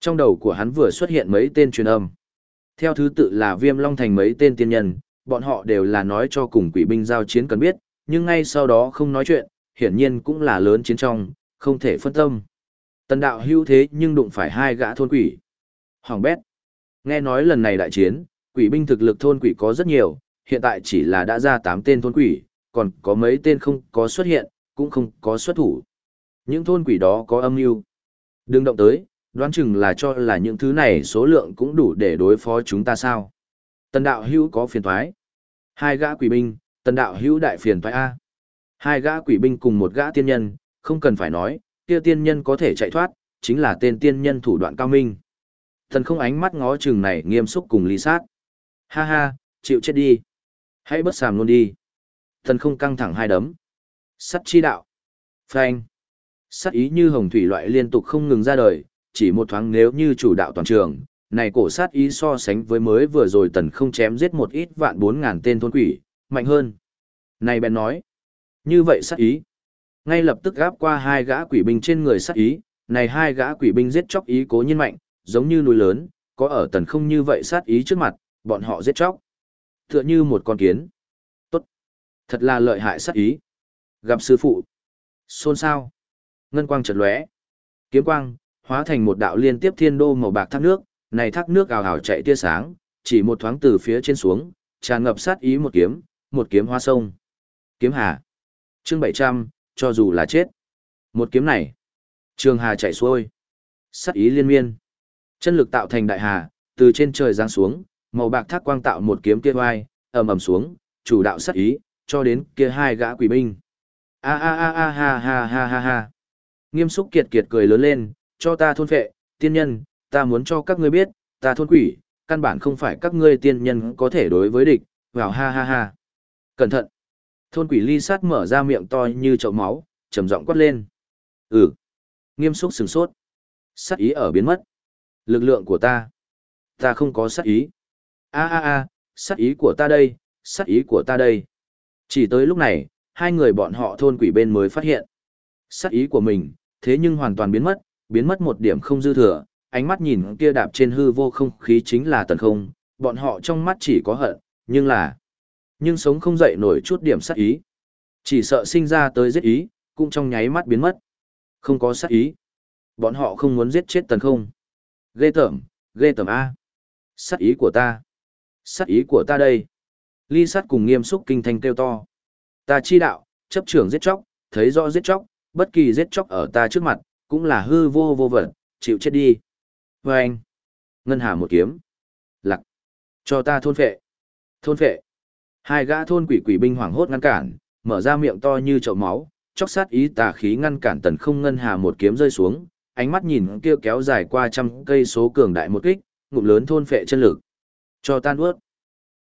[SPEAKER 1] trong đầu của hắn vừa xuất hiện mấy tên truyền âm. Theo thứ tự là Viêm Long Thành mấy tên tiên nhân, bọn họ đều là nói cho cùng quỷ binh giao chiến cần biết, nhưng ngay sau đó không nói chuyện, hiển nhiên cũng là lớn chiến trong, không thể phân tâm. Tần đạo hưu thế nhưng đụng phải hai gã thôn quỷ. Hoàng bét. Nghe nói lần này đại chiến, quỷ binh thực lực thôn quỷ có rất nhiều, hiện tại chỉ là đã ra 8 tên thôn quỷ, còn có mấy tên không có xuất hiện, cũng không có xuất thủ. Những thôn quỷ đó có âm mưu. Đừng động tới, đoán chừng là cho là những thứ này số lượng cũng đủ để đối phó chúng ta sao. Tần đạo hữu có phiền thoái. Hai gã quỷ binh, tần đạo hữu đại phiền thoái A. Hai gã quỷ binh cùng một gã tiên nhân, không cần phải nói, kia tiên nhân có thể chạy thoát, chính là tên tiên nhân thủ đoạn cao minh. Thần không ánh mắt ngó chừng này nghiêm xúc cùng lý sát. Ha ha, chịu chết đi. Hãy bất sàm luôn đi. Thần không căng thẳng hai đấm. Sắt chi đạo. Phanh. Sắt ý như hồng thủy loại liên tục không ngừng ra đời, chỉ một thoáng nếu như chủ đạo toàn trường, này cổ sát ý so sánh với mới vừa rồi tần không chém giết một ít vạn bốn ngàn tên thôn quỷ, mạnh hơn. Này bèn nói. Như vậy sát ý. Ngay lập tức gáp qua hai gã quỷ binh trên người sát ý, này hai gã quỷ binh giết chóc ý cố nhiên mạnh, giống như núi lớn, có ở tần không như vậy sát ý trước mặt, bọn họ giết chóc. Tựa như một con kiến. Tốt. Thật là lợi hại sát ý. Gặp sư phụ. Xôn sao. Ngân quang chợt lóe. Kiếm quang, hóa thành một đạo liên tiếp thiên đô màu bạc thác nước, này thác nước ào ào chạy tia sáng, chỉ một thoáng từ phía trên xuống, tràn ngập sát ý một kiếm, một kiếm hoa sông. Kiếm hà. Chương 700, cho dù là chết. Một kiếm này. Trường hà chạy xuôi. Sát ý liên miên. Chân lực tạo thành đại hà, từ trên trời giáng xuống, màu bạc thác quang tạo một kiếm kia vai, ầm ầm xuống, chủ đạo sát ý, cho đến kia hai gã quỷ binh. A a a a ha ha ha ha ha. Nghiêm xúc kiệt kiệt cười lớn lên, cho ta thôn phệ, tiên nhân, ta muốn cho các ngươi biết, ta thôn quỷ, căn bản không phải các ngươi tiên nhân có thể đối với địch, vào ha ha ha. Cẩn thận. Thôn quỷ ly sát mở ra miệng to như chậu máu, trầm giọng quát lên. Ừ. Nghiêm xúc sừng sốt. Sát ý ở biến mất. Lực lượng của ta. Ta không có sát ý. a a a sát ý của ta đây, sát ý của ta đây. Chỉ tới lúc này, hai người bọn họ thôn quỷ bên mới phát hiện. Sát ý của mình, thế nhưng hoàn toàn biến mất, biến mất một điểm không dư thừa, ánh mắt nhìn kia đạp trên hư vô không khí chính là tần không, bọn họ trong mắt chỉ có hận, nhưng là... Nhưng sống không dậy nổi chút điểm sát ý. Chỉ sợ sinh ra tới giết ý, cũng trong nháy mắt biến mất. Không có sát ý. Bọn họ không muốn giết chết tần không. Ghê tởm, ghê tởm A. Sát ý của ta. Sát ý của ta đây. Ly sát cùng nghiêm xúc kinh thanh kêu to. Ta chi đạo, chấp trưởng giết chóc, thấy rõ giết chóc, bất kỳ giết chóc ở ta trước mặt, cũng là hư vô vô vật, chịu chết đi. Và anh, ngân hà một kiếm, lặc, cho ta thôn phệ, thôn phệ. Hai gã thôn quỷ quỷ binh hoảng hốt ngăn cản, mở ra miệng to như chậu máu, chóc sát ý tà khí ngăn cản tần không ngân hà một kiếm rơi xuống, ánh mắt nhìn kia kéo dài qua trăm cây số cường đại một kích, ngụm lớn thôn phệ chân lực. Cho tan ướt.